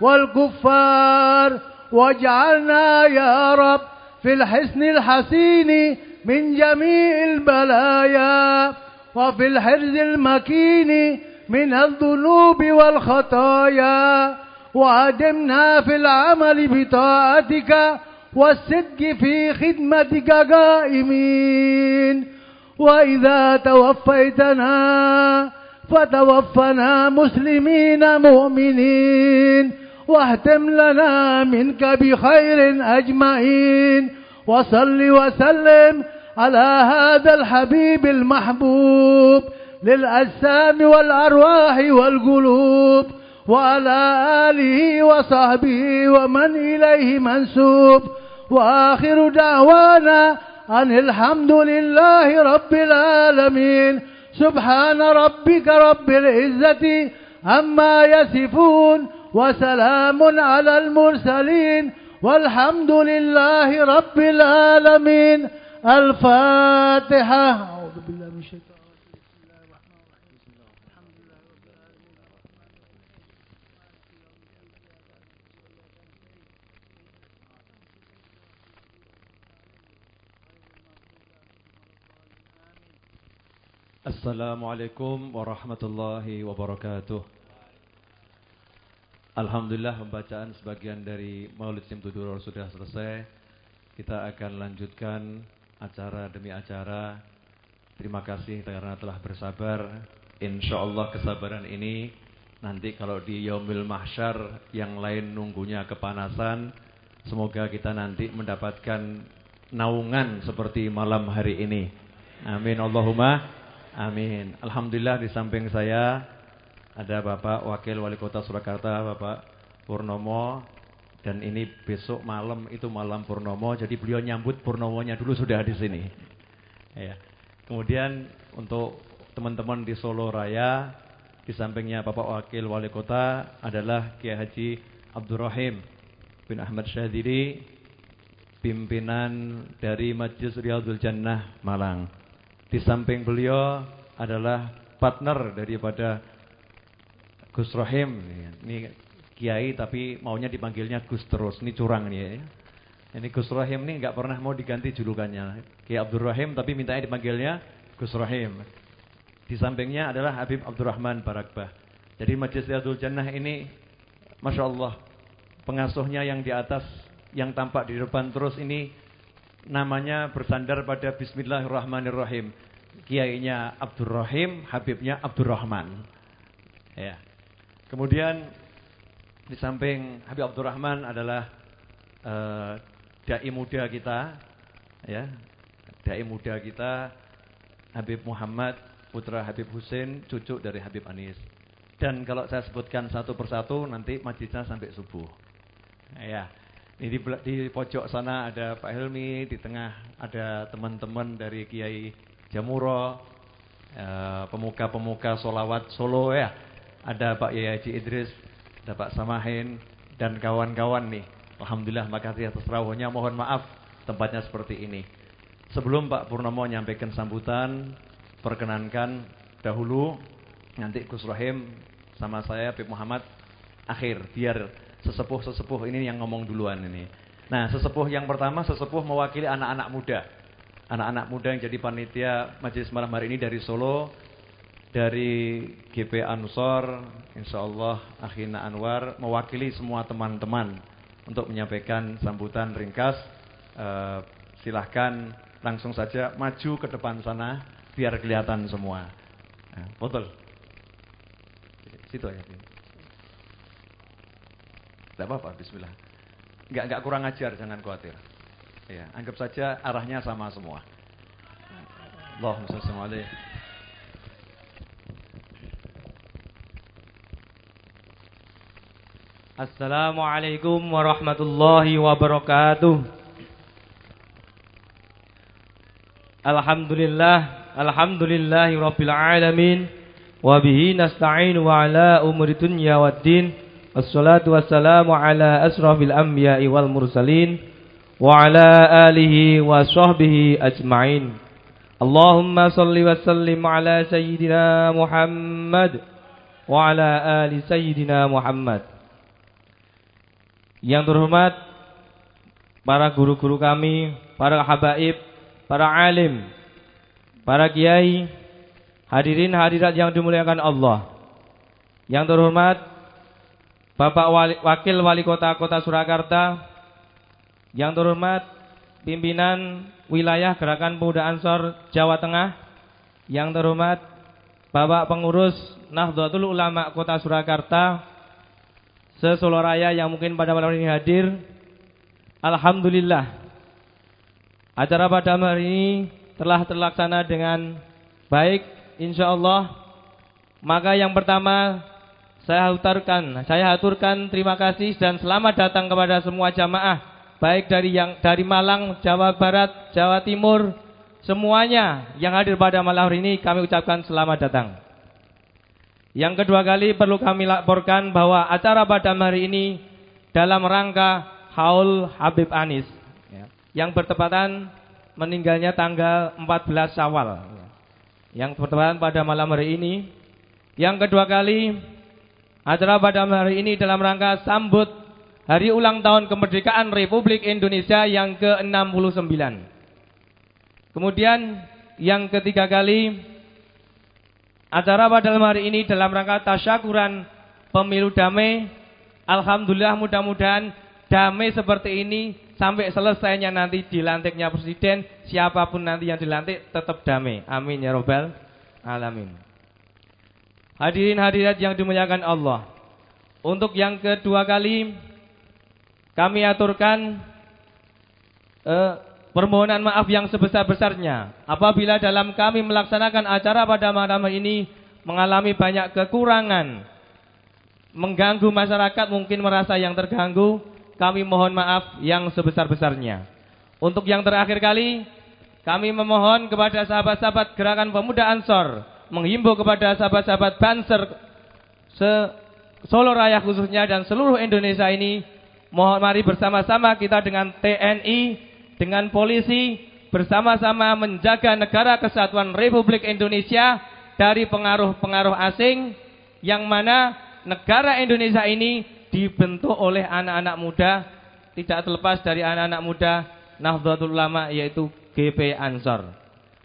والكفار. واجعلنا يا رب في الحسن الحسين من جميع البلايا وفي الحرز المكين من الذنوب والخطايا. وأدمنا في العمل بطاعتك والصدق في خدمتك قائمين. وإذا توفيتنا فتوفنا مسلمين مؤمنين. واهتم لنا منك بخير أجمعين. وصل وسلم على هذا الحبيب المحبوب للأجسام والأرواح والقلوب وعلى آله وصحبه ومن إليه منسوب. وآخر دعوانا أن الحمد لله رب العالمين. سبحان ربك رب العزة عما يصفون وسلام على المرسلين والحمد لله رب العالمين. الفاتحة. Assalamualaikum warahmatullahi wabarakatuh. Alhamdulillah pembacaan sebagian dari Maulid Simtudur sudah selesai. Kita akan lanjutkan acara demi acara. Terima kasih karena telah bersabar. Insya Allah kesabaran ini Nanti kalau di Yaumil Mahsyar yang lain nunggunya kepanasan Semoga kita nanti mendapatkan naungan seperti malam hari ini. Amin Allahumma Amin. Alhamdulillah di samping saya ada Bapak Wakil Wali Kota Surakarta, Bapak Purnomo. Dan ini besok malam itu malam Purnomo, jadi beliau nyambut Purnomonya dulu sudah di sini. Ya. Kemudian untuk teman-teman di Solo Raya, di sampingnya Bapak Wakil Wali Kota adalah Kiai Haji Abdurrahim bin Ahmad Syadiri, pimpinan dari Majlis Riyadul Jannah Malang. Di samping beliau adalah partner daripada Gus Rohim. Ini kiai tapi maunya dipanggilnya Gus terus. Ini curang nih ya. Ini Gus Rohim ini nggak pernah mau diganti julukannya. Kiai Abdul Rahim tapi mintanya dipanggilnya Gus Rohim. Di sampingnya adalah Habib Abdurrahman Barakbah. Jadi Majlis Riyadul Jannah ini Masya Allah pengasuhnya yang di atas yang tampak di depan terus ini namanya bersandar pada Bismillahirrahmanirrahim. Kiainya Abdurrahim, Habibnya Abdurrahman. Ya. Kemudian di samping Habib Abdurrahman adalah uh, dai muda kita, ya, dai muda kita Habib Muhammad putra Habib Husin, cucu dari Habib Anis. Dan kalau saya sebutkan satu persatu nanti majlisnya sampai subuh. Ya. Ini di, di pojok sana ada Pak Helmi, di tengah ada teman-teman dari Kiai Jamuro, eh, pemuka-pemuka solawat Solo ya. Ada Pak Yai Haji Idris, ada Pak Samahin, dan kawan-kawan nih. Alhamdulillah makasih atas rawuhnya. Mohon maaf tempatnya seperti ini. Sebelum Pak Purnomo menyampaikan sambutan, perkenankan dahulu nanti Gus Rahim sama saya Habib Muhammad akhir biar sesepuh-sesepuh ini yang ngomong duluan ini. Nah, sesepuh yang pertama sesepuh mewakili anak-anak muda. Anak-anak muda yang jadi panitia majelis malam hari ini dari Solo, dari GP Ansor, insya Allah Akhina Anwar mewakili semua teman-teman untuk menyampaikan sambutan ringkas. Uh, silahkan langsung saja maju ke depan sana biar kelihatan semua. Nah, betul. Situ aja. Tidak apa-apa, bismillah. Enggak enggak kurang ajar, jangan khawatir. Ya, anggap saja arahnya sama semua. Allahumma shalli alaihi. Assalamualaikum warahmatullahi wabarakatuh. Alhamdulillah, alhamdulillahi rabbil alamin. Wa bihi nasta'inu wa ala umuri dunya waddin. Assalatu wassalamu ala asrafil anbiya'i wal mursalin wa ala alihi wa sahbihi ajma'in. Allahumma salli wa sallim ala sayyidina Muhammad wa ala ali sayyidina Muhammad. Yang terhormat para guru-guru kami, para habaib, para alim, para kiai, hadirin hadirat yang dimuliakan Allah. Yang terhormat Bapak Wali, Wakil Wali Kota Kota Surakarta yang terhormat pimpinan wilayah Gerakan Pemuda Ansor Jawa Tengah yang terhormat Bapak Pengurus Nahdlatul Ulama Kota Surakarta Sesolo Raya yang mungkin pada malam ini hadir. Alhamdulillah Acara pada malam ini telah terlaksana dengan baik insya Allah. Maka yang pertama saya aturkan, saya aturkan terima kasih dan selamat datang kepada semua jamaah baik dari yang dari Malang, Jawa Barat, Jawa Timur, semuanya yang hadir pada malam hari ini kami ucapkan selamat datang. Yang kedua kali perlu kami laporkan bahwa acara pada hari ini dalam rangka Haul Habib Anis ya, yang bertepatan meninggalnya tanggal 14 Syawal. Yang bertepatan pada malam hari ini yang kedua kali acara pada hari ini dalam rangka sambut hari ulang tahun kemerdekaan Republik Indonesia yang ke-69. Kemudian yang ketiga kali acara pada hari ini dalam rangka tasyakuran pemilu damai. Alhamdulillah mudah-mudahan damai seperti ini sampai selesainya nanti dilantiknya presiden siapa pun nanti yang dilantik tetap damai. Amin ya robbal alamin. Hadirin hadirat yang dimuliakan Allah. Untuk yang kedua kali kami aturkan eh, permohonan maaf yang sebesar-besarnya apabila dalam kami melaksanakan acara pada malam ini mengalami banyak kekurangan, mengganggu masyarakat mungkin merasa yang terganggu, kami mohon maaf yang sebesar-besarnya. Untuk yang terakhir kali, kami memohon kepada sahabat-sahabat Gerakan Pemuda Ansor menghimbau kepada sahabat-sahabat Banser se Solo Raya khususnya dan seluruh Indonesia ini mohon mari bersama-sama kita dengan TNI, dengan polisi bersama-sama menjaga negara kesatuan Republik Indonesia dari pengaruh-pengaruh asing yang mana negara Indonesia ini dibentuk oleh anak-anak muda tidak terlepas dari anak-anak muda Nahdlatul Ulama yaitu GP Ansor.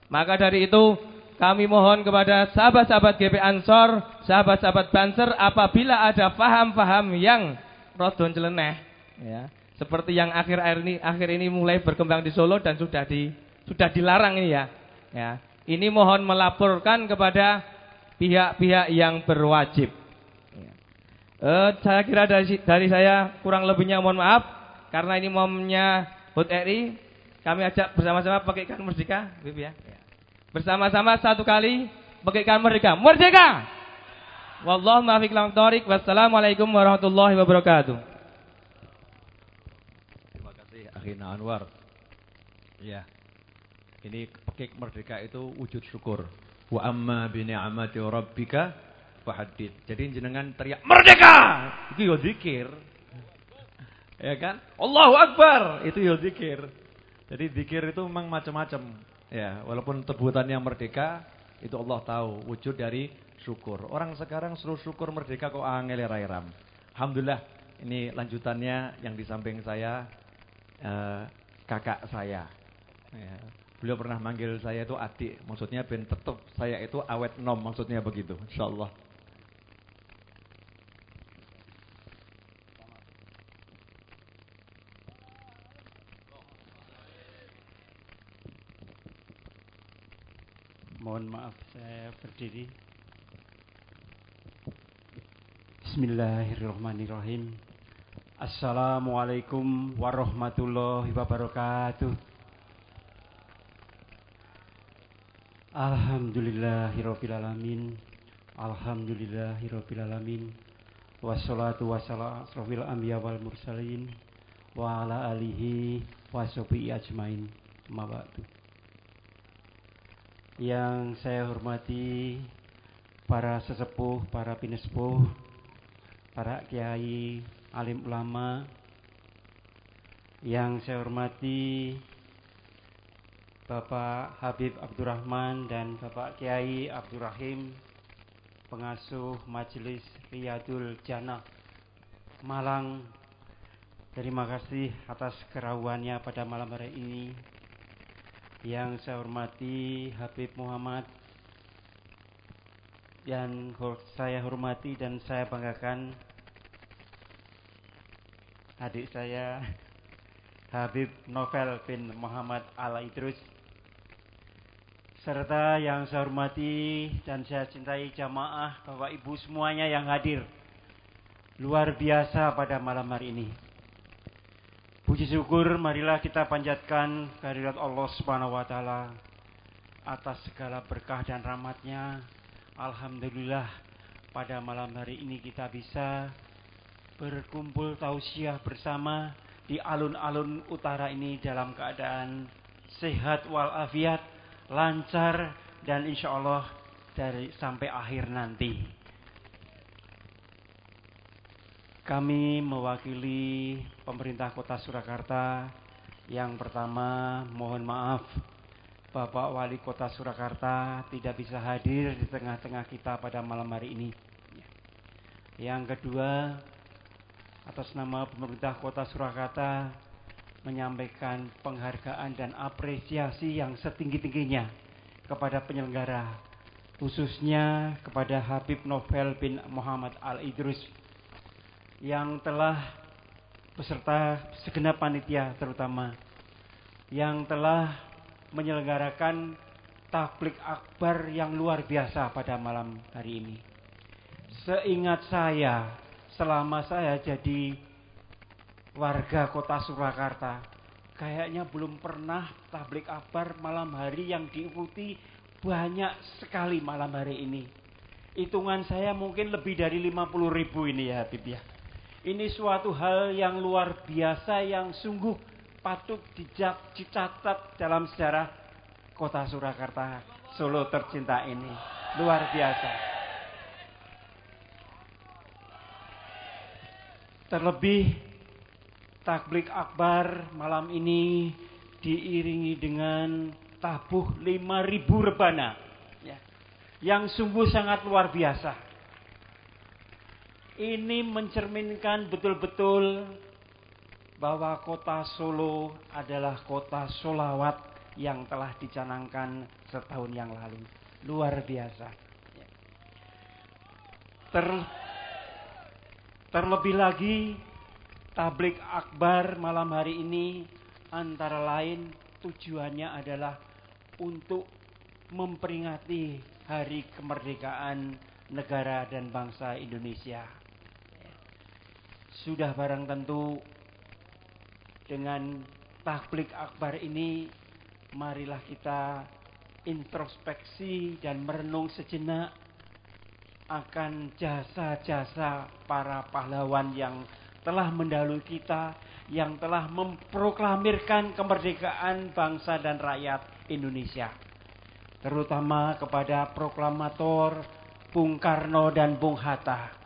Maka dari itu kami mohon kepada sahabat-sahabat GP Ansor, sahabat-sahabat Banser apabila ada faham-faham yang rodon celeneh ya, seperti yang akhir-akhir ini akhir ini mulai berkembang di Solo dan sudah di sudah dilarang ini ya. Ya. Ini mohon melaporkan kepada pihak-pihak yang berwajib. Ya. Eh, saya kira dari, dari saya kurang lebihnya mohon maaf karena ini momennya HUT RI kami ajak bersama-sama pakaikan merdeka, Bibi ya. Bersama-sama satu kali bagaikan merdeka. Merdeka! Wallahu muwaffiq Wassalamualaikum warahmatullahi wabarakatuh. Terima kasih Akhina Anwar. Ya. Ini pekik merdeka itu wujud syukur. Wa amma bi ni'mati rabbika fahaddid. Jadi jenengan teriak merdeka. Itu yo zikir. Ya kan? Allahu Akbar. Itu yo zikir. Jadi zikir itu memang macam-macam. Ya, walaupun tebutan yang merdeka itu Allah tahu wujud dari syukur. Orang sekarang suruh syukur merdeka kok angel ya, rairam. Alhamdulillah ini lanjutannya yang di samping saya eh, kakak saya. Ya, beliau pernah manggil saya itu adik, maksudnya ben tetap saya itu awet nom, maksudnya begitu. Insyaallah. Mohon maaf saya berdiri. Bismillahirrahmanirrahim. Assalamualaikum warahmatullahi wabarakatuh. Alhamdulillahirrahmanirrahim. Alhamdulillahirrahmanirrahim. Wassalatu wassalamu asrafil anbiya wal mursalin wa ala alihi wa ajmain. Mabatu yang saya hormati para sesepuh, para pinesepuh, para kiai, alim ulama, yang saya hormati Bapak Habib Abdurrahman dan Bapak Kiai Abdurrahim, pengasuh Majelis Riyadul Jannah Malang. Terima kasih atas kerawannya pada malam hari ini yang saya hormati Habib Muhammad yang saya hormati dan saya banggakan adik saya Habib Novel bin Muhammad Al Idrus serta yang saya hormati dan saya cintai jamaah Bapak Ibu semuanya yang hadir. Luar biasa pada malam hari ini Puji syukur marilah kita panjatkan kehadirat Allah Subhanahu wa taala atas segala berkah dan rahmatnya. Alhamdulillah pada malam hari ini kita bisa berkumpul tausiah bersama di alun-alun utara ini dalam keadaan sehat walafiat, lancar dan insya Allah dari sampai akhir nanti. Kami mewakili pemerintah kota Surakarta yang pertama mohon maaf Bapak Wali Kota Surakarta tidak bisa hadir di tengah-tengah kita pada malam hari ini. Yang kedua, atas nama pemerintah Kota Surakarta menyampaikan penghargaan dan apresiasi yang setinggi-tingginya kepada penyelenggara, khususnya kepada Habib Novel bin Muhammad Al Idrus yang telah beserta segenap panitia terutama yang telah menyelenggarakan tablik akbar yang luar biasa pada malam hari ini. Seingat saya, selama saya jadi warga kota Surakarta, kayaknya belum pernah tablik akbar malam hari yang diikuti banyak sekali malam hari ini. Hitungan saya mungkin lebih dari 50 ribu ini ya Habib ya. Ini suatu hal yang luar biasa yang sungguh patut dicatat dalam sejarah kota Surakarta Solo tercinta ini. Luar biasa. Terlebih takblik akbar malam ini diiringi dengan tabuh 5000 rebana. Ya. Yang sungguh sangat luar biasa. Ini mencerminkan betul-betul bahwa kota Solo adalah kota solawat yang telah dicanangkan setahun yang lalu. Luar biasa. Ter, terlebih lagi, tablik akbar malam hari ini antara lain tujuannya adalah untuk memperingati hari kemerdekaan negara dan bangsa Indonesia. Sudah barang tentu dengan takblik akbar ini marilah kita introspeksi dan merenung sejenak akan jasa-jasa para pahlawan yang telah mendahului kita yang telah memproklamirkan kemerdekaan bangsa dan rakyat Indonesia. Terutama kepada proklamator Bung Karno dan Bung Hatta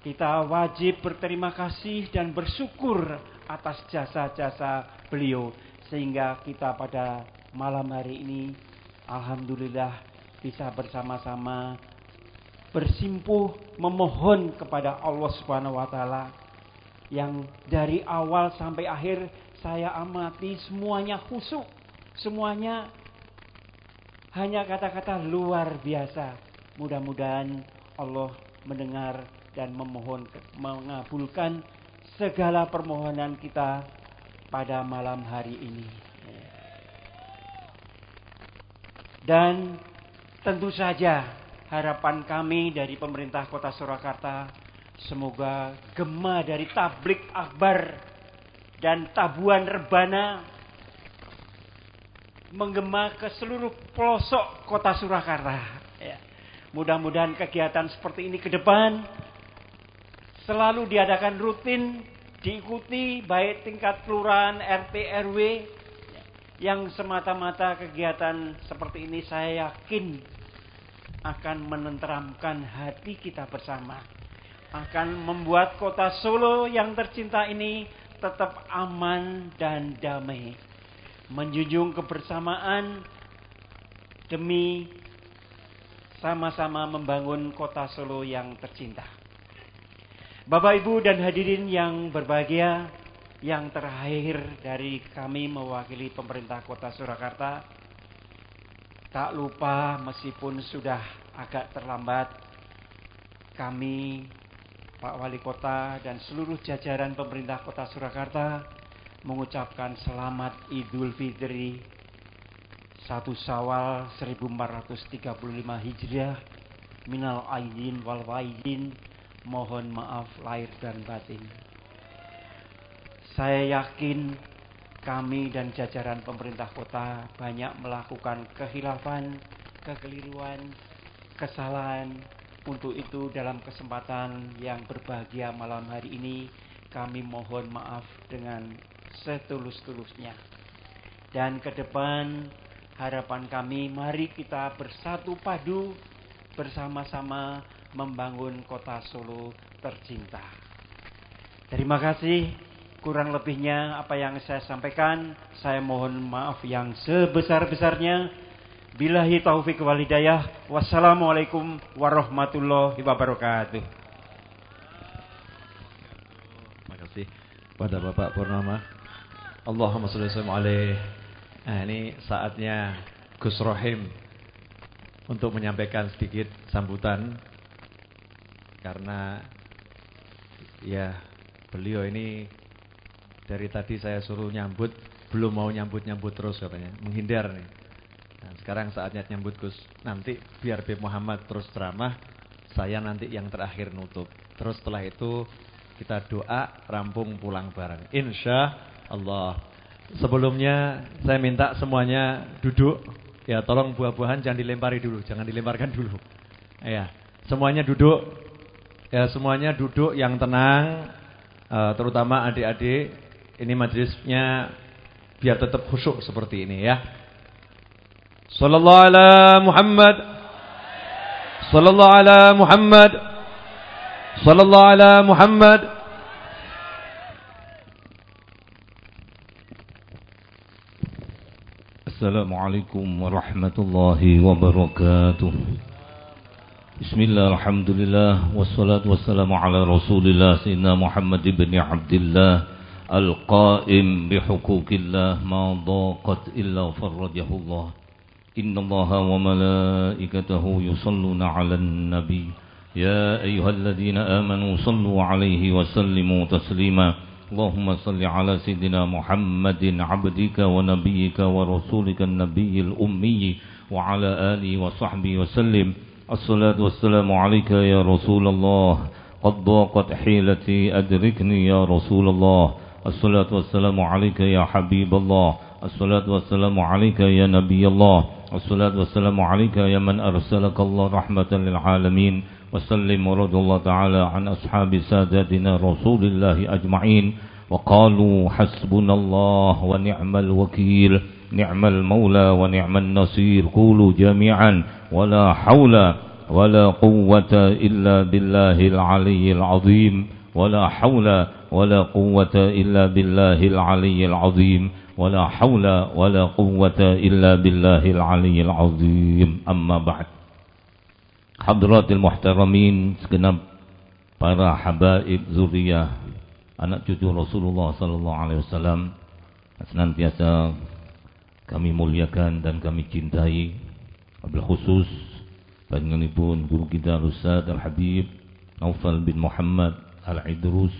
kita wajib berterima kasih dan bersyukur atas jasa-jasa beliau sehingga kita pada malam hari ini alhamdulillah bisa bersama-sama bersimpuh memohon kepada Allah Subhanahu wa taala yang dari awal sampai akhir saya amati semuanya khusyuk, semuanya hanya kata-kata luar biasa. Mudah-mudahan Allah mendengar dan memohon mengabulkan segala permohonan kita pada malam hari ini. Dan tentu saja harapan kami dari pemerintah kota Surakarta semoga gema dari tablik akbar dan tabuan rebana menggema ke seluruh pelosok kota Surakarta. Ya. Mudah-mudahan kegiatan seperti ini ke depan selalu diadakan rutin, diikuti baik tingkat kelurahan, RT, RW, yang semata-mata kegiatan seperti ini saya yakin akan menenteramkan hati kita bersama. Akan membuat kota Solo yang tercinta ini tetap aman dan damai. Menjunjung kebersamaan demi sama-sama membangun kota Solo yang tercinta. Bapak Ibu dan hadirin yang berbahagia, yang terakhir dari kami mewakili pemerintah kota Surakarta, tak lupa meskipun sudah agak terlambat, kami Pak Wali Kota dan seluruh jajaran pemerintah kota Surakarta mengucapkan selamat Idul Fitri. 1 Sawal 1435 Hijriah minal aidin wal waidin Mohon maaf lahir dan batin. Saya yakin kami dan jajaran pemerintah kota banyak melakukan kehilafan, kekeliruan, kesalahan. Untuk itu dalam kesempatan yang berbahagia malam hari ini kami mohon maaf dengan setulus-tulusnya. Dan ke depan harapan kami mari kita bersatu padu bersama-sama membangun kota Solo tercinta. Terima kasih. Kurang lebihnya apa yang saya sampaikan, saya mohon maaf yang sebesar-besarnya. Bilahi taufik wal hidayah. Wassalamualaikum warahmatullahi wabarakatuh. Terima kasih pada Bapak Purnama. Allahumma sholli alaihi. Nah, ini saatnya Gus Rohim untuk menyampaikan sedikit sambutan karena ya beliau ini dari tadi saya suruh nyambut belum mau nyambut-nyambut terus katanya menghindar nih Nah, sekarang saatnya nyambut Gus. Nanti biar Bib Muhammad terus ceramah, saya nanti yang terakhir nutup. Terus setelah itu kita doa rampung pulang bareng. Insya Allah. Sebelumnya saya minta semuanya duduk. Ya tolong buah-buahan jangan dilempari dulu, jangan dilemparkan dulu. Ya, semuanya duduk. Ya semuanya duduk yang tenang, eh, terutama adik-adik. Ini majlisnya biar tetap khusyuk seperti ini ya. Sallallahu ala Muhammad. Sallallahu ala Muhammad. Sallallahu ala Muhammad. Assalamualaikum warahmatullahi wabarakatuh. Bismillah, alhamdulillah, wassalatu wassalamu ala rasulillah, sayyidina Muhammad ibn Abdillah, al-qaim bihukukillah, ma daqat illa farrajahullah. Inna allaha wa malaikatahu yusalluna ala nabi. يا أيها الذين آمنوا صلوا عليه وسلموا تسليما اللهم صل على سيدنا محمد عبدك ونبيك ورسولك النبي الأمي وعلى آله وصحبه وسلم الصلاة والسلام عليك يا رسول الله. قد ضاقت حيلتي أدركني يا رسول الله. الصلاة والسلام عليك يا حبيب الله. الصلاة والسلام عليك يا نبي الله. والصلاة والسلام عليك يا من أرسلك الله رحمة للعالمين. وسلم ورد الله تعالى عن أصحاب ساداتنا رسول الله أجمعين. وقالوا حسبنا الله ونعم الوكيل. نعم المولى ونعم النصير قولوا جميعا ولا حول ولا قوة إلا بالله العلي العظيم ولا حول ولا قوة إلا بالله العلي العظيم ولا حول ولا قوة إلا بالله العلي العظيم. أما بعد حضرات المحترمين segenap para habaib zuriyah anak cucu Rasulullah sallallahu alaihi wasallam senantiasa kami muliakan dan kami cintai wabil khusus panjenenganipun guru kita Ustaz Al-Habib Naufal bin Muhammad Al-Idrus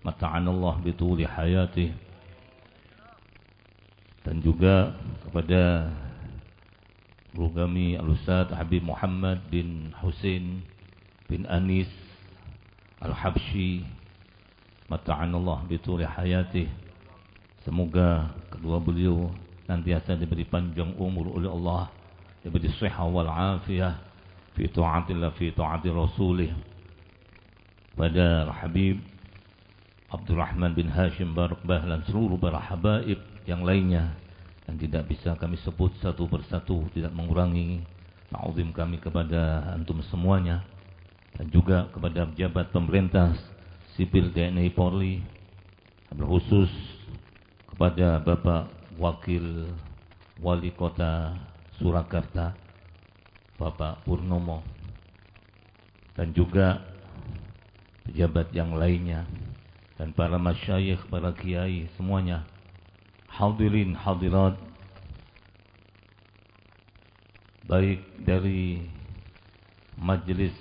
mata'anallah bituli hayatih. Dan juga kepada guru kami Al-Ustaz Habib Muhammad bin Husain bin Anis Al-Habsyi mata'anallah bituli hayatih. Semoga kedua beliau nantiasa diberi panjang umur oleh Allah. Diberi sehat wal afiyah. Fi ta'atillah fi rasulih. Pada Habib Abdurrahman bin Hashim Barak Bahlan seluruh para habaib yang lainnya. Yang tidak bisa kami sebut satu persatu tidak mengurangi ta'zim kami kepada antum semuanya. Dan juga kepada pejabat pemerintah sipil TNI Polri khusus kepada Bapak Wakil Wali Kota Surakarta Bapak Purnomo dan juga pejabat yang lainnya dan para masyayikh, para kiai semuanya. Hadirin hadirat. Baik dari majlis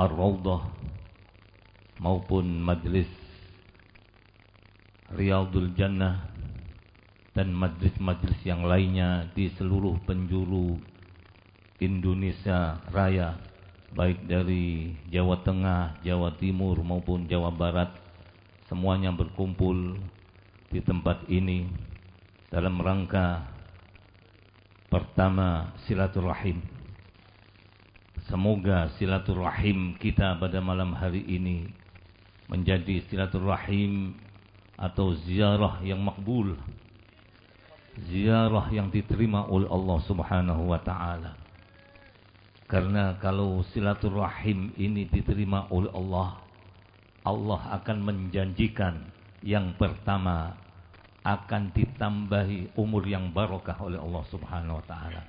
Ar-Rawdah maupun majlis Riyadul Jannah dan majlis-majlis yang lainnya di seluruh penjuru Indonesia Raya baik dari Jawa Tengah, Jawa Timur maupun Jawa Barat semuanya berkumpul di tempat ini dalam rangka pertama silaturahim. Semoga silaturahim kita pada malam hari ini menjadi silaturahim atau ziarah yang makbul. Ziarah yang diterima oleh Allah Subhanahu wa taala. Karena kalau silaturahim ini diterima oleh Allah, Allah akan menjanjikan yang pertama akan ditambahi umur yang barokah oleh Allah Subhanahu wa taala.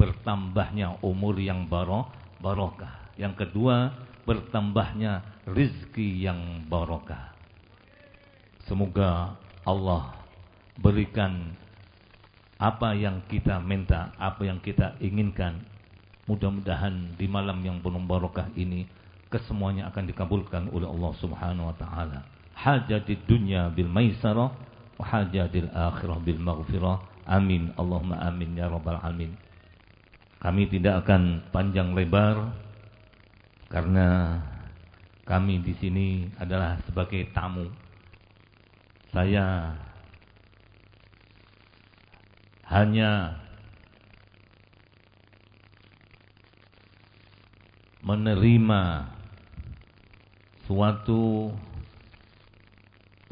Bertambahnya umur yang baro barokah. Yang kedua, bertambahnya rizki yang barokah. Semoga Allah berikan apa yang kita minta, apa yang kita inginkan Mudah-mudahan di malam yang penuh barokah ini kesemuanya akan dikabulkan oleh Allah Subhanahu wa taala. Hajat di dunia bil maisarah wa hajatil akhirah bil maghfirah. Amin. Allahumma amin ya rabbal alamin. Kami tidak akan panjang lebar karena kami di sini adalah sebagai tamu. Saya hanya menerima suatu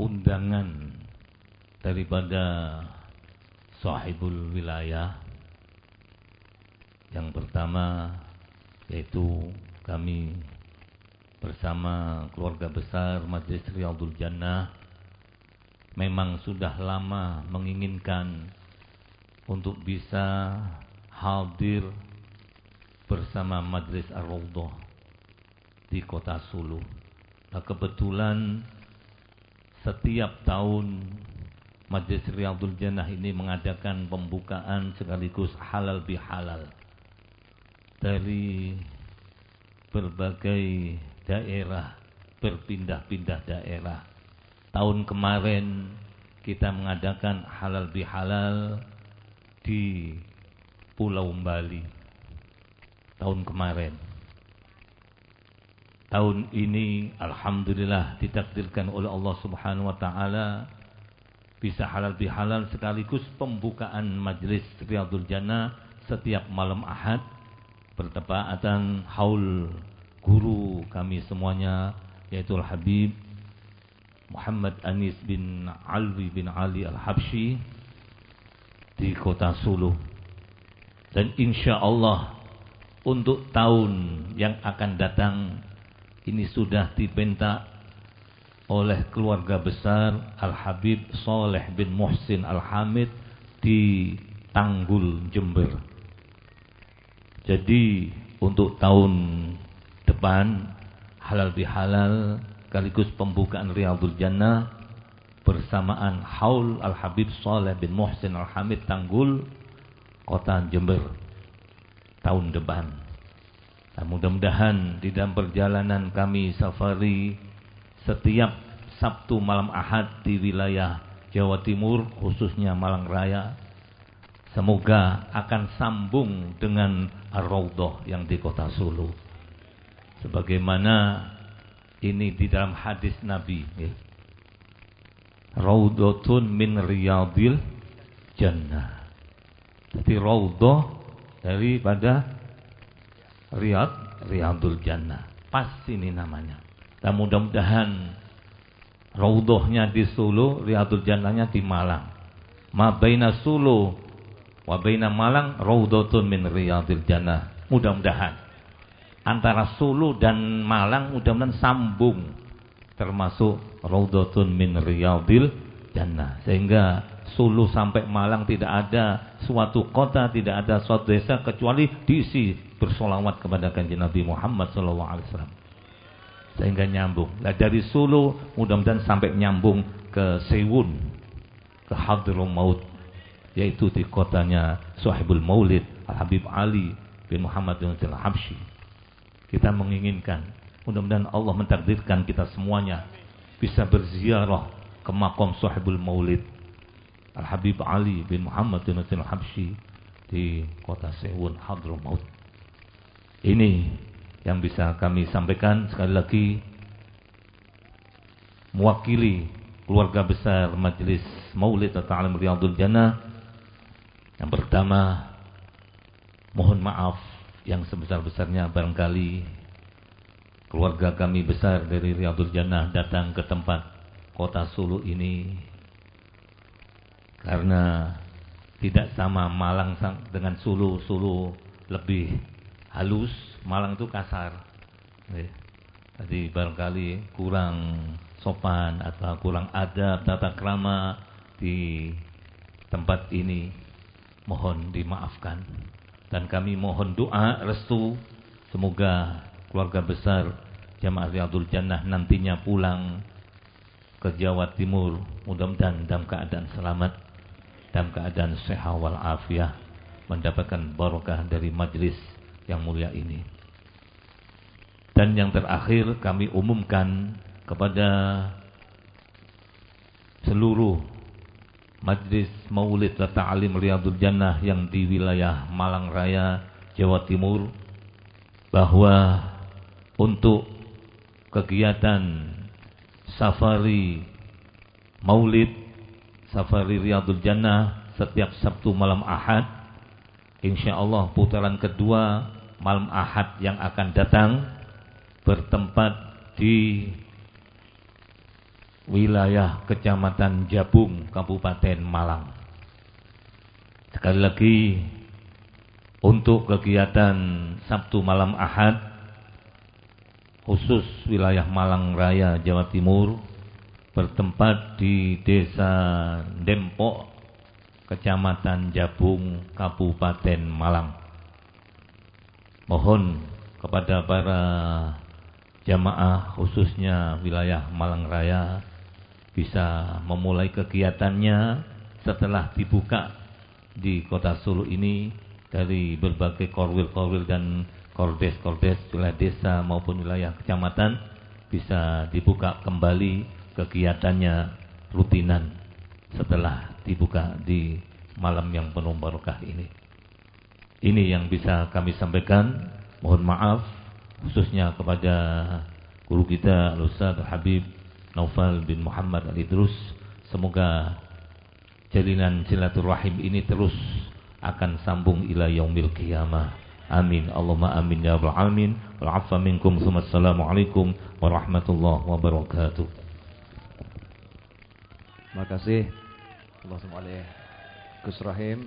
undangan daripada sahibul wilayah. Yang pertama yaitu kami bersama keluarga besar Majelis Riyadul Jannah. Memang sudah lama menginginkan untuk bisa hadir bersama Majlis Ar-Rawdah di kota Sulu. Nah, kebetulan setiap tahun Majlis Riyadul Jannah ini mengadakan pembukaan sekaligus halal bihalal dari berbagai daerah, berpindah-pindah daerah. Tahun kemarin kita mengadakan halal bihalal di Pulau Bali tahun kemarin. Tahun ini alhamdulillah ditakdirkan oleh Allah Subhanahu wa taala bisa halal bihalal sekaligus pembukaan majelis Riyadul Jannah setiap malam Ahad bertepatan haul guru kami semuanya yaitu Al Habib Muhammad Anis bin Alwi bin Ali Al Habsyi di kota Sulu dan insya Allah untuk tahun yang akan datang ini sudah dibentak oleh keluarga besar Al-Habib Soleh bin Muhsin Al-Hamid di Tanggul Jember. Jadi untuk tahun depan halal bihalal sekaligus pembukaan Riyadul Jannah bersamaan Haul Al-Habib Soleh bin Muhsin Al-Hamid Tanggul Kota Jember tahun depan. Nah, mudah-mudahan di dalam perjalanan kami safari setiap Sabtu malam Ahad di wilayah Jawa Timur khususnya Malang Raya semoga akan sambung dengan Ar-Raudhah yang di kota Solo. Sebagaimana ini di dalam hadis Nabi ya. Raudhatun min riyadil jannah. Jadi raudhah daripada Riyad Riyadul Jannah. Pas ini namanya. Dan mudah-mudahan raudhahnya di Solo, Riyadul Jannahnya di Malang. Ma baina Solo wa baina Malang raudhatun min Riyadil Jannah. Mudah-mudahan antara Solo dan Malang mudah-mudahan sambung termasuk raudhatun min Riyadil Jannah. Sehingga Solo sampai Malang tidak ada suatu kota, tidak ada suatu desa kecuali diisi bersolawat kepada kanjeng Nabi Muhammad SAW. Sehingga nyambung. Nah dari Solo mudah-mudahan sampai nyambung ke Sewun, ke Maut, yaitu di kotanya Suhaibul Maulid Al Habib Ali bin Muhammad bin Al Habsyi. Kita menginginkan mudah-mudahan Allah mentakdirkan kita semuanya bisa berziarah ke makam Suhaibul Maulid Al-Habib Ali bin Muhammad bin Al-Habsyi di kota Sewun Hadramaut. Ini yang bisa kami sampaikan sekali lagi mewakili keluarga besar Majelis Maulid Ta'alim Riyadul Jannah. Yang pertama, mohon maaf yang sebesar-besarnya barangkali keluarga kami besar dari Riyadul Jannah datang ke tempat kota Sulu ini karena tidak sama Malang dengan Sulu. Sulu lebih halus, Malang itu kasar. Jadi barangkali kurang sopan atau kurang adab tata krama di tempat ini mohon dimaafkan dan kami mohon doa restu semoga keluarga besar jamaah Riyadul Jannah nantinya pulang ke Jawa Timur. Mudah-mudahan dalam keadaan selamat dalam keadaan sehat wal afiah mendapatkan barokah dari majlis yang mulia ini. Dan yang terakhir kami umumkan kepada seluruh majlis maulid dan ta'alim riyadul jannah yang di wilayah Malang Raya, Jawa Timur bahwa untuk kegiatan safari maulid, safari riyadul jannah setiap Sabtu malam Ahad insyaallah putaran kedua malam Ahad yang akan datang bertempat di wilayah Kecamatan Jabung, Kabupaten Malang. Sekali lagi untuk kegiatan Sabtu malam Ahad khusus wilayah Malang Raya Jawa Timur bertempat di Desa Dempok, Kecamatan Jabung, Kabupaten Malang. Mohon kepada para jamaah khususnya wilayah Malang Raya bisa memulai kegiatannya setelah dibuka di kota Solo ini dari berbagai korwil-korwil dan kordes-kordes wilayah desa maupun wilayah kecamatan bisa dibuka kembali kegiatannya rutinan setelah dibuka di malam yang penuh barokah ini. Ini yang bisa kami sampaikan. Mohon maaf khususnya kepada guru kita Al-Ustaz Habib Naufal bin Muhammad Al-Idrus semoga jalinan silaturahim ini terus akan sambung ila yaumil qiyamah amin. Allahumma amin ya rabbal alamin. Wal afwa minkum assalamualaikum warahmatullahi wabarakatuh. Terima kasih. Allah SWT Gus Rahim.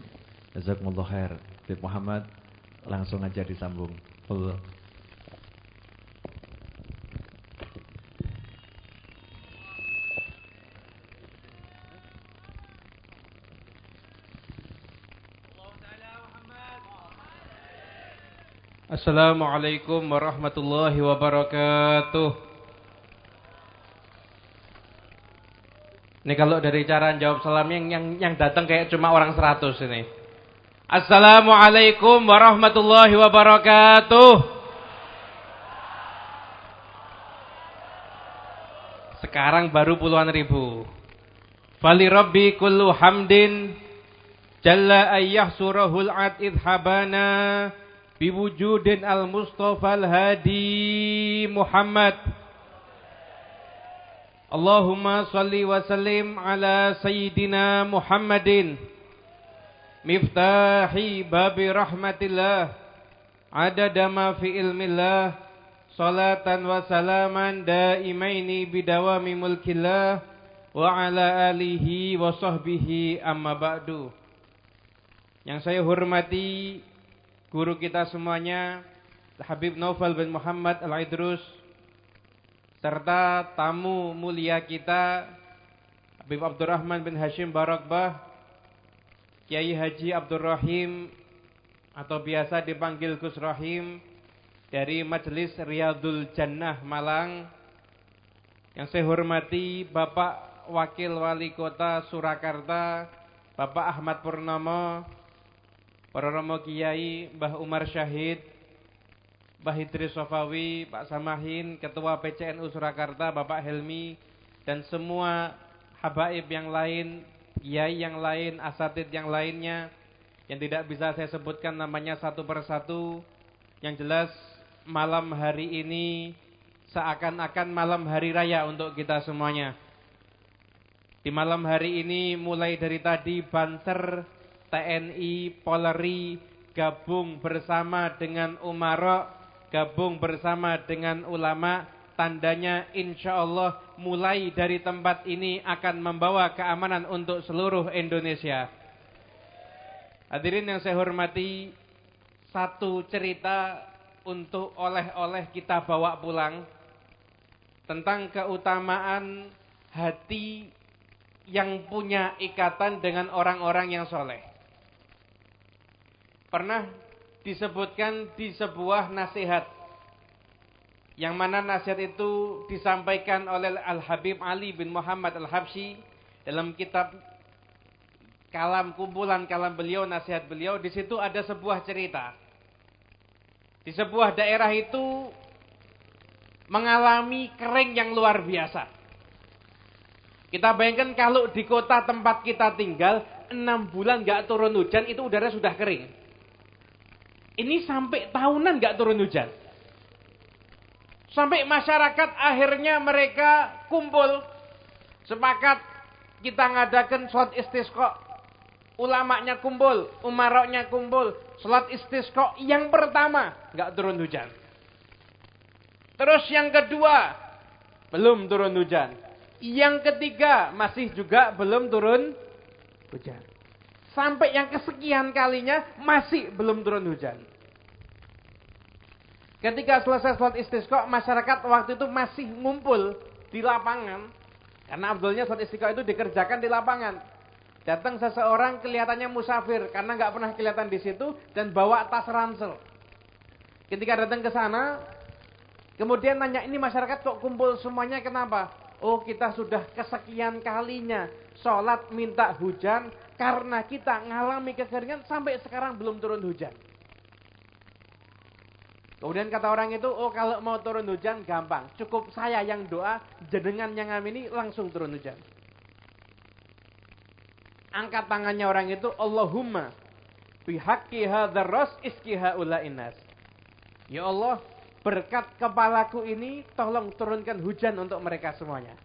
Jazakumullah khair. Habib Muhammad Langsung aja disambung. Allah Assalamualaikum warahmatullahi wabarakatuh. Ini kalau dari cara jawab salam yang yang, yang datang kayak cuma orang seratus ini. Assalamualaikum warahmatullahi wabarakatuh. Sekarang baru puluhan ribu. Fali Rabbi kullu hamdin jalla ayyah surahul ad idhabana biwujudin al-Mustafa al-Hadi Muhammad. Allahumma salli wa sallim ala Sayyidina Muhammadin. Miftahi babi rahmatillah. Adada ma fi ilmillah. Salatan wa salaman daimaini bidawami mulkillah. Wa ala alihi wa sahbihi amma ba'du. Yang saya hormati guru kita semuanya Habib Naufal bin Muhammad Al-Idrus serta tamu mulia kita Habib Abdurrahman bin Hashim Barakbah Kiai Haji Abdurrahim atau biasa dipanggil Gus Rahim dari Majelis Riyadul Jannah Malang. Yang saya hormati Bapak Wakil Wali Kota Surakarta Bapak Ahmad Purnomo para romo kiai, Mbah Umar Syahid, Mbah Idris Sofawi, Pak Samahin, Ketua PCNU Surakarta, Bapak Helmi, dan semua habaib yang lain, kiai yang lain, asatid yang lainnya, yang tidak bisa saya sebutkan namanya satu persatu, yang jelas malam hari ini seakan-akan malam hari raya untuk kita semuanya. Di malam hari ini mulai dari tadi Banser, TNI, Polri gabung bersama dengan Umaro, gabung bersama dengan ulama, tandanya insya Allah mulai dari tempat ini akan membawa keamanan untuk seluruh Indonesia. Hadirin yang saya hormati, satu cerita untuk oleh-oleh kita bawa pulang tentang keutamaan hati yang punya ikatan dengan orang-orang yang soleh. Pernah disebutkan di sebuah nasihat yang mana nasihat itu disampaikan oleh Al-Habib Ali bin Muhammad Al-Habsyi dalam kitab kalam kumpulan kalam beliau nasihat beliau. Di situ ada sebuah cerita. Di sebuah daerah itu mengalami kering yang luar biasa. Kita bayangkan kalau di kota tempat kita tinggal enam bulan gak turun hujan itu udara sudah kering ini sampai tahunan gak turun hujan Sampai masyarakat akhirnya mereka kumpul. Sepakat kita ngadakan sholat istisqa. Ulamanya kumpul, umaroknya kumpul. Sholat istisqa yang pertama, nggak turun hujan. Terus yang kedua, belum turun hujan. Yang ketiga, masih juga belum turun hujan. Sampai yang kesekian kalinya, masih belum turun hujan. Ketika selesai sholat istisqa, masyarakat waktu itu masih ngumpul di lapangan. Karena abdulnya sholat istisqa itu dikerjakan di lapangan. Datang seseorang kelihatannya musafir karena nggak pernah kelihatan di situ dan bawa tas ransel. Ketika datang ke sana, kemudian nanya ini masyarakat kok kumpul semuanya kenapa? Oh kita sudah kesekian kalinya sholat minta hujan karena kita ngalami kekeringan sampai sekarang belum turun hujan. Kemudian kata orang itu, oh kalau mau turun hujan gampang. Cukup saya yang doa, jenengan yang ngamini langsung turun hujan. Angkat tangannya orang itu, Allahumma bihaqi hadzal iskiha ulainas. Ya Allah, berkat kepalaku ini tolong turunkan hujan untuk mereka semuanya.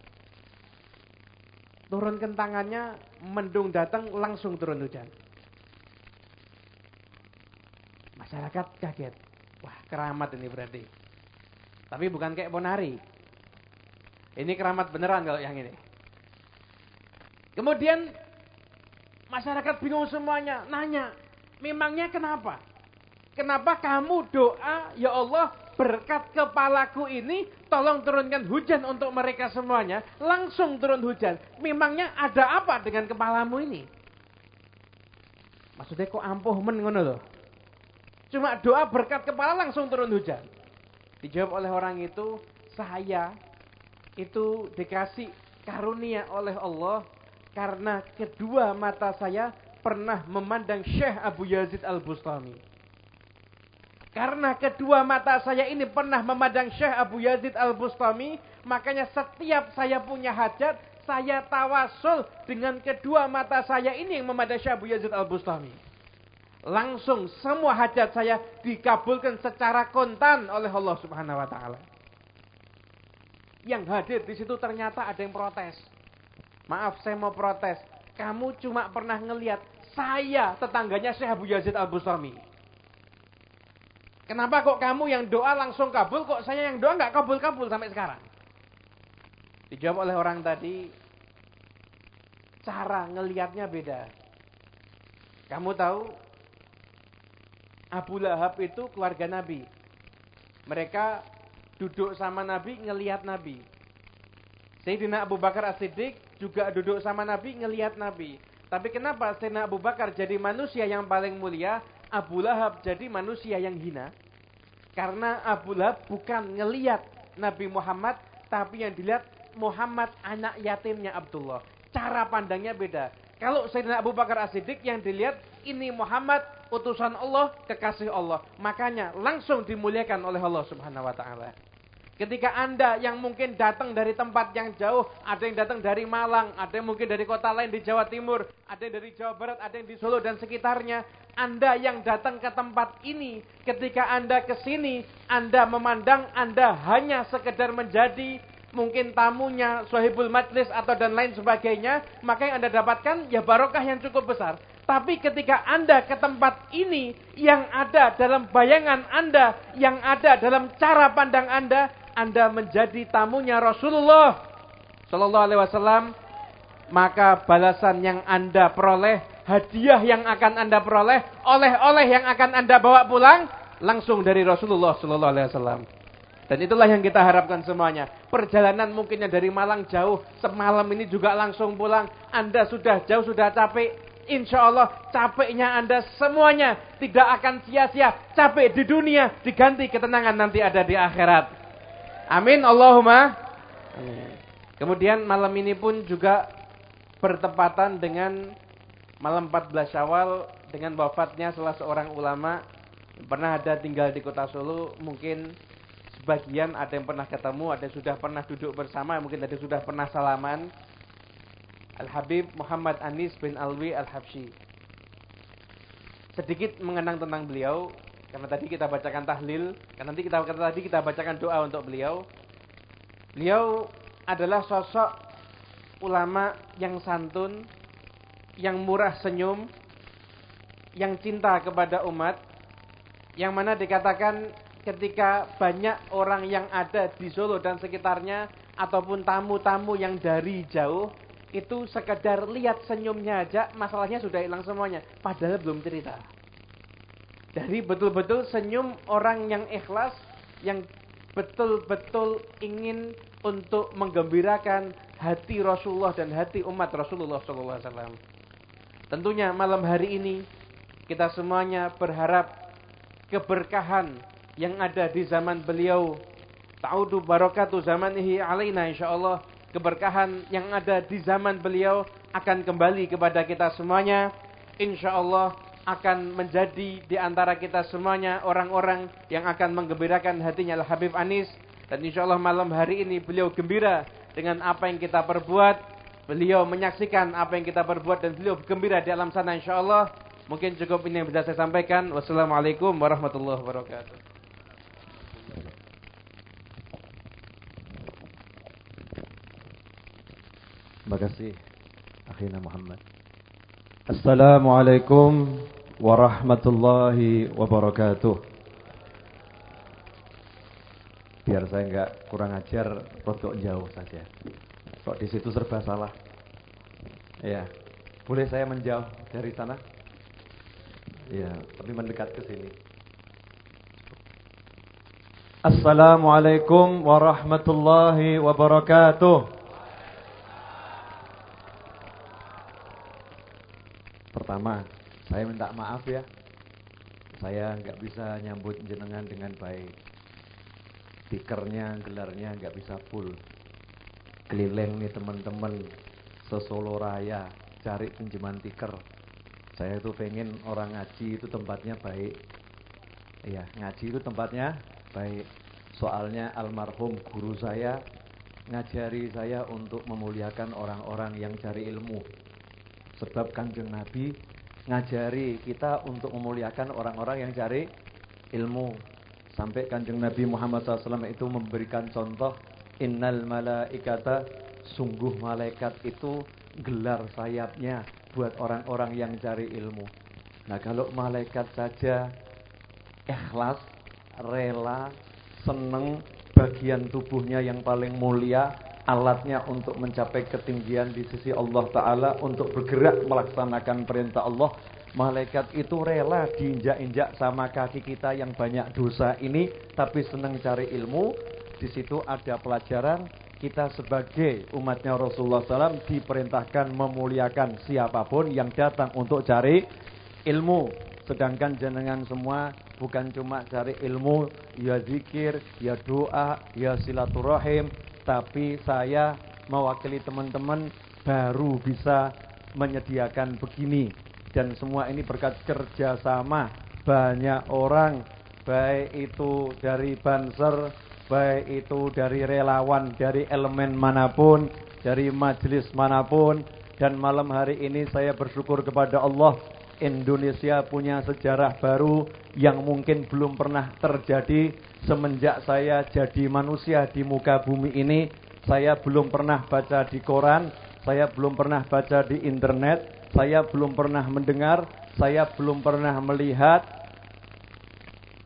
Turunkan tangannya, mendung datang langsung turun hujan. Masyarakat kaget. Wah, keramat ini berarti. Tapi bukan kayak Bonari. Ini keramat beneran kalau yang ini. Kemudian masyarakat bingung semuanya, nanya, memangnya kenapa? Kenapa kamu doa, ya Allah, berkat kepalaku ini, tolong turunkan hujan untuk mereka semuanya. Langsung turun hujan. Memangnya ada apa dengan kepalamu ini? Maksudnya kok ampuh men ngono loh. Cuma doa berkat kepala langsung turun hujan. Dijawab oleh orang itu, saya itu dikasih karunia oleh Allah karena kedua mata saya pernah memandang Syekh Abu Yazid Al-Bustami. Karena kedua mata saya ini pernah memandang Syekh Abu Yazid Al-Bustami, makanya setiap saya punya hajat, saya tawasul dengan kedua mata saya ini yang memandang Syekh Abu Yazid Al-Bustami langsung semua hajat saya dikabulkan secara kontan oleh Allah Subhanahu wa taala. Yang hadir di situ ternyata ada yang protes. Maaf, saya mau protes. Kamu cuma pernah ngelihat saya tetangganya Syekh Abu Yazid Al Bustami. Kenapa kok kamu yang doa langsung kabul, kok saya yang doa nggak kabul-kabul sampai sekarang? Dijawab oleh orang tadi, cara ngelihatnya beda. Kamu tahu Abu Lahab itu keluarga Nabi. Mereka duduk sama Nabi, ngelihat Nabi. Sayyidina Abu Bakar As-Siddiq juga duduk sama Nabi, ngelihat Nabi. Tapi kenapa Sayyidina Abu Bakar jadi manusia yang paling mulia, Abu Lahab jadi manusia yang hina? Karena Abu Lahab bukan ngelihat Nabi Muhammad, tapi yang dilihat Muhammad anak yatimnya Abdullah. Cara pandangnya beda. Kalau Sayyidina Abu Bakar As-Siddiq yang dilihat ini Muhammad utusan Allah, kekasih Allah. Makanya langsung dimuliakan oleh Allah Subhanahu wa taala. Ketika Anda yang mungkin datang dari tempat yang jauh, ada yang datang dari Malang, ada yang mungkin dari kota lain di Jawa Timur, ada yang dari Jawa Barat, ada yang di Solo dan sekitarnya. Anda yang datang ke tempat ini, ketika Anda ke sini, Anda memandang Anda hanya sekedar menjadi mungkin tamunya, sohibul majlis atau dan lain sebagainya, maka yang Anda dapatkan ya barokah yang cukup besar. Tapi ketika Anda ke tempat ini yang ada dalam bayangan Anda, yang ada dalam cara pandang Anda, Anda menjadi tamunya Rasulullah Sallallahu Alaihi Wasallam, maka balasan yang Anda peroleh, hadiah yang akan Anda peroleh, oleh-oleh yang akan Anda bawa pulang, langsung dari Rasulullah Sallallahu Alaihi Wasallam. Dan itulah yang kita harapkan semuanya. Perjalanan mungkinnya dari Malang jauh, semalam ini juga langsung pulang. Anda sudah jauh, sudah capek. Insya Allah capeknya Anda semuanya tidak akan sia-sia. Capek di dunia diganti ketenangan nanti ada di akhirat. Amin Allahumma. Kemudian malam ini pun juga bertepatan dengan malam 14 Syawal dengan wafatnya salah seorang ulama pernah ada tinggal di kota Solo mungkin sebagian ada yang pernah ketemu, ada yang sudah pernah duduk bersama, mungkin ada yang sudah pernah salaman. Al-Habib Muhammad Anis bin Alwi Al-Habsyi. Sedikit mengenang tentang beliau, karena tadi kita bacakan tahlil, karena nanti kita tadi kita bacakan doa untuk beliau. Beliau adalah sosok ulama yang santun, yang murah senyum, yang cinta kepada umat, yang mana dikatakan ketika banyak orang yang ada di Solo dan sekitarnya ataupun tamu-tamu yang dari jauh itu sekedar lihat senyumnya aja masalahnya sudah hilang semuanya padahal belum cerita dari betul-betul senyum orang yang ikhlas yang betul-betul ingin untuk menggembirakan hati Rasulullah dan hati umat Rasulullah SAW. Tentunya malam hari ini kita semuanya berharap keberkahan yang ada di zaman beliau. Ta'udu barakatuh zamanihi alaina insyaallah. Keberkahan yang ada di zaman beliau akan kembali kepada kita semuanya. Insyaallah akan menjadi di antara kita semuanya orang-orang yang akan menggembirakan hatinya Al Habib Anis dan insyaallah malam hari ini beliau gembira dengan apa yang kita perbuat. Beliau menyaksikan apa yang kita perbuat dan beliau gembira di alam sana insyaallah. Mungkin cukup ini yang bisa saya sampaikan. Wassalamualaikum warahmatullahi wabarakatuh. Terima kasih Akhina Muhammad Assalamualaikum warahmatullahi wabarakatuh. Biar saya enggak kurang ajar Rodok jauh saja. Kok di situ serba salah? Ya Boleh saya menjauh dari sana? Ya Tapi mendekat ke sini. Assalamualaikum warahmatullahi wabarakatuh Pertama, saya minta maaf ya. Saya nggak bisa nyambut jenengan dengan baik. Tikernya, gelarnya nggak bisa full. Keliling nih teman-teman sesolo raya cari pinjaman tiker. Saya tuh pengen orang ngaji itu tempatnya baik. Iya, ngaji itu tempatnya baik. Soalnya almarhum guru saya ngajari saya untuk memuliakan orang-orang yang cari ilmu. Sebab kanjeng Nabi ngajari kita untuk memuliakan orang-orang yang cari ilmu. Sampai kanjeng Nabi Muhammad SAW itu memberikan contoh. Innal malaikata sungguh malaikat itu gelar sayapnya buat orang-orang yang cari ilmu. Nah kalau malaikat saja ikhlas, rela, seneng bagian tubuhnya yang paling mulia alatnya untuk mencapai ketinggian di sisi Allah Ta'ala untuk bergerak melaksanakan perintah Allah. Malaikat itu rela diinjak-injak sama kaki kita yang banyak dosa ini tapi senang cari ilmu. Di situ ada pelajaran kita sebagai umatnya Rasulullah SAW diperintahkan memuliakan siapa pun yang datang untuk cari ilmu. Sedangkan jenengan semua bukan cuma cari ilmu ya zikir ya doa ya silaturahim tapi saya mewakili teman-teman baru bisa menyediakan begini. Dan semua ini berkat kerjasama banyak orang. Baik itu dari banser baik itu dari relawan dari elemen mana pun dari majelis mana pun. Dan malam hari ini saya bersyukur kepada Allah Indonesia punya sejarah baru yang mungkin belum pernah terjadi semenjak saya jadi manusia di muka bumi ini. Saya belum pernah baca di koran, saya belum pernah baca di internet, saya belum pernah mendengar, saya belum pernah melihat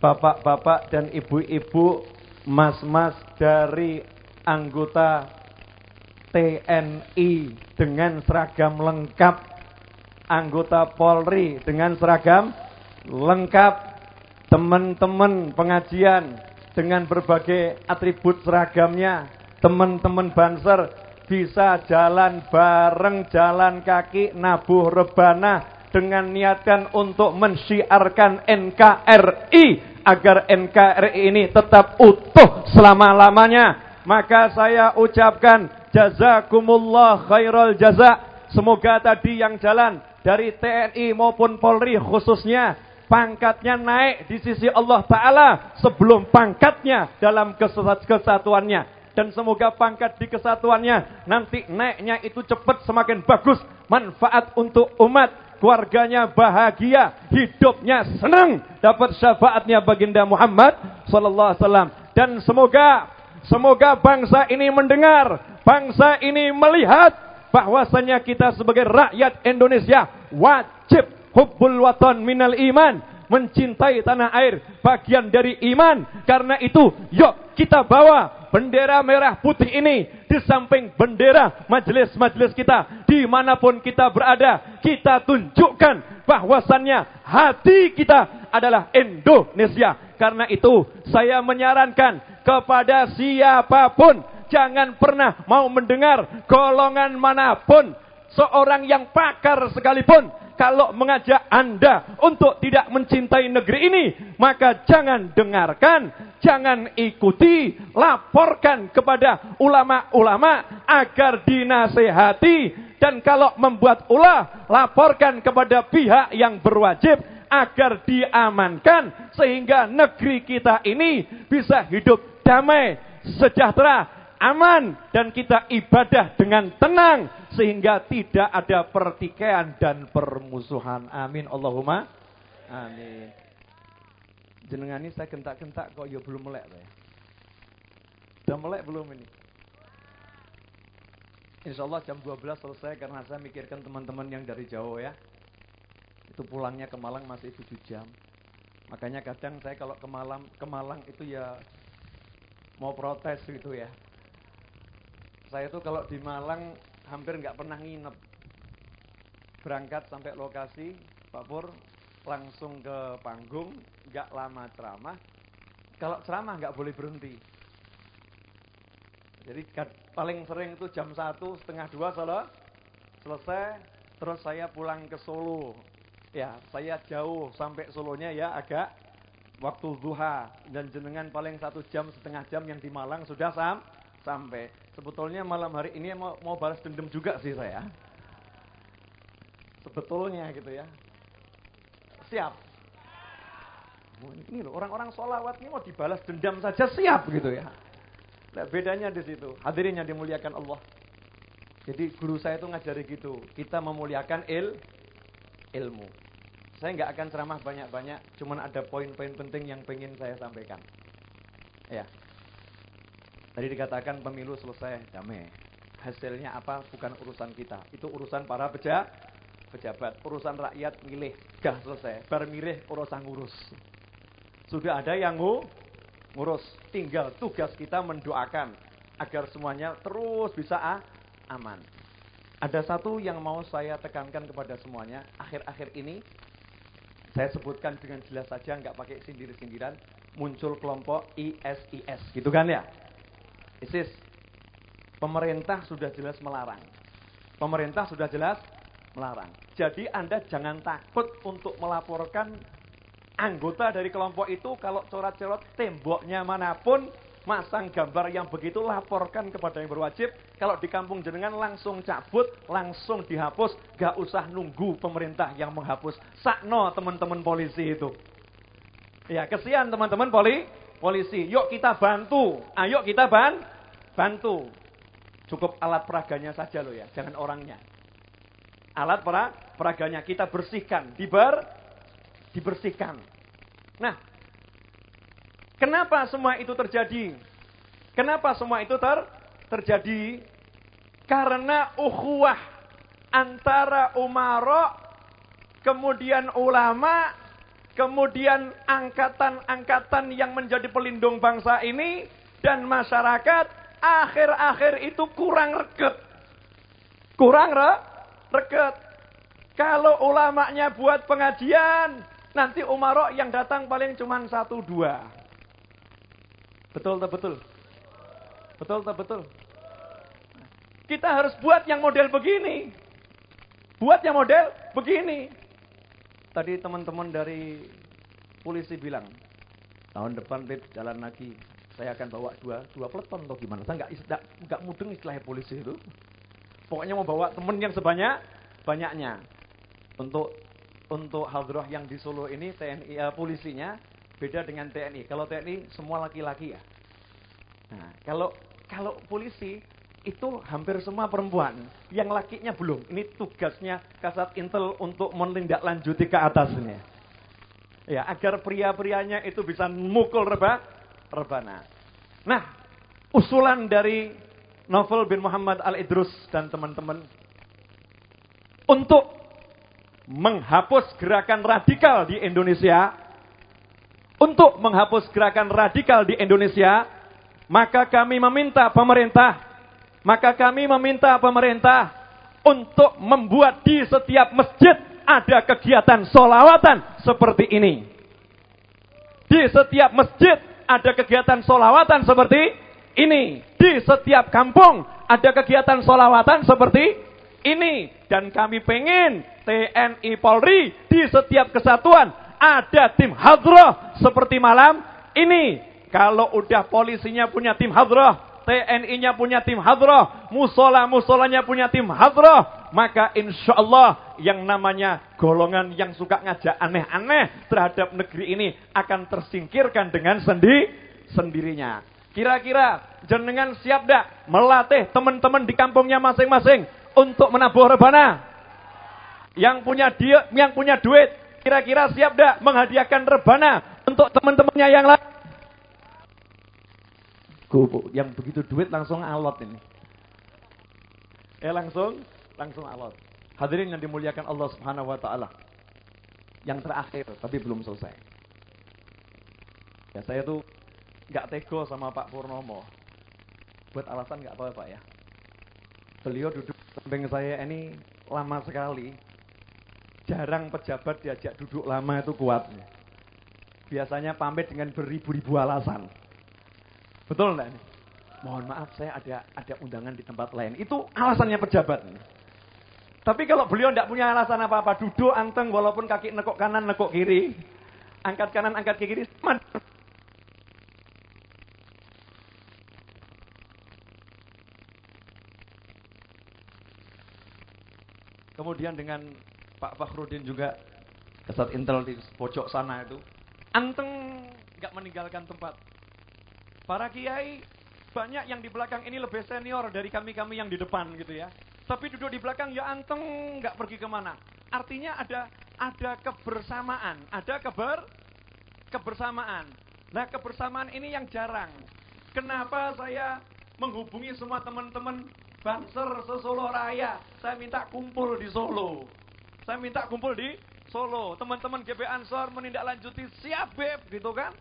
bapak-bapak dan ibu-ibu, mas-mas dari anggota TNI dengan seragam lengkap, anggota Polri dengan seragam lengkap, teman-teman pengajian dengan berbagai atribut seragamnya, teman-teman banser bisa jalan bareng, jalan kaki, nabuh rebana dengan niatan untuk mensyiarkan NKRI agar NKRI ini tetap utuh selama-lamanya. Maka saya ucapkan jazakumullah khairal jaza. Semoga tadi yang jalan dari TNI maupun Polri khususnya pangkatnya naik di sisi Allah Ta'ala sebelum pangkatnya dalam kesatuannya. Dan semoga pangkat di kesatuannya nanti naiknya itu cepat semakin bagus. Manfaat untuk umat, keluarganya bahagia, hidupnya senang. Dapat syafaatnya baginda Muhammad Sallallahu Alaihi Wasallam. Dan semoga, semoga bangsa ini mendengar, bangsa ini melihat bahwasanya kita sebagai rakyat Indonesia wajib hubbul watan minal iman. Mencintai tanah air bagian dari iman. Karena itu yuk kita bawa bendera merah putih ini di samping bendera majelis-majelis kita. Di mana pun kita berada kita tunjukkan bahwasannya hati kita adalah Indonesia. Karena itu saya menyarankan kepada siapa pun jangan pernah mau mendengar golongan mana pun seorang yang pakar sekalipun. Kalau mengajak Anda untuk tidak mencintai negeri ini, maka jangan dengarkan, jangan ikuti, laporkan kepada ulama-ulama agar dinasehati. Dan kalau membuat ulah, laporkan kepada pihak yang berwajib agar diamankan sehingga negeri kita ini bisa hidup damai, sejahtera, aman dan kita ibadah dengan tenang sehingga tidak ada pertikaian dan permusuhan. Amin Allahumma amin. Jenengan ini saya gentak-gentak kok ya belum melek ya. Sudah melek belum ini? Insya Allah jam 12 selesai karena saya mikirkan teman-teman yang dari jauh ya. Itu pulangnya ke Malang masih 7 jam. Makanya kadang saya kalau ke Malang, ke Malang itu ya mau protes gitu ya. Saya tuh kalau di Malang hampir nggak pernah nginep. Berangkat sampai lokasi, Pak Pur langsung ke panggung, nggak lama ceramah. Kalau ceramah nggak boleh berhenti. Jadi paling sering itu jam satu setengah dua solo selesai, terus saya pulang ke Solo. Ya, saya jauh sampai Solonya ya agak waktu duha dan jenengan paling satu jam setengah jam yang di Malang sudah sam sampai. Sebetulnya malam hari ini mau, mau balas dendam juga sih saya. Sebetulnya gitu ya. Siap. Ini loh, orang-orang sholawat ini mau dibalas dendam saja siap gitu ya. Nah, bedanya di situ. Hadirin yang dimuliakan Allah. Jadi guru saya itu ngajari gitu. Kita memuliakan il, ilmu. Saya nggak akan ceramah banyak-banyak. Cuman ada poin-poin penting yang pengen saya sampaikan. Ya. Tadi dikatakan pemilu selesai, damai. Hasilnya apa bukan urusan kita. Itu urusan para peja, pejabat. Urusan rakyat milih, gah selesai. Bar milih urusan ngurus. Sudah ada yang ngurus. Tinggal tugas kita mendoakan agar semuanya terus bisa ah, aman. Ada satu yang mau saya tekankan kepada semuanya. Akhir-akhir ini saya sebutkan dengan jelas saja, nggak pakai sindir-sindiran. Muncul kelompok ISIS, gitu kan ya? ISIS. Pemerintah sudah jelas melarang. Pemerintah sudah jelas melarang. Jadi Anda jangan takut untuk melaporkan anggota dari kelompok itu kalau coret-coret temboknya mana pun masang gambar yang begitu laporkan kepada yang berwajib. Kalau di kampung jenengan langsung cabut, langsung dihapus, gak usah nunggu pemerintah yang menghapus. Sakno teman-teman polisi itu. Ya, kesian teman-teman poli, polisi. Yuk kita bantu. Ayo kita ban, bantu. Cukup alat peraganya saja loh ya, jangan orangnya. Alat para peraganya kita bersihkan, diber, dibersihkan. Nah, kenapa semua itu terjadi? Kenapa semua itu ter, terjadi karena ukhuwah antara umara, kemudian ulama, kemudian angkatan-angkatan yang menjadi pelindung bangsa ini dan masyarakat akhir-akhir itu kurang reket. Kurang re, reket. Kalau ulamanya buat pengajian, nanti umaro yang datang paling cuma satu dua. Betul tak betul? Betul tak betul? Kita harus buat yang model begini. Buat yang model begini. Tadi teman-teman dari polisi bilang, tahun depan Pip jalan lagi. Saya akan bawa dua, dua peleton atau gimana. Saya nggak nggak nggak mudeng istilahnya polisi itu. Pokoknya mau bawa temen yang sebanyak banyaknya. Untuk untuk hadroh yang di Solo ini TNI uh, polisinya beda dengan TNI. Kalau TNI semua laki-laki ya. Nah, kalau kalau polisi itu hampir semua perempuan. Yang lakinya belum. Ini tugasnya Kasat Intel untuk menindaklanjuti ke atasnya. Ya, agar pria-prianya itu bisa mukul reba, rebana. Nah, usulan dari Novel bin Muhammad Al-Idrus dan teman-teman untuk menghapus gerakan radikal di Indonesia, untuk menghapus gerakan radikal di Indonesia, maka kami meminta pemerintah, maka kami meminta pemerintah untuk membuat di setiap masjid ada kegiatan solawatan seperti ini. Di setiap masjid ada kegiatan solawatan seperti ini. Di setiap kampung ada kegiatan solawatan seperti ini. Dan kami pengen TNI Polri di setiap kesatuan ada tim hadroh seperti malam ini. Kalau udah polisinya punya tim hadroh, TNI-nya punya tim hadroh, musola-musolanya punya tim hadroh, maka insya Allah yang namanya golongan yang suka ngajak aneh-aneh terhadap negeri ini akan tersingkirkan dengan sendi sendirinya. Kira-kira jenengan siap dak melatih teman-teman di kampungnya masing-masing untuk menabuh rebana? Yang punya dia, yang punya duit, kira-kira siap dak menghadiahkan rebana untuk teman-temannya yang lain? Gubuk, yang begitu duit langsung alot ini. Eh langsung, langsung alot. Hadirin yang dimuliakan Allah Subhanahu wa taala. Yang terakhir, tapi belum selesai. Ya saya tuh nggak tego sama Pak Purnomo. Buat alasan nggak apa-apa ya. Beliau duduk samping saya ini lama sekali jarang pejabat diajak duduk lama itu kuatnya. Biasanya pamit dengan beribu-ribu alasan. Betul enggak ini? Mohon maaf saya ada ada undangan di tempat lain. Itu alasannya pejabat. Tapi kalau beliau tidak punya alasan apa-apa, duduk anteng walaupun kaki nekuk kanan, nekuk kiri. Angkat kanan, angkat kiri. Kemudian dengan Pak Fakhrudin juga Kesat Intel di pojok sana itu. Anteng nggak meninggalkan tempat. Para kiai banyak yang di belakang ini lebih senior dari kami-kami yang di depan gitu ya. Tapi duduk di belakang ya anteng nggak pergi ke mana. Artinya ada ada kebersamaan, ada keber kebersamaan. Nah kebersamaan ini yang jarang. Kenapa saya menghubungi semua teman-teman Banser sesolo Raya. Saya minta kumpul di Solo. Saya minta kumpul di Solo. Teman-teman GB Ansor menindaklanjuti siap beb gitu kan.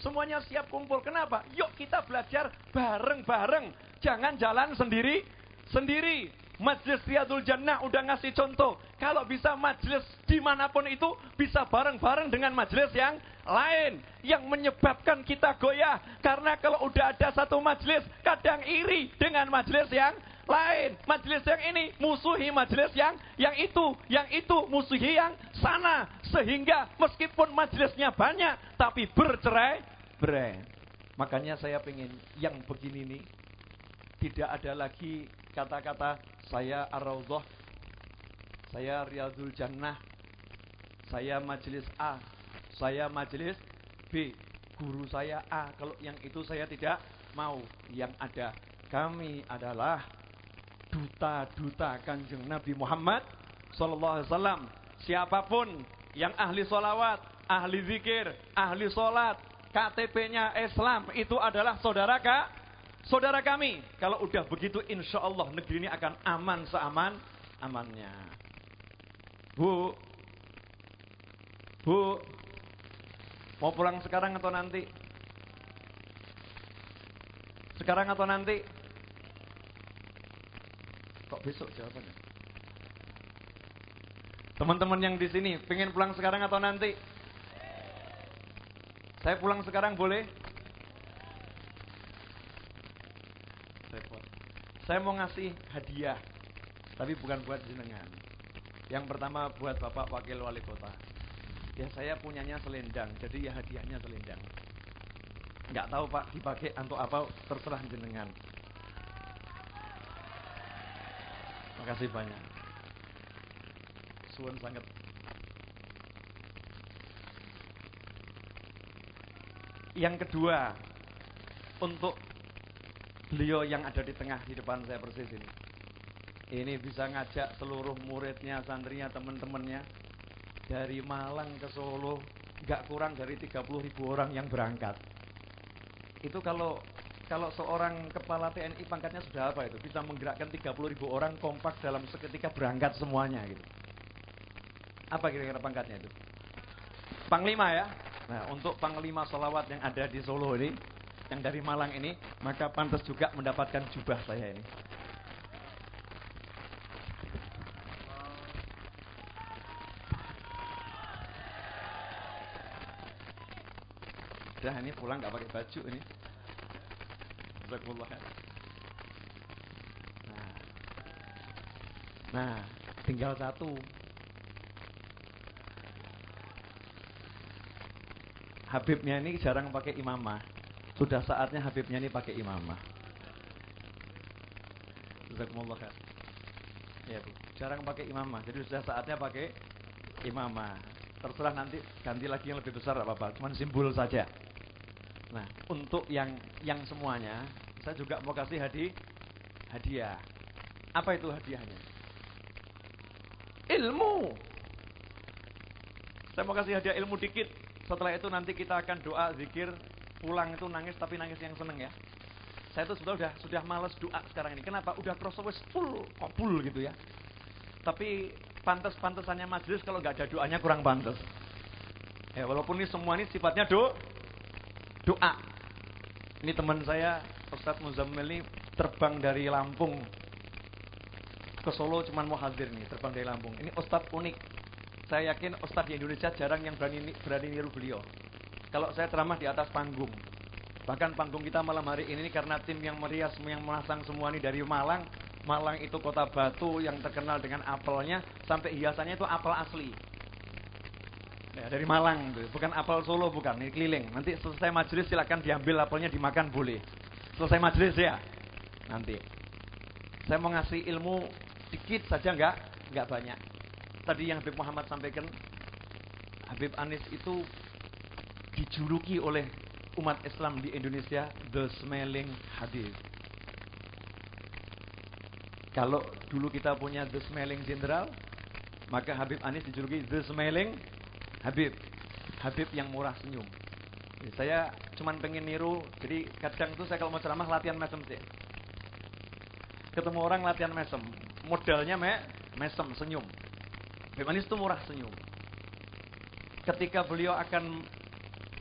Semuanya siap kumpul. Kenapa? Yuk kita belajar bareng-bareng. Jangan jalan sendiri sendiri. Majelis Riyadul Jannah udah ngasih contoh. Kalau bisa majelis di mana pun itu bisa bareng-bareng dengan majelis yang lain. Yang menyebabkan kita goyah. Karena kalau udah ada satu majelis kadang iri dengan majelis yang lain. Majelis yang ini musuhi majelis yang yang itu, yang itu musuhi yang sana. Sehingga meskipun majelisnya banyak, tapi bercerai berai. Makanya saya ingin yang begini nih tidak ada lagi kata-kata saya ar saya Riyadul Jannah, saya majelis A, saya majelis B, guru saya A. Kalau yang itu saya tidak mau. Yang ada kami adalah duta-duta kanjeng Nabi Muhammad Sallallahu Alaihi Wasallam. Siapa pun yang ahli solawat, ahli zikir, ahli solat, KTP-nya Islam itu adalah saudara kak, saudara kami, kalau udah begitu insya Allah negeri ini akan aman seaman amannya. Bu, Bu, mau pulang sekarang atau nanti? Sekarang atau nanti? Kok besok jawabannya? Teman-teman yang di sini pengen pulang sekarang atau nanti? Saya pulang sekarang boleh? Saya mau ngasih hadiah, tapi bukan buat jenengan. Yang pertama buat Bapak Wakil Wali Kota. Ya saya punyanya selendang, jadi ya hadiahnya selendang. Enggak tahu Pak dipakai untuk apa, terserah jenengan. Makasih banyak. Suwun sangat. Yang kedua, untuk beliau yang ada di tengah di depan saya persis ini. Ini bisa ngajak seluruh muridnya, santrinya, teman-temannya dari Malang ke Solo, nggak kurang dari 30 ribu orang yang berangkat. Itu kalau kalau seorang kepala TNI pangkatnya sudah apa itu? Bisa menggerakkan 30 ribu orang kompak dalam seketika berangkat semuanya gitu. Apa kira-kira pangkatnya itu? Panglima ya. Nah, untuk panglima solawat yang ada di Solo ini, yang dari Malang ini, maka pantas juga mendapatkan jubah saya ini. Udah ini pulang nggak pakai baju ini. Jazakumullah Nah. Nah, tinggal satu. Habibnya ini jarang pakai imamah. Sudah saatnya Habibnya ini pakai imamah. Jazakumullah khair. Ya, Bu. Jarang pakai imamah. Jadi sudah saatnya pakai imamah. Terserah nanti ganti lagi yang lebih besar apa-apa. Cuman simbol saja. Nah, untuk yang yang semuanya, saya juga mau kasih hadi, hadiah. Apa itu hadiahnya? Ilmu. Saya mau kasih hadiah ilmu dikit. Setelah itu nanti kita akan doa, zikir, pulang itu nangis tapi nangis yang seneng ya. Saya itu sudah sudah males doa sekarang ini. Kenapa? Udah terus full kabul gitu ya. Tapi pantas-pantasannya majelis kalau nggak ada doanya kurang pantas. Ya, walaupun ini semua ini sifatnya do doa. Ini teman saya Ustadz Muzammil terbang dari Lampung ke Solo cuman mau hadir nih, terbang dari Lampung. Ini Ustadz unik. Saya yakin Ustadz di Indonesia jarang yang berani berani niru beliau. Kalau saya ceramah di atas panggung. Bahkan panggung kita malam hari ini karena tim yang merias yang memasang semua ini dari Malang. Malang itu kota batu yang terkenal dengan apelnya sampai hiasannya itu apel asli. Ya, dari Malang, bukan apel Solo bukan, ini keliling. Nanti selesai majelis silakan diambil apelnya dimakan boleh. Selesai majelis ya, nanti. Saya mau ngasih ilmu sedikit saja enggak, enggak banyak. Tadi yang Habib Muhammad sampaikan, Habib Anis itu dijuluki oleh umat Islam di Indonesia the smelling hadis. Kalau dulu kita punya the smelling general, maka Habib Anis dijuluki the smelling Habib. Habib yang murah senyum. Saya cuman pengen niru, jadi kadang tuh saya kalau mau ceramah latihan mesem sih. Ketemu orang latihan mesem, modalnya me mesem senyum. Habib itu murah senyum. Ketika beliau akan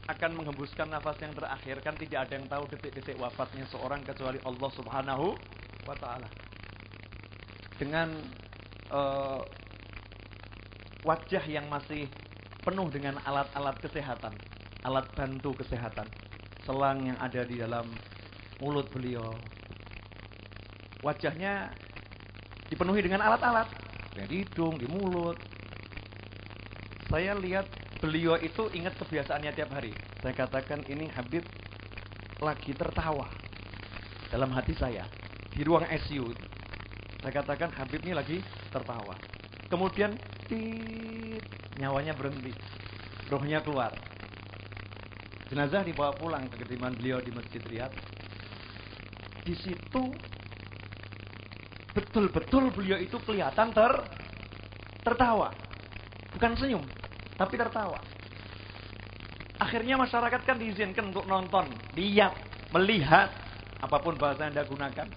akan menghembuskan nafas yang terakhir kan tidak ada yang tahu detik-detik wafatnya seorang kecuali Allah Subhanahu wa taala. Dengan uh, wajah yang masih penuh dengan alat-alat kesehatan, alat bantu kesehatan. Selang yang ada di dalam mulut beliau. Wajahnya dipenuhi dengan alat-alat. Di hidung, di mulut. Saya lihat beliau itu ingat kebiasaannya tiap hari. Saya katakan ini Habib lagi tertawa dalam hati saya di ruang ICU. Saya katakan Habib ini lagi tertawa. Kemudian tit, nyawanya berhenti. Rohnya keluar. Jenazah dibawa pulang ke kediaman beliau di Masjid Riyadh. Di situ betul-betul beliau itu kelihatan ter tertawa. Bukan senyum, tapi tertawa. Akhirnya masyarakat kan diizinkan untuk nonton, lihat, melihat apa pun bahasa yang Anda gunakan.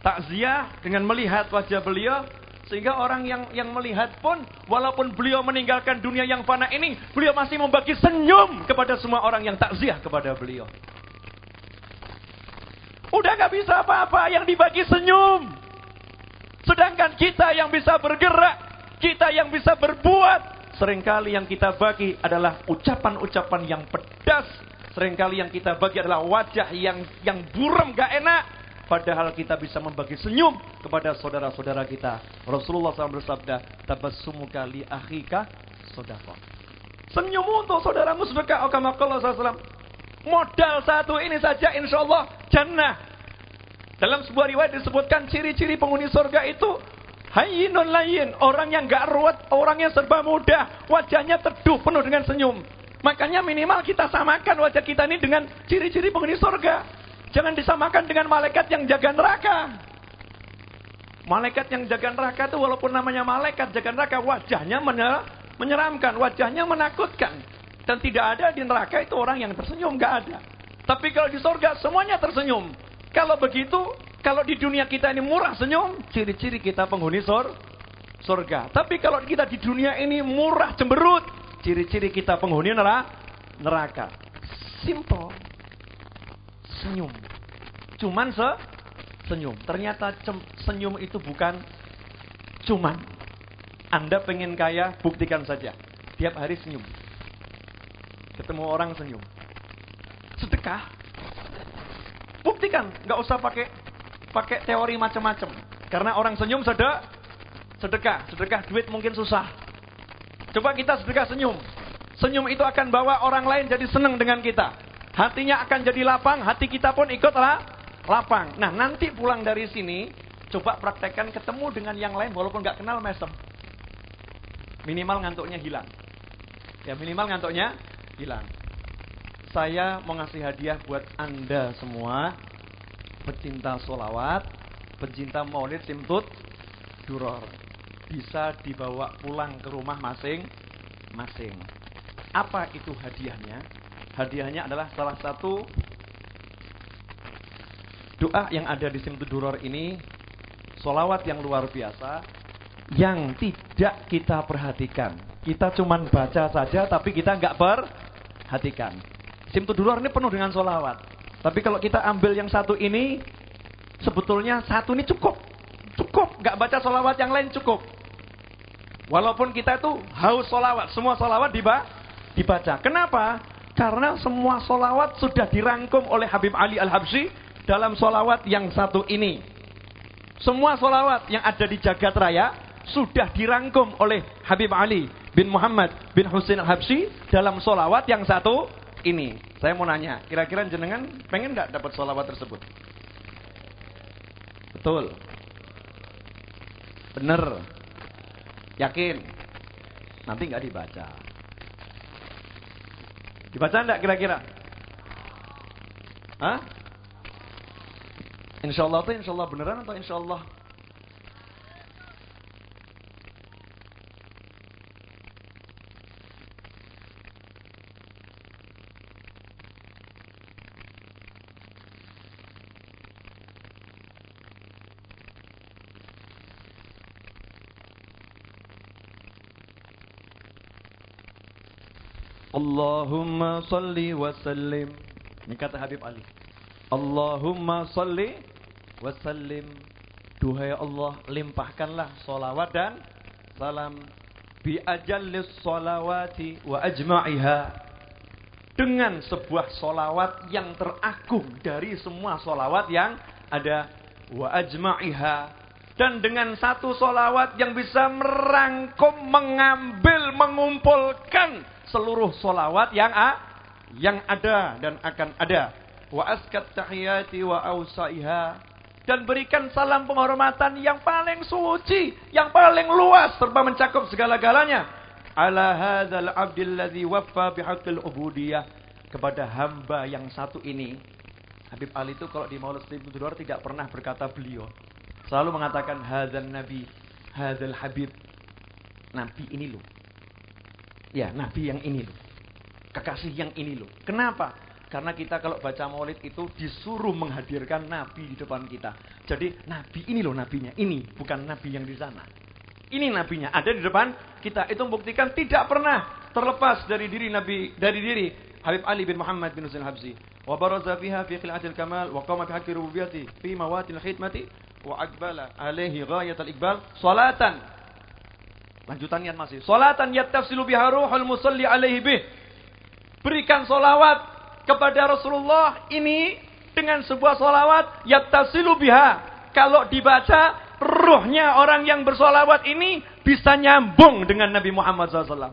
Takziah dengan melihat wajah beliau sehingga orang yang yang melihat pun walaupun beliau meninggalkan dunia yang fana ini, beliau masih membagi senyum kepada semua orang yang takziah kepada beliau. Udah gak bisa apa-apa yang dibagi senyum. Sedangkan kita yang bisa bergerak, kita yang bisa berbuat, sering kali yang kita bagi adalah ucapan-ucapan yang pedas. Seringkali yang kita bagi adalah wajah yang yang buram gak enak. Padahal kita bisa membagi senyum kepada saudara-saudara kita. Rasulullah SAW bersabda, Tabassumu kali akhika sodako. Senyum untuk saudaramu sedekah. Okamakallah SAW. Modal satu ini saja insya Allah jannah. Dalam sebuah riwayat disebutkan ciri-ciri penghuni surga itu Hayyinun layin, orang yang gak ruwet, orang yang serba mudah, wajahnya teduh, penuh dengan senyum. Makanya minimal kita samakan wajah kita ini dengan ciri-ciri penghuni surga. Jangan disamakan dengan malaikat yang jaga neraka. Malaikat yang jaga neraka itu walaupun namanya malaikat jaga neraka, wajahnya menyeramkan, wajahnya menakutkan. Dan tidak ada di neraka itu orang yang tersenyum, gak ada. Tapi kalau di surga semuanya tersenyum. Kalau begitu, kalau di dunia kita ini murah senyum, ciri-ciri kita penghuni sur, surga. Tapi kalau kita di dunia ini murah cemberut, ciri-ciri kita penghuni neraka. Simple senyum. Cuman se senyum. Ternyata senyum itu bukan cuman. Anda pengen kaya, buktikan saja. Tiap hari senyum. Ketemu orang senyum. Sedekah. Buktikan, nggak usah pakai pakai teori macam-macam. Karena orang senyum sedek, sedekah, sedekah duit mungkin susah. Coba kita sedekah senyum. Senyum itu akan bawa orang lain jadi senang dengan kita. Hatinya akan jadi lapang, hati kita pun ikutlah lapang. Nah, nanti pulang dari sini, coba praktekkan ketemu dengan yang lain walaupun nggak kenal mesem. Minimal ngantuknya hilang. Ya, minimal ngantuknya hilang. Saya mau ngasih hadiah buat Anda semua, pecinta solawat, pecinta maulid simtut, duror. Bisa dibawa pulang ke rumah masing-masing. Apa itu hadiahnya? Hadiahnya adalah salah satu doa yang ada di Simtuduror ini. Solawat yang luar biasa. Yang tidak kita perhatikan. Kita cuma baca saja tapi kita nggak perhatikan. Simtuduror ini penuh dengan solawat. Tapi kalau kita ambil yang satu ini. Sebetulnya satu ini cukup. Cukup. nggak baca solawat yang lain cukup. Walaupun kita itu haus solawat. Semua solawat dibaca. Kenapa? Karena semua solawat sudah dirangkum oleh Habib Ali Al-Habsyi dalam solawat yang satu ini. Semua solawat yang ada di jagat raya sudah dirangkum oleh Habib Ali bin Muhammad bin Husain Al-Habsyi dalam solawat yang satu ini. Saya mau nanya, kira-kira jenengan pengen nggak dapat solawat tersebut? Betul. Bener. Yakin? Nanti nggak dibaca. Dibaca enggak kira-kira? Hah? Insya Allah itu insya Allah beneran atau insya Allah? Allahumma salli wa sallim. Ini kata Habib Ali. Allahumma salli wa sallim. Duhai Allah, limpahkanlah solawat dan salam. Bi ajallis solawati wa ajma'iha. Dengan sebuah solawat yang teragung dari semua solawat yang ada. Wa ajma'iha. Dan dengan satu solawat yang bisa merangkum, mengambil, mengumpulkan seluruh solawat yang a, yang ada dan akan ada. Wa askat tahiyati wa ausaiha dan berikan salam penghormatan yang paling suci, yang paling luas serta mencakup segala-galanya. Ala hadzal abdil ladzi waffa bihaqqil ubudiyah kepada hamba yang satu ini. Habib Ali itu kalau di Maulid Seribu tidak pernah berkata beliau. Selalu mengatakan hadzal nabi, hadzal habib. Nabi ini loh. Ya, Nabi yang ini loh. Kekasih yang ini loh. Kenapa? Karena kita kalau baca maulid itu disuruh menghadirkan nabi di depan kita. Jadi nabi ini loh nabinya, ini bukan nabi yang di sana. Ini nabinya ada di depan kita. Itu membuktikan tidak pernah terlepas dari diri nabi dari diri Habib Ali bin Muhammad bin Husain Habsi. Wa baraza fiha fi khil'atil kamal wa qama bi haqqi rububiyyati fi mawatil khidmati wa aqbala alaihi ghayatul iqbal salatan. Lanjutannya masih. Salatan yattafsilu biha ruhul musalli alaihi bih. Berikan solawat kepada Rasulullah ini dengan sebuah solawat yattasilu biha. Kalau dibaca, ruhnya orang yang bersolawat ini bisa nyambung dengan Nabi Muhammad SAW.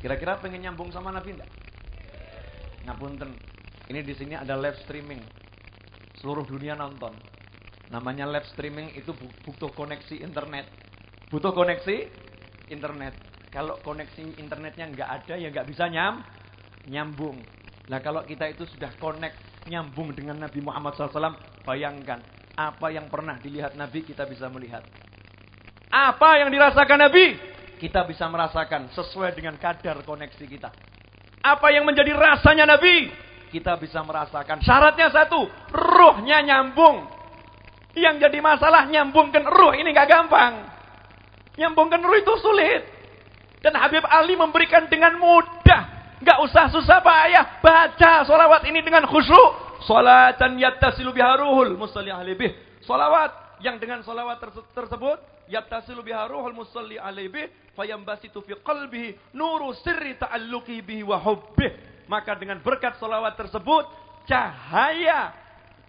Kira-kira pengen nyambung sama Nabi enggak? Ngapunten. Ini di sini ada live streaming. Seluruh dunia nonton. Namanya live streaming itu butuh koneksi internet. Butuh koneksi internet. Kalau koneksi internetnya nggak ada ya nggak bisa nyam, nyambung. Nah kalau kita itu sudah connect, nyambung dengan Nabi Muhammad SAW, bayangkan apa yang pernah dilihat Nabi kita bisa melihat. Apa yang dirasakan Nabi kita bisa merasakan sesuai dengan kadar koneksi kita. Apa yang menjadi rasanya Nabi kita bisa merasakan. Syaratnya satu, ruhnya nyambung. Yang jadi masalah nyambungkan ruh ini gak gampang. Nyambungkan ruh itu sulit. Dan Habib Ali memberikan dengan mudah Gak usah susah payah. Baca solawat ini dengan khusyuk. Salatan yattasilu biharuhul musalli ahli bih. Solawat yang dengan solawat tersebut. Yattasilu biharuhul musalli ahli bih. Fayambasitu fi qalbihi nuru sirri ta'alluqi bihi wa hubbih. Maka dengan berkat solawat tersebut. Cahaya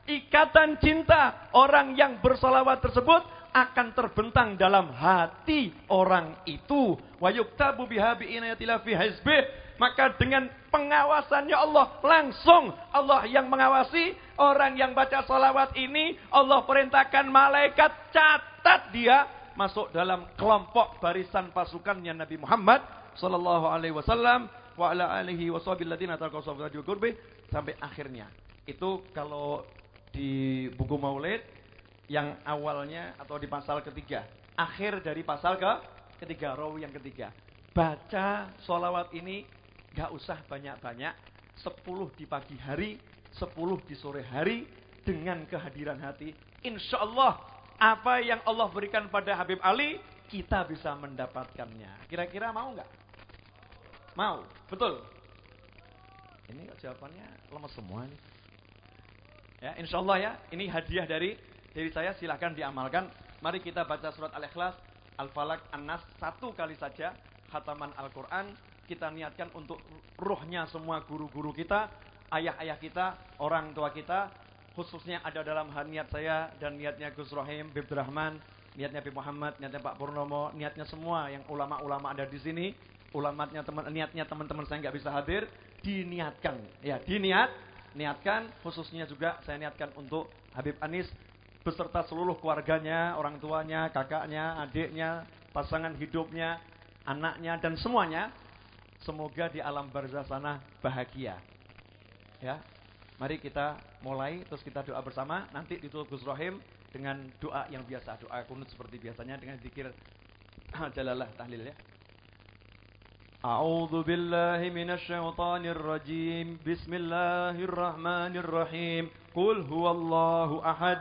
ikatan cinta orang yang bersolawat tersebut akan terbentang dalam hati orang itu. Wa yuktabu biha bi inayatillah fi maka dengan pengawasannya Allah langsung Allah yang mengawasi orang yang baca salawat ini Allah perintahkan malaikat catat dia masuk dalam kelompok barisan pasukannya Nabi Muhammad sallallahu alaihi wasallam wa ala alihi washabilladziina sampai akhirnya. Itu kalau di buku Maulid yang awalnya atau di pasal ketiga, akhir dari pasal ke ketiga, rawi yang ketiga. Baca solawat ini Gak usah banyak-banyak. Sepuluh di pagi hari, sepuluh di sore hari. Dengan kehadiran hati. Insya Allah apa yang Allah berikan pada Habib Ali, kita bisa mendapatkannya. Kira-kira mau nggak? Mau, betul. Ini jawabannya lemes semua nih. Ya, insya Allah ya, ini hadiah dari dari saya silahkan diamalkan. Mari kita baca surat Al-Ikhlas, Al-Falak, An-Nas satu kali saja, khataman Al-Quran. Kita niatkan untuk ruhnya semua guru-guru kita, ayah-ayah kita, orang tua kita, khususnya ada dalam niat saya dan niatnya Gus Rohim, Bib Rahman, niatnya Bib Muhammad, niatnya Pak Purnomo, niatnya semua yang ulama-ulama ada di sini, ulamatnya teman niatnya teman-teman saya nggak bisa hadir, diniatkan, ya diniat, niatkan, khususnya juga saya niatkan untuk Habib Anis beserta seluruh keluarganya, orang tuanya, kakaknya, adiknya, pasangan hidupnya, anaknya dan semuanya Semoga di alam barzah sana bahagia. Ya. Mari kita mulai terus kita doa bersama. Nanti ditutup Gus Rohim dengan doa yang biasa, doa kunut seperti biasanya dengan zikir jalalah tahlil ya. أعوذ بالله من الشيطان الرجيم بسم الله الرحمن الرحيم قل هو الله أحد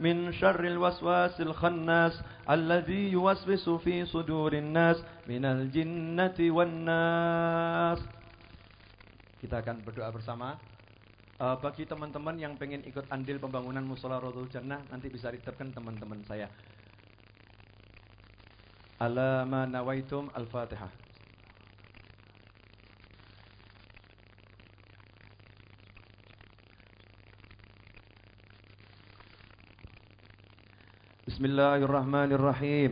من شر الوسواس الخناس الذي يوسوس في صدور الناس من الجنة والناس Kita akan berdoa bersama. Uh, bagi teman-teman yang pengen ikut andil pembangunan musola Rotul Jannah, nanti bisa ditepkan teman-teman saya. Alama nawaitum al-fatihah. بسم الله الرحمن الرحيم.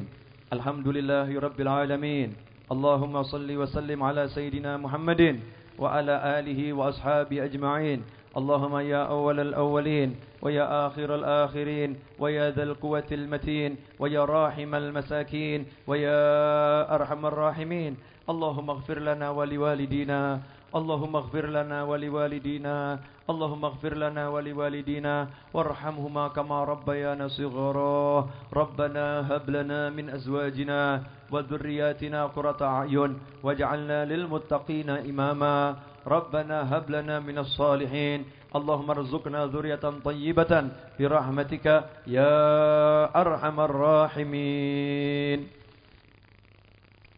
الحمد لله رب العالمين. اللهم صل وسلم على سيدنا محمد وعلى آله وأصحابه أجمعين. اللهم يا أول الأولين ويا آخر الآخرين ويا ذا القوة المتين ويا راحم المساكين ويا أرحم الراحمين. اللهم اغفر لنا ولوالدينا اللهم اغفر لنا ولوالدينا اللهم اغفر لنا ولوالدينا وارحمهما كما ربيانا صغارا. ربنا هب لنا من أزواجنا وذرياتنا قرة أعين واجعلنا للمتقين إماما. ربنا هب لنا من الصالحين. اللهم ارزقنا ذرية طيبة برحمتك يا أرحم الراحمين.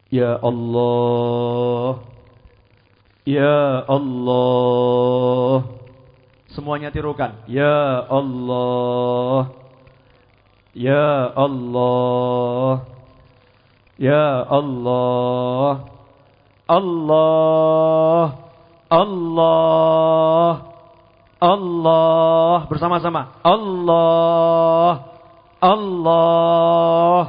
يا الله. Ya Allah. Semuanya tirukan. Ya Allah. Ya Allah. Ya Allah. Allah. Allah. Allah bersama-sama. Allah. Allah.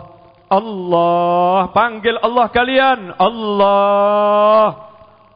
Allah. Panggil Allah kalian. Allah.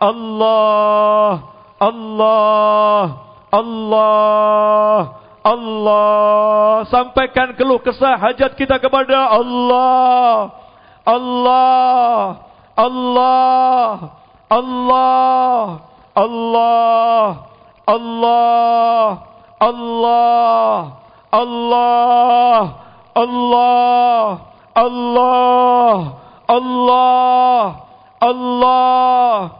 Allah Allah, Allah, Allah. Sampaikan keluh kesah hajat kita kepada Allah. Allah, Allah, Allah, Allah, Allah, Allah, Allah, Allah, Allah, Allah, Allah,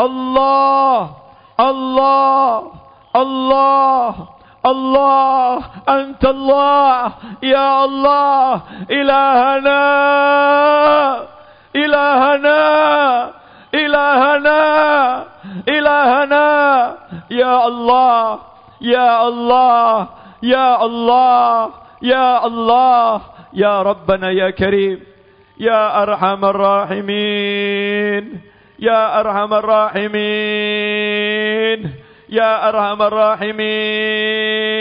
Allah الله الله الله أنت الله يا الله إلهنا إلهنا إلهنا إلهنا يا الله يا الله يا الله يا الله يا ربنا يا كريم يا أرحم الراحمين. يا أرحم الراحمين يا أرحم الراحمين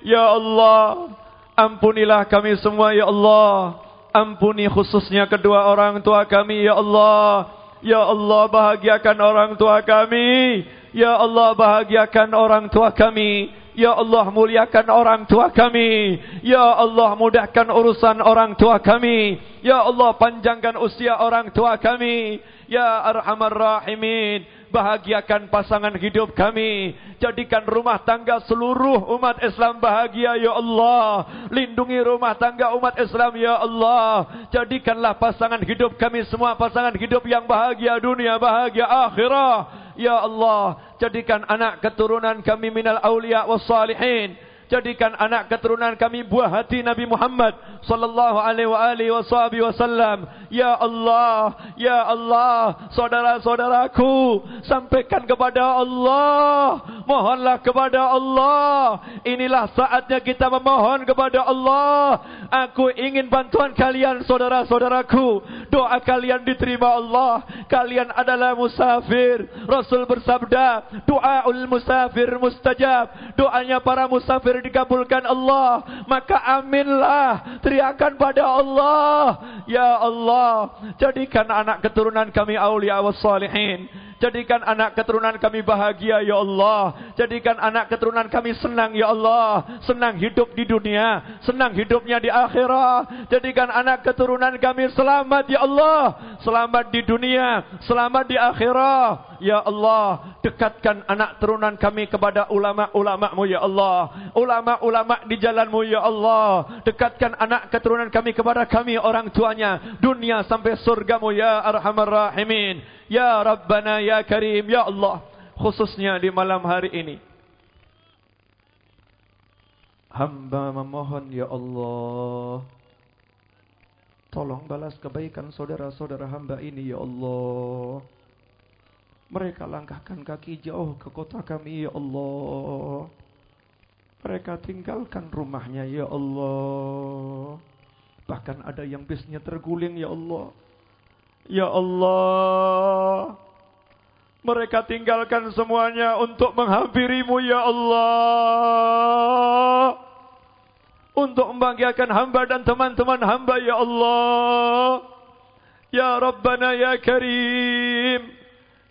Ya Allah Ampunilah kami semua Ya Allah Ampuni khususnya kedua orang tua kami Ya Allah Ya Allah bahagiakan orang tua kami Ya Allah bahagiakan orang tua kami Ya Allah muliakan orang tua kami Ya Allah mudahkan urusan orang tua kami Ya Allah panjangkan usia orang tua kami Ya Arhamar Rahimin Bahagiakan pasangan hidup kami. Jadikan rumah tangga seluruh umat Islam bahagia Ya Allah. Lindungi rumah tangga umat Islam Ya Allah. Jadikanlah pasangan hidup kami semua Pasangan hidup yang bahagia dunia Bahagia akhirah. Ya Allah, jadikan anak keturunan kami minal awliya was salihin. Jadikan anak keturunan kami buah hati Nabi Muhammad sallallahu alaihi wa alihi wasallam. Ya Allah, ya Allah, saudara-saudaraku, sampaikan kepada Allah, mohonlah kepada Allah. Inilah saatnya kita memohon kepada Allah. Aku ingin bantuan kalian saudara-saudaraku. Doa kalian diterima Allah. Kalian adalah musafir. Rasul bersabda, doaul musafir mustajab. Doanya para musafir dikabulkan Allah, maka aminlah teriakan pada Allah. Ya Allah, jadikan anak keturunan kami awliya was salihin. Jadikan anak keturunan kami bahagia ya Allah. Jadikan anak keturunan kami senang ya Allah. Senang hidup di dunia. Senang hidupnya di akhirat. Jadikan anak keturunan kami selamat ya Allah. Selamat di dunia. Selamat di akhirat. Ya Allah. Dekatkan anak keturunan kami kepada ulama-ulamamu ya Allah. Ulama-ulama di jalanmu ya Allah. Dekatkan anak keturunan kami kepada kami orang tuanya. Dunia sampai surgamu ya Arhamar Rahimin. Ya Rabbana Ya Karim Ya Allah. Khususnya di malam hari ini. Hamba memohon Ya Allah. Tolong balas kebaikan saudara-saudara hamba ini Ya Allah. Mereka langkahkan kaki jauh ke kota kami Ya Allah. Mereka tinggalkan rumahnya Ya Allah. Bahkan ada yang bisnya terguling Ya Allah Ya Allah. Mereka tinggalkan semuanya untuk menghampirimu Ya Allah. Untuk membahagiakan hamba dan teman-teman hamba Ya Allah. Ya Rabbana Ya Karim.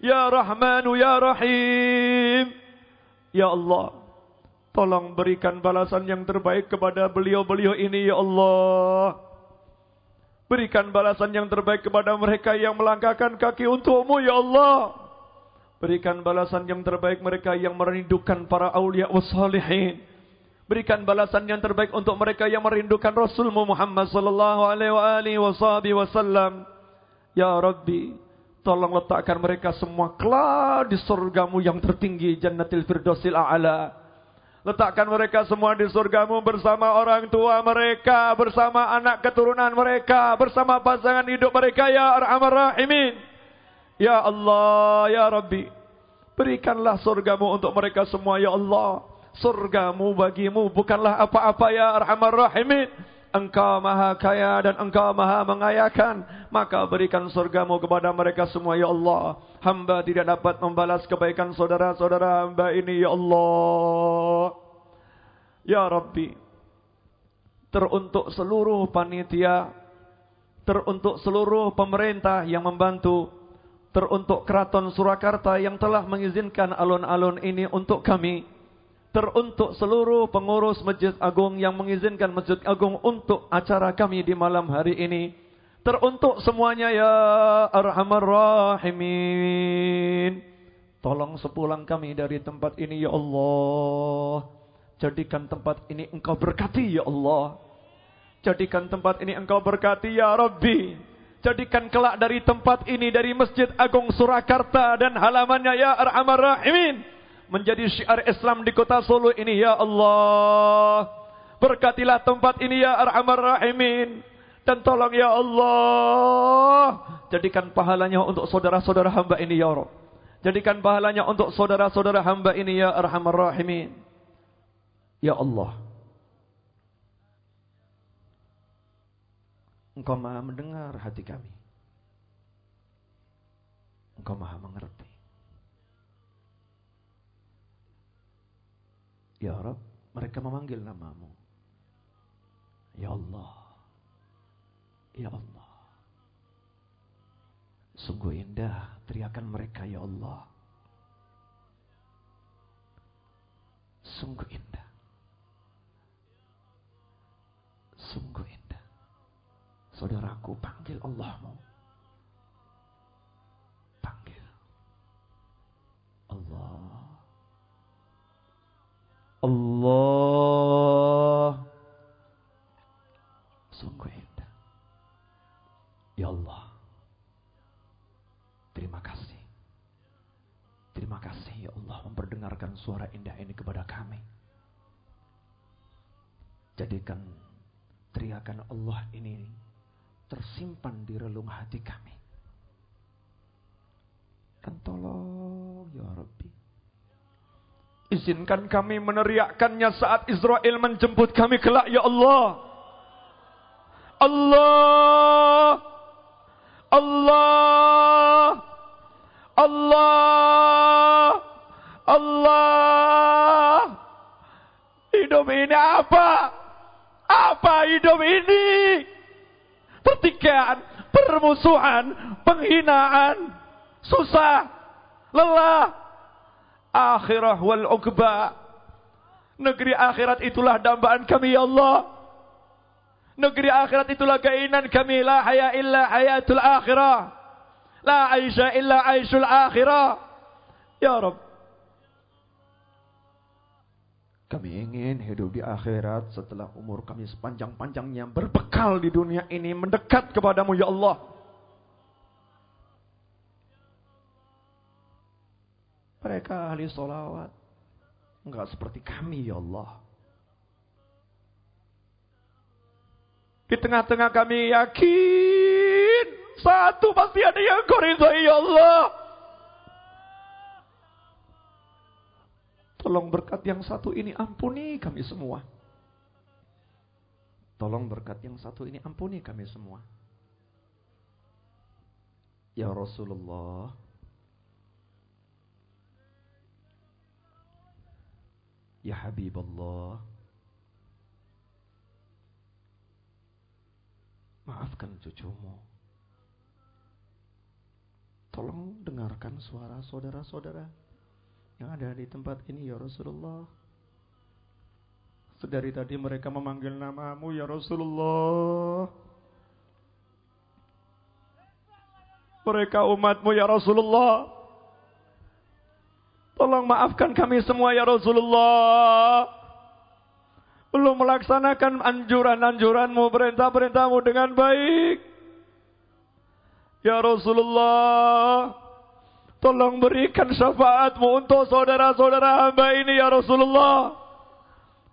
Ya Rahmanu Ya Rahim. Ya Allah Tolong berikan balasan yang terbaik kepada beliau-beliau ini Ya Allah Berikan balasan yang terbaik kepada mereka yang melangkahkan kaki untukmu ya Allah. Berikan balasan yang terbaik mereka yang merindukan para awliya wa salihin. Berikan balasan yang terbaik untuk mereka yang merindukan Rasulmu Muhammad sallallahu alaihi wasallam. Ya Rabbi, tolong letakkan mereka semua kelak di surgamu yang tertinggi Jannatil Firdausil A'la. Letakkan mereka semua di surgamu bersama orang tua mereka, bersama anak keturunan mereka, bersama pasangan hidup mereka, Ya Arhamar Rahimin. Ya Allah, Ya Rabbi. Berikanlah surgamu untuk mereka semua, Ya Allah. Surgamu bagimu bukanlah apa-apa, Ya Arhamar Rahimin. Engkau maha kaya dan engkau maha mengayakan. Maka berikan surgamu kepada mereka semua, Ya Allah. Hamba tidak dapat membalas kebaikan saudara-saudara hamba ini ya Allah. Ya Rabbi. Teruntuk seluruh panitia, teruntuk seluruh pemerintah yang membantu, teruntuk keraton Surakarta yang telah mengizinkan alun-alun ini untuk kami, teruntuk seluruh pengurus Masjid Agung yang mengizinkan Masjid Agung untuk acara kami di malam hari ini. Teruntuk semuanya ya Arhamar Rahimin. Tolong sepulang kami dari tempat ini ya Allah. Jadikan tempat ini engkau berkati ya Allah. Jadikan tempat ini engkau berkati ya Rabbi. Jadikan kelak dari tempat ini dari Masjid Agung Surakarta dan halamannya ya Arhamar Rahimin. Menjadi syiar Islam di kota Solo ini ya Allah. Berkatilah tempat ini ya Arhamar Rahimin. Dan tolong ya Allah. Jadikan pahalanya untuk saudara-saudara hamba ini ya Rabb. Jadikan pahalanya untuk saudara-saudara hamba ini ya Arhamar Rahimin. Ya Allah. Engkau maha mendengar hati kami. Engkau maha mengerti. Ya Rabb, mereka memanggil namamu. Ya Allah. Ya Allah. Sungguh indah teriakan mereka ya Allah. Sungguh indah. Sungguh indah. Saudaraku panggil Allahmu. Panggil. Allah. Allah. Ya Allah. Terima kasih. Terima kasih ya Allah memperdengarkan suara indah ini kepada kami. Jadikan teriakan Allah ini tersimpan di relung hati kami. Dan tolong ya Rabbi. Izinkan kami meneriakkannya saat Israel menjemput kami kelak ya Allah. Allah. Allah Allah Allah Hidup ini apa? Apa hidup ini? Pertikaian, permusuhan, penghinaan, susah, lelah. Akhirah wal uqba. Negeri akhirat itulah dambaan kami ya Allah. Negeri akhirat itulah keinginan kami. La haya illa hayatul akhirah. La aisha illa aishul akhirah. Ya Rabb. Kami ingin hidup di akhirat setelah umur kami sepanjang-panjangnya berbekal di dunia ini mendekat kepadamu ya Allah. Mereka ahli solawat. Enggak seperti kami ya Allah. Di tengah-tengah kami yakin satu pasti ada yang kau ya Allah. Tolong berkat yang satu ini ampuni kami semua. Tolong berkat yang satu ini ampuni kami semua. Ya Rasulullah. Ya Habibullah. Maafkan cucumu. Tolong dengarkan suara saudara-saudara yang ada di tempat ini ya Rasulullah. Sedari tadi mereka memanggil namamu ya Rasulullah. Mereka umatmu ya Rasulullah. Tolong maafkan kami semua ya Rasulullah. Belum melaksanakan anjuran-anjuranmu, perintah-perintahmu dengan baik. Ya Rasulullah. Tolong berikan syafaatmu untuk saudara-saudara hamba ini ya Rasulullah.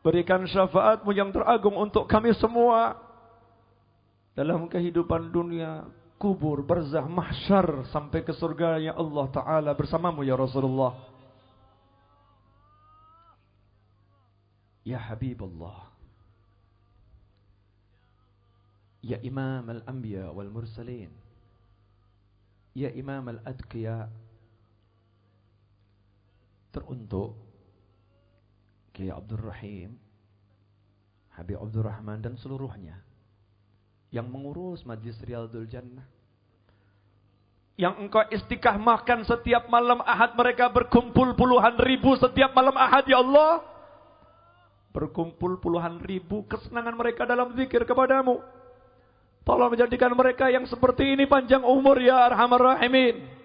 Berikan syafaatmu yang teragung untuk kami semua. Dalam kehidupan dunia, kubur, barzah, mahsyar sampai ke surga ya Allah Ta'ala bersamamu ya Rasulullah. Ya Habibullah. Ya Imam al-Anbiya wal-Mursalin. Ya Imam al-Adqiya teruntuk Kiai Abdul Rahim, Habib Abdul Rahman dan seluruhnya yang mengurus Majlis Riyadul Jannah. Yang engkau makan setiap malam ahad mereka berkumpul puluhan ribu setiap malam ahad ya Allah. Berkumpul puluhan ribu kesenangan mereka dalam zikir kepadamu. Tolong menjadikan mereka yang seperti ini panjang umur ya Arhamar Rahimin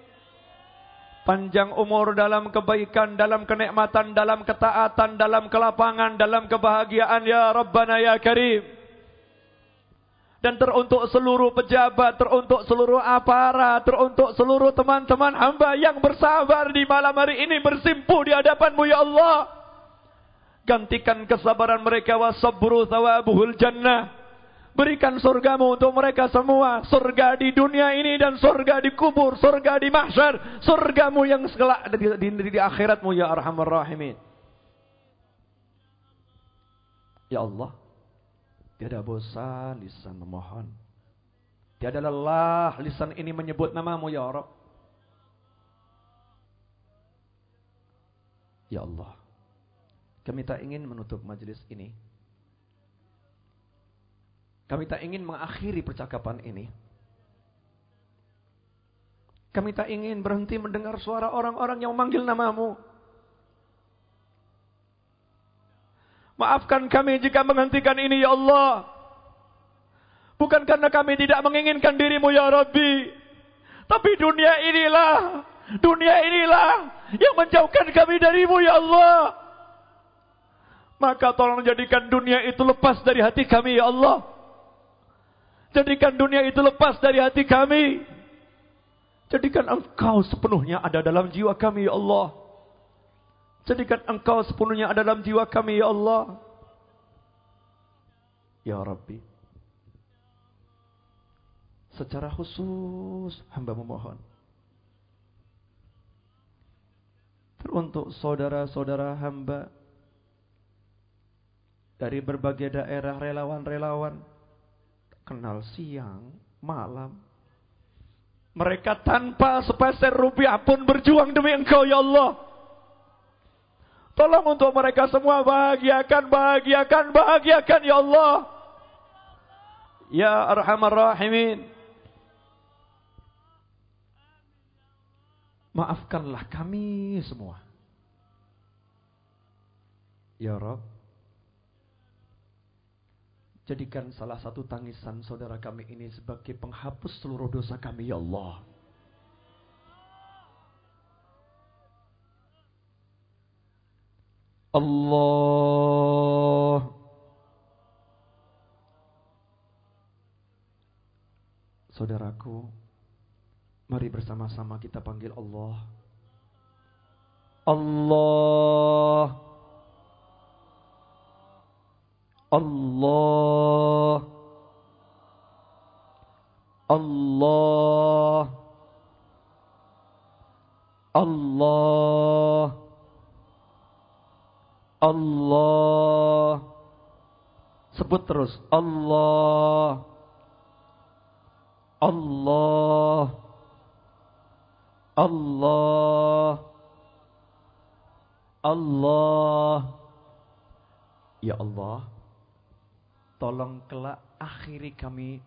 panjang umur dalam kebaikan, dalam kenikmatan, dalam ketaatan, dalam kelapangan, dalam kebahagiaan ya Rabbana ya Karim. Dan teruntuk seluruh pejabat, teruntuk seluruh aparat, teruntuk seluruh teman-teman hamba yang bersabar di malam hari ini bersimpu di hadapanmu ya Allah. Gantikan kesabaran mereka wa sabru thawabuhul jannah. Berikan surgamu untuk mereka semua. Surga di dunia ini dan surga di kubur. Surga di mahsyar. Surgamu yang sekelak di, di, di, di akhiratmu ya arhamar rahimin. Ya Allah. Tiada bosan lisan memohon. Tiada lelah lisan ini menyebut namamu ya Allah. Ya Allah. Kami tak ingin menutup majlis ini kami tak ingin mengakhiri percakapan ini. Kami tak ingin berhenti mendengar suara orang-orang yang memanggil namamu. Maafkan kami jika menghentikan ini ya Allah. Bukan karena kami tidak menginginkan dirimu ya Rabbi. Tapi dunia inilah. Dunia inilah yang menjauhkan kami darimu ya Allah. Maka tolong jadikan dunia itu lepas dari hati kami ya Allah. Jadikan dunia itu lepas dari hati kami. Jadikan engkau sepenuhnya ada dalam jiwa kami, ya Allah. Jadikan engkau sepenuhnya ada dalam jiwa kami, ya Allah. Ya Rabbi. Secara khusus hamba memohon. Teruntuk saudara-saudara hamba dari berbagai daerah relawan-relawan kenal siang, malam. Mereka tanpa sepeser rupiah pun berjuang demi engkau ya Allah. Tolong untuk mereka semua bahagiakan, bahagiakan, bahagiakan ya Allah. Ya Arhamar Rahimin. Maafkanlah kami semua. Ya Rob, jadikan salah satu tangisan saudara kami ini sebagai penghapus seluruh dosa kami, Ya Allah. Allah. Saudaraku Mari bersama-sama kita panggil Allah. Allah Allah. Allah. Allah. Allah. Sebut terus. Allah. Allah. Allah. Allah. Ya Allah Tolong kelak akhiri kami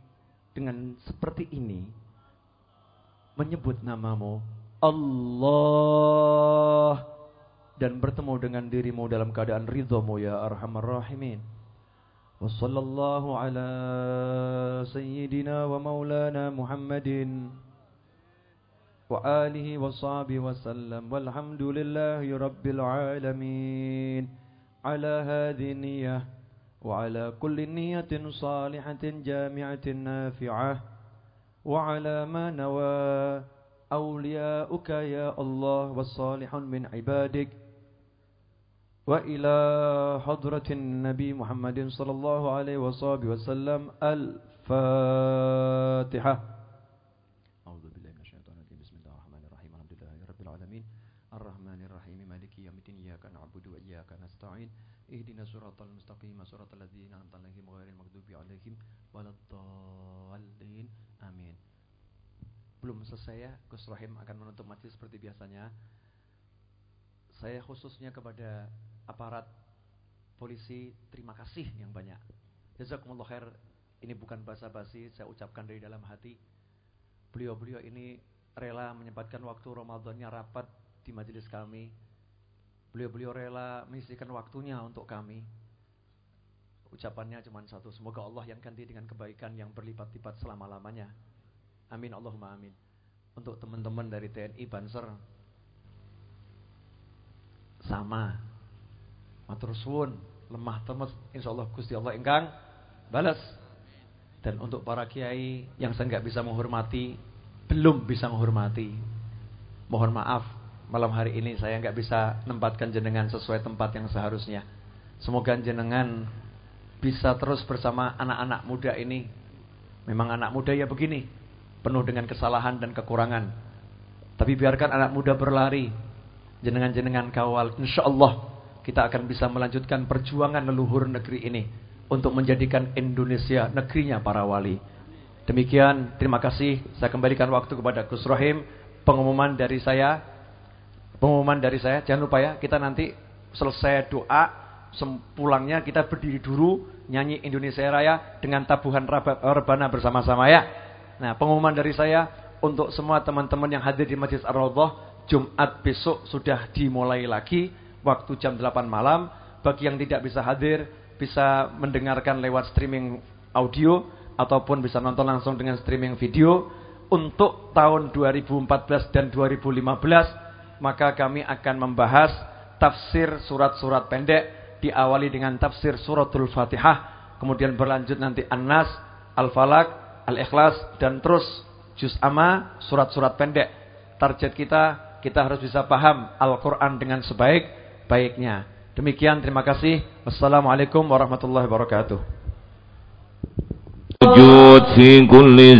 Dengan seperti ini. Menyebut namamu Allah. Dan bertemu dengan dirimu dalam keadaan ridhamu ya arhamar rahimin. Wa sallallahu ala sayyidina wa maulana Muhammadin wa alihi wa sahbihi wa sallam. Walhamdulillahi rabbil alamin. Ala hadhihi وعلى كل نية صالحة جامعة نافعة وعلى ما نوى أولياؤك يا الله والصالح من عبادك. وإلى حضرة النبي محمد صلى الله عليه وصحبه وسلم الفاتحة. اهدنا الصراط المستقيم صراط الذين أنعمت عليهم غير المغضوب عليهم ولا الضالين آمين belum selesai ya Gus Rohim akan menutup majlis seperti biasanya saya khususnya kepada aparat polisi terima kasih yang banyak. Jazakumullah khair. Ini bukan basa-basi, saya ucapkan dari dalam hati. Beliau-beliau ini rela menyempatkan waktu Ramadannya rapat di majelis kami. Beliau-beliau rela mengisikan waktunya untuk kami. Ucapannya cuma satu, semoga Allah yang ganti dengan kebaikan yang berlipat-lipat selama-lamanya. Amin Allahumma amin. Untuk teman-teman dari TNI Banser sama Matur suwun, lemah temes insyaallah Gusti Allah engkang balas. Dan untuk para kiai yang saya enggak bisa menghormati, belum bisa menghormati. Mohon maaf, malam hari ini saya enggak bisa nempatkan jenengan sesuai tempat yang seharusnya. Semoga jenengan bisa terus bersama anak-anak muda ini. Memang anak muda ya begini, penuh dengan kesalahan dan kekurangan. Tapi biarkan anak muda berlari, jenengan-jenengan kawal, insyaallah kita akan bisa melanjutkan perjuangan leluhur negeri ini untuk menjadikan Indonesia negerinya para wali. Demikian, terima kasih. Saya kembalikan waktu kepada Gus Rohim. Pengumuman dari saya, pengumuman dari saya. Jangan lupa ya, kita nanti selesai doa, sempulangnya kita berdiri dulu nyanyi Indonesia Raya dengan tabuhan rebana bersama-sama ya. Nah, pengumuman dari saya untuk semua teman-teman yang hadir di Masjid Ar-Raudhah, Jumat besok sudah dimulai lagi waktu jam 8 malam. Bagi yang tidak bisa hadir, bisa mendengarkan lewat streaming audio ataupun bisa nonton langsung dengan streaming video. Untuk tahun 2014 dan 2015, maka kami akan membahas tafsir surat-surat pendek diawali dengan tafsir suratul Fatihah, kemudian berlanjut nanti An-Nas, Al-Falaq, Al-Ikhlas dan terus juz amma, surat-surat pendek. Target kita kita harus bisa paham Al-Qur'an dengan sebaik baiknya. Demikian terima kasih. Wassalamualaikum warahmatullahi wabarakatuh. Wujud fi kulli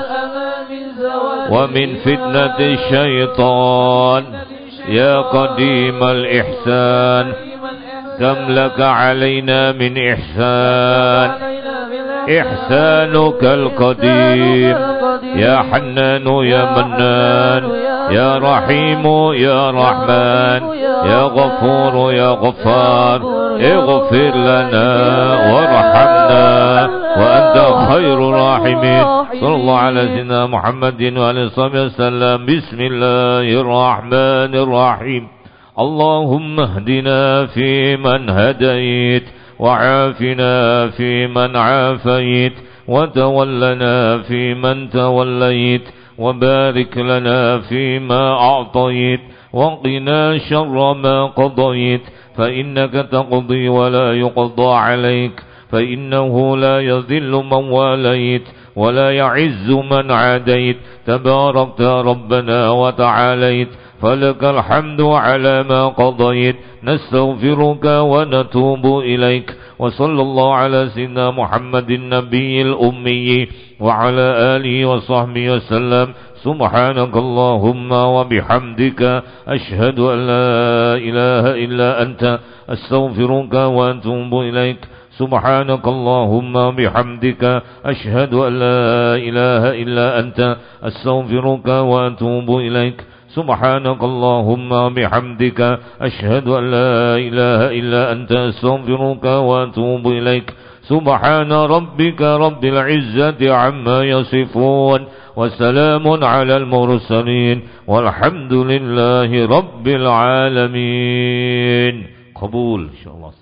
ومن فتنة الشيطان. يا قديم الإحسان كم لك علينا من إحسان؟ إحسانك القديم يا حنان يا منان يا رحيم يا رحمن يا غفور يا غفار اغفر لنا وارحمنا. وأنت خير الراحمين. صلى الله على سيدنا محمد وعلى صحبه وسلم. بسم الله الرحمن الرحيم. اللهم اهدنا فيمن هديت وعافنا فيمن عافيت وتولنا فيمن توليت وبارك لنا فيما أعطيت وقنا شر ما قضيت فإنك تقضي ولا يقضى عليك. فإنه لا يذل من واليت ولا يعز من عاديت. تباركت ربنا وتعاليت. فلك الحمد على ما قضيت. نستغفرك ونتوب إليك. وصلى الله على سيدنا محمد النبي الأمي وعلى آله وصحبه وسلم. سبحانك اللهم وبحمدك. أشهد أن لا إله إلا أنت. أستغفرك وأتوب إليك. سبحانك اللهم بحمدك أشهد أن لا إله إلا أنت أستغفرك وأتوب إليك. سبحانك اللهم بحمدك أشهد أن لا إله إلا أنت أستغفرك وأتوب إليك. سبحان ربك رب العزة عما يصفون وسلام على المرسلين والحمد لله رب العالمين. قبول إن شاء الله.